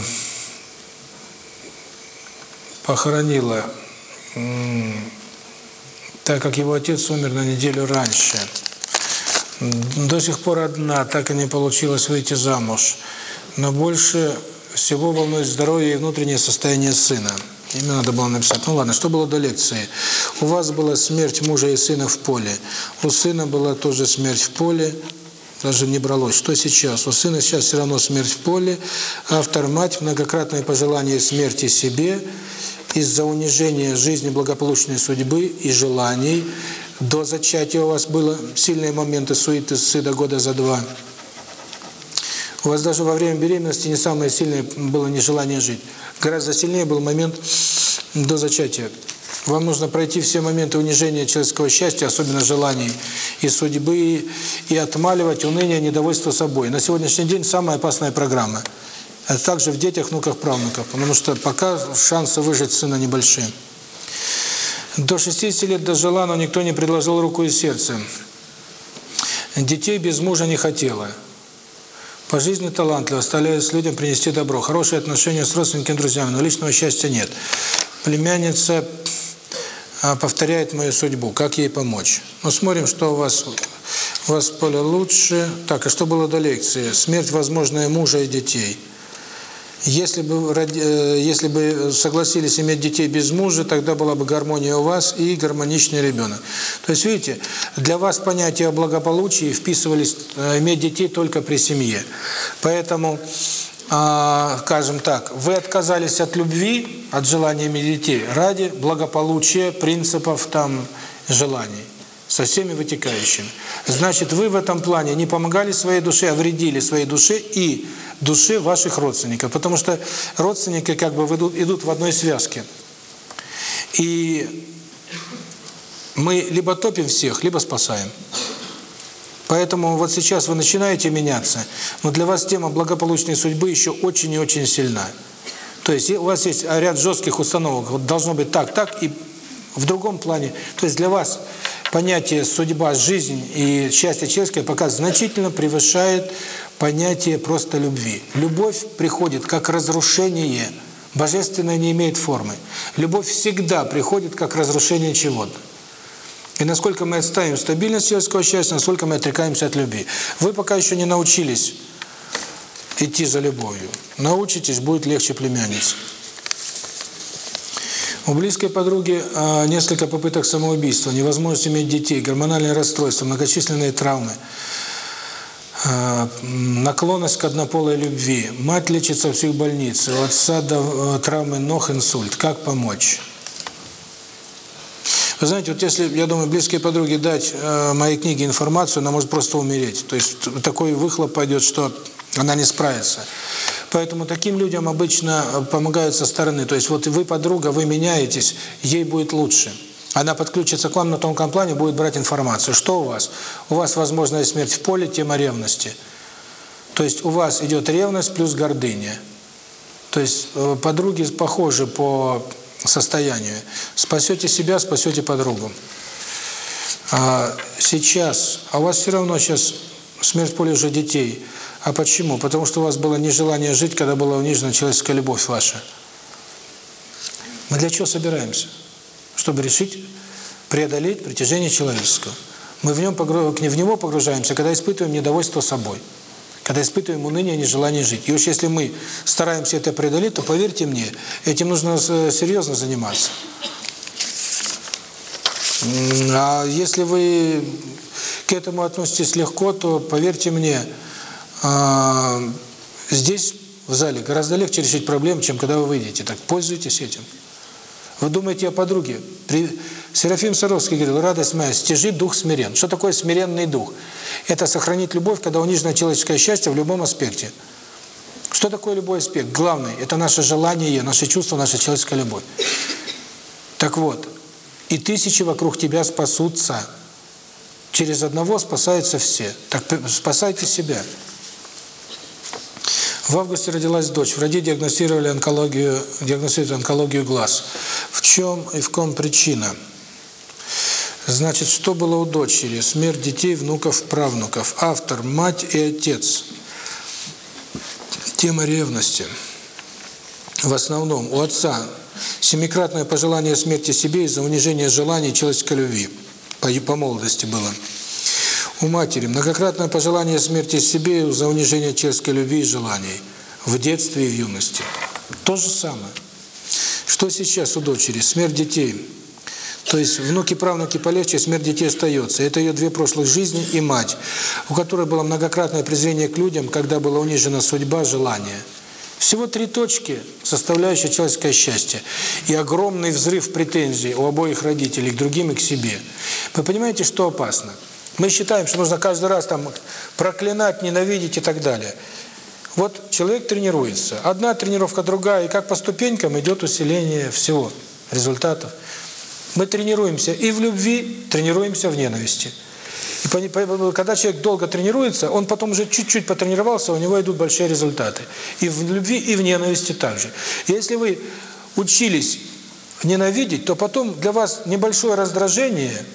похоронила так как его отец умер на неделю раньше. До сих пор одна, так и не получилось выйти замуж. Но больше всего волнует здоровье и внутреннее состояние сына. Именно надо было написать. Ну ладно, что было до лекции? У вас была смерть мужа и сына в поле. У сына была тоже смерть в поле. Даже не бралось. Что сейчас? У сына сейчас все равно смерть в поле. Автор мать, многократное пожелание смерти себе – из-за унижения жизни благополучной судьбы и желаний. До зачатия у вас было сильные моменты суеты, сыда года за два. У вас даже во время беременности не самое сильное было нежелание жить. Гораздо сильнее был момент до зачатия. Вам нужно пройти все моменты унижения человеческого счастья, особенно желаний и судьбы, и отмаливать уныние, недовольство собой. На сегодняшний день самая опасная программа – а также в детях, внуках, правнуках, потому что пока шансы выжить сына небольшие. До 60 лет дожила, но никто не предложил руку и сердце. Детей без мужа не хотела. По жизни талантлива, стараясь людям принести добро. Хорошие отношения с родственниками, друзьями, но личного счастья нет. Племянница а, повторяет мою судьбу. Как ей помочь? Ну, смотрим, что у вас у вас поле лучше. Так, а что было до лекции? Смерть возможная мужа и детей. Если бы, э, если бы согласились иметь детей без мужа, тогда была бы гармония у вас и гармоничный ребенок. То есть, видите, для вас понятие о благополучии вписывались э, иметь детей только при семье. Поэтому, а, скажем так, вы отказались от любви, от желания иметь детей ради благополучия, принципов там, желаний со всеми вытекающими. Значит, вы в этом плане не помогали своей душе, а вредили своей душе и душе ваших родственников. Потому что родственники как бы идут, идут в одной связке. И мы либо топим всех, либо спасаем. Поэтому вот сейчас вы начинаете меняться, но для вас тема благополучной судьбы еще очень и очень сильна. То есть у вас есть ряд жестких установок, вот должно быть так, так и в другом плане. То есть для вас понятие судьба, жизнь и счастье человеческое пока значительно превышает понятие просто любви. Любовь приходит как разрушение, божественное не имеет формы. Любовь всегда приходит как разрушение чего-то. И насколько мы отставим стабильность человеческого счастья, насколько мы отрекаемся от любви. Вы пока еще не научились идти за любовью. Научитесь, будет легче племяннице. У близкой подруги э, несколько попыток самоубийства, невозможность иметь детей, гормональные расстройства, многочисленные травмы, э, наклонность к однополой любви. Мать лечится в психбольнице, у отца до, э, травмы ног, инсульт. Как помочь? Вы знаете, вот если, я думаю, близкие подруги дать э, моей книге информацию, она может просто умереть. То есть такой выхлоп пойдет, что она не справится. Поэтому таким людям обычно э, помогают со стороны. То есть вот вы подруга, вы меняетесь, ей будет лучше. Она подключится к вам на тонком плане, будет брать информацию. Что у вас? У вас возможная смерть в поле, тема ревности. То есть у вас идет ревность плюс гордыня. То есть э, подруги похожи по состоянию. Спасете себя, спасете подругу. А сейчас, а у вас все равно сейчас смерть в поле уже детей. А почему? Потому что у вас было нежелание жить, когда была унижена человеческая любовь ваша. Мы для чего собираемся? Чтобы решить, преодолеть притяжение человеческого. Мы в, нем погру... в него погружаемся, когда испытываем недовольство собой. Когда испытываем уныние, нежелание жить. И уж если мы стараемся это преодолеть, то поверьте мне, этим нужно серьезно заниматься. А если вы к этому относитесь легко, то поверьте мне, здесь, в зале, гораздо легче решить проблему, чем когда вы выйдете. Так пользуйтесь этим. Вы думаете о подруге. При... Серафим Саровский говорил, радость моя, стяжи дух смирен. Что такое смиренный дух? Это сохранить любовь, когда унижено человеческое счастье в любом аспекте. Что такое любой аспект? Главный – это наше желание, наше чувство, наша человеческая любовь. Так вот, и тысячи вокруг тебя спасутся. Через одного спасаются все. Так спасайте себя. В августе родилась дочь. Врачи диагностировали онкологию, диагностировали онкологию глаз. В чем и в ком причина? Значит, что было у дочери? Смерть детей, внуков, правнуков. Автор – мать и отец. Тема ревности. В основном у отца семикратное пожелание смерти себе из-за унижения желаний человеческой любви. По, по молодости было. У матери многократное пожелание смерти себе за унижение человеческой любви и желаний в детстве и в юности. То же самое. Что сейчас у дочери? Смерть детей. То есть внуки, правнуки полегче, смерть детей остается. Это ее две прошлых жизни и мать, у которой было многократное презрение к людям, когда была унижена судьба, желание. Всего три точки, составляющие человеческое счастье. И огромный взрыв претензий у обоих родителей к другим и к себе. Вы понимаете, что опасно? Мы считаем, что нужно каждый раз там проклинать, ненавидеть и так далее. Вот человек тренируется. Одна тренировка, другая, и как по ступенькам идет усиление всего, результатов. Мы тренируемся и в любви, тренируемся в ненависти. И когда человек долго тренируется, он потом уже чуть-чуть потренировался, у него идут большие результаты. И в любви, и в ненависти также. Если вы учились ненавидеть, то потом для вас небольшое раздражение –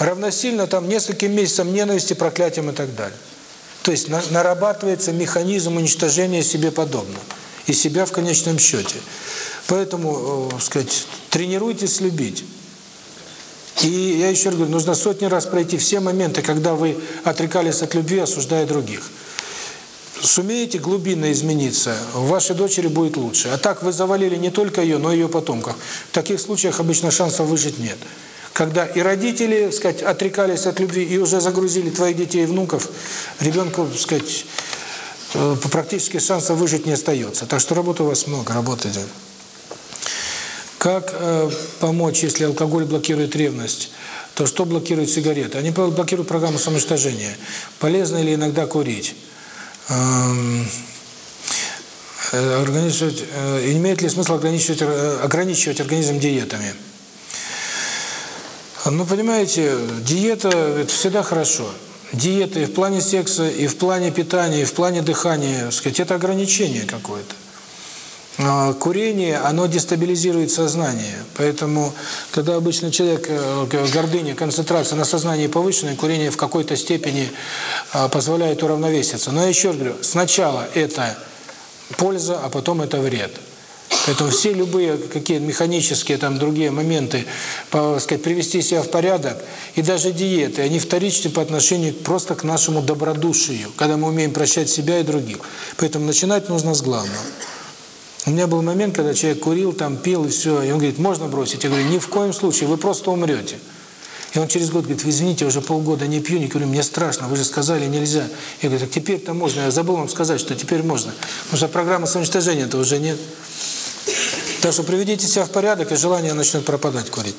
равносильно там нескольким месяцам ненависти, проклятиям и так далее. То есть на, нарабатывается механизм уничтожения себе подобного. И себя в конечном счете. Поэтому, э, сказать, тренируйтесь любить. И я еще раз говорю, нужно сотни раз пройти все моменты, когда вы отрекались от любви, осуждая других. Сумеете глубинно измениться, в вашей дочери будет лучше. А так вы завалили не только ее, но и ее потомков. В таких случаях обычно шансов выжить нет когда и родители, сказать, отрекались от любви и уже загрузили твоих детей и внуков, ребенку, сказать, э, практически шанса выжить не остается. Так что работы у вас много, работайте. Как э, помочь, если алкоголь блокирует ревность? То что блокирует сигареты? Они блокируют программу самоуничтожения. Полезно ли иногда курить? Эм, э, организовать, э, имеет ли смысл ограничивать, э, ограничивать организм диетами? Ну, понимаете, диета – это всегда хорошо. Диета и в плане секса, и в плане питания, и в плане дыхания, сказать, это ограничение какое-то. А курение, оно дестабилизирует сознание. Поэтому, когда обычно человек, э, гордыня, концентрация на сознании повышенная, курение в какой-то степени а, позволяет уравновеситься. Но я еще говорю, сначала это польза, а потом это вред. Поэтому все любые какие механические там другие моменты, по, сказать, привести себя в порядок, и даже диеты, они вторичны по отношению просто к нашему добродушию, когда мы умеем прощать себя и других. Поэтому начинать нужно с главного. У меня был момент, когда человек курил, там пил и все, и он говорит, можно бросить? Я говорю, ни в коем случае, вы просто умрете. И он через год говорит, вы извините, уже полгода не пью, не курю, мне страшно, вы же сказали, нельзя. Я говорю, так теперь-то можно, я забыл вам сказать, что теперь можно. Потому что программа самоуничтожения-то уже нет. Так что приведите себя в порядок, и желание начнет пропадать курить.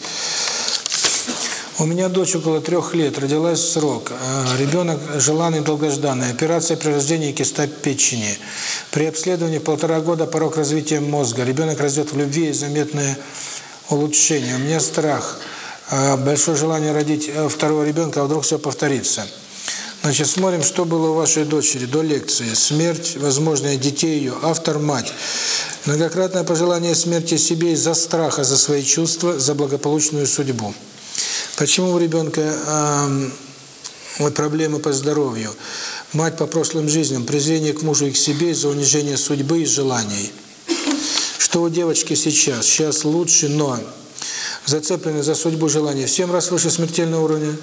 У меня дочь около трех лет, родилась в срок. Э, Ребенок желанный, долгожданный. Операция при рождении киста печени. При обследовании полтора года порог развития мозга. Ребенок растет в любви и заметное улучшение. У меня страх, э, большое желание родить э, второго ребенка, а вдруг все повторится. Значит, смотрим, что было у вашей дочери до лекции. Смерть, возможные детей ее, автор мать. Многократное пожелание смерти себе из-за страха за свои чувства, за благополучную судьбу. Почему у ребенка э, проблемы по здоровью? Мать по прошлым жизням, презрение к мужу и к себе из-за унижения судьбы и желаний. Что у девочки сейчас? Сейчас лучше, но зацеплены за судьбу желания в 7 раз выше смертельного уровня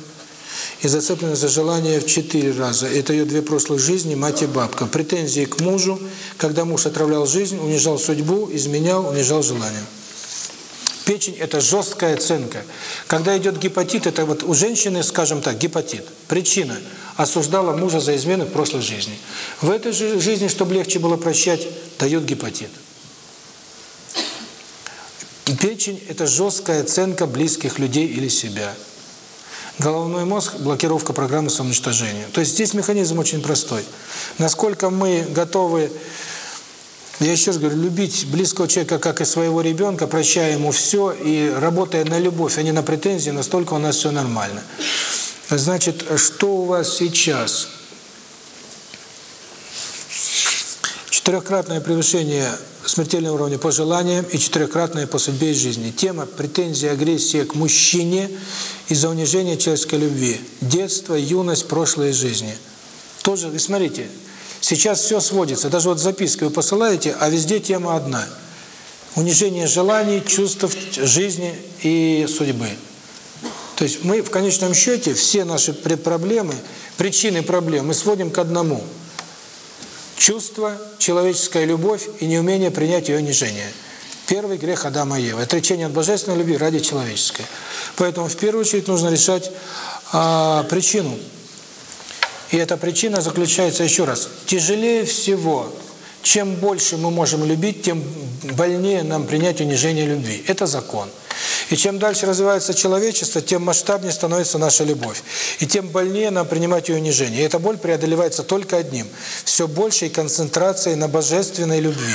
и зацеплены за желание в 4 раза. Это ее две прошлых жизни, мать и бабка. Претензии к мужу, когда муж отравлял жизнь, унижал судьбу, изменял, унижал желание. Печень – это жесткая оценка. Когда идет гепатит, это вот у женщины, скажем так, гепатит. Причина – осуждала мужа за измены в прошлой жизни. В этой же жизни, чтобы легче было прощать, дает гепатит. Печень – это жесткая оценка близких людей или себя. Головной мозг – блокировка программы самоуничтожения. То есть здесь механизм очень простой. Насколько мы готовы я еще раз говорю, любить близкого человека, как и своего ребенка, прощая ему все, и работая на любовь, а не на претензии, настолько у нас все нормально. Значит, что у вас сейчас? Четырехкратное превышение смертельного уровня по желаниям и четырехкратное по судьбе и жизни. Тема претензии, агрессия к мужчине из-за унижения человеческой любви. Детство, юность, прошлые жизни. Тоже, вы смотрите, Сейчас все сводится. Даже вот записки вы посылаете, а везде тема одна. Унижение желаний, чувств, жизни и судьбы. То есть мы в конечном счете все наши проблемы, причины проблем мы сводим к одному. Чувство, человеческая любовь и неумение принять ее унижение. Первый грех Адама и Евы. Отречение от божественной любви ради человеческой. Поэтому в первую очередь нужно решать а, причину и эта причина заключается, еще раз, тяжелее всего, чем больше мы можем любить, тем больнее нам принять унижение любви. Это закон. И чем дальше развивается человечество, тем масштабнее становится наша любовь. И тем больнее нам принимать ее унижение. И эта боль преодолевается только одним – все большей концентрацией на божественной любви.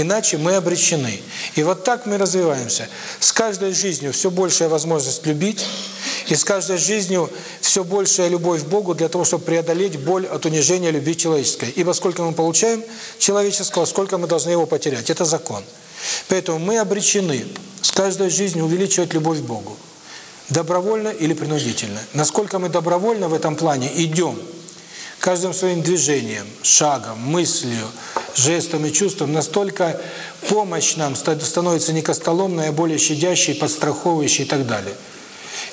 Иначе мы обречены. И вот так мы развиваемся. С каждой жизнью все большая возможность любить, и с каждой жизнью все большая любовь к Богу для того, чтобы преодолеть боль от унижения любви человеческой. Ибо сколько мы получаем человеческого, сколько мы должны его потерять. Это закон. Поэтому мы обречены с каждой жизнью увеличивать любовь к Богу. Добровольно или принудительно. Насколько мы добровольно в этом плане идем, каждым своим движением, шагом, мыслью, жестом и чувством, настолько помощь нам становится не костоломной, а более щадящей, подстраховывающей и так далее.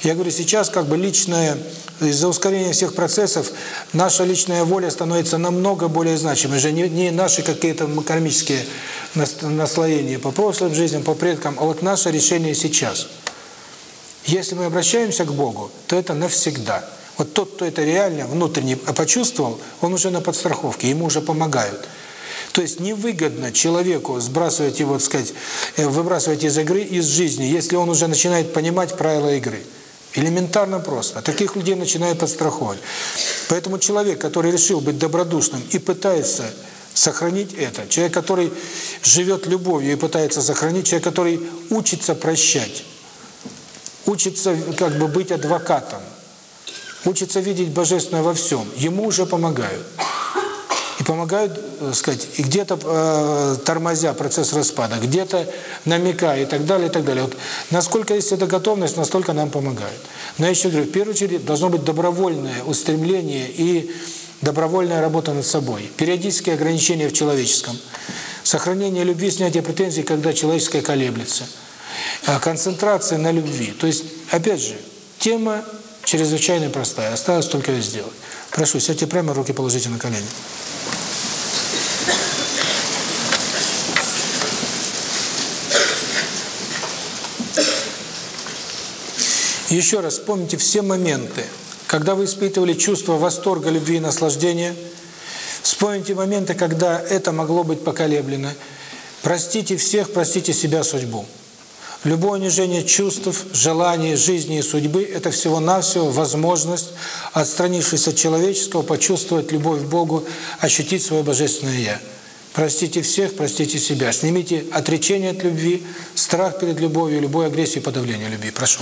Я говорю, сейчас как бы личное, из-за ускорения всех процессов, наша личная воля становится намного более значимой. Уже не, не наши какие-то кармические наслоения по прошлым жизням, по предкам, а вот наше решение сейчас. Если мы обращаемся к Богу, то это навсегда. Вот тот, кто это реально внутренне почувствовал, он уже на подстраховке, ему уже помогают. То есть невыгодно человеку сбрасывать его, так сказать, э, выбрасывать из игры, из жизни, если он уже начинает понимать правила игры. Элементарно просто. Таких людей начинают подстраховать. Поэтому человек, который решил быть добродушным и пытается сохранить это, человек, который живет любовью и пытается сохранить, человек, который учится прощать, учится как бы быть адвокатом, учится видеть божественное во всем, ему уже помогают помогают, э, сказать, и где-то э, тормозя процесс распада, где-то намекая и так далее, и так далее. Вот насколько есть эта готовность, настолько нам помогают. Но я еще говорю, в первую очередь должно быть добровольное устремление и добровольная работа над собой. Периодические ограничения в человеческом. Сохранение любви, снятие претензий, когда человеческое колеблется. А концентрация на любви. То есть, опять же, тема чрезвычайно простая. Осталось только ее сделать. Прошу, сядьте прямо, руки положите на колени. Еще раз вспомните все моменты, когда вы испытывали чувство восторга, любви и наслаждения. Вспомните моменты, когда это могло быть поколеблено. Простите всех, простите себя, судьбу. Любое унижение чувств, желаний, жизни и судьбы – это всего-навсего возможность, отстранившись от человеческого, почувствовать любовь к Богу, ощутить свое божественное «Я». Простите всех, простите себя. Снимите отречение от любви, страх перед любовью, любой агрессию и подавление любви. Прошу.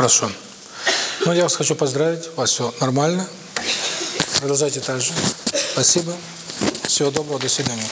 Хорошо. Ну, я вас хочу поздравить. У вас все нормально. Продолжайте так же. Спасибо. Всего доброго. До свидания.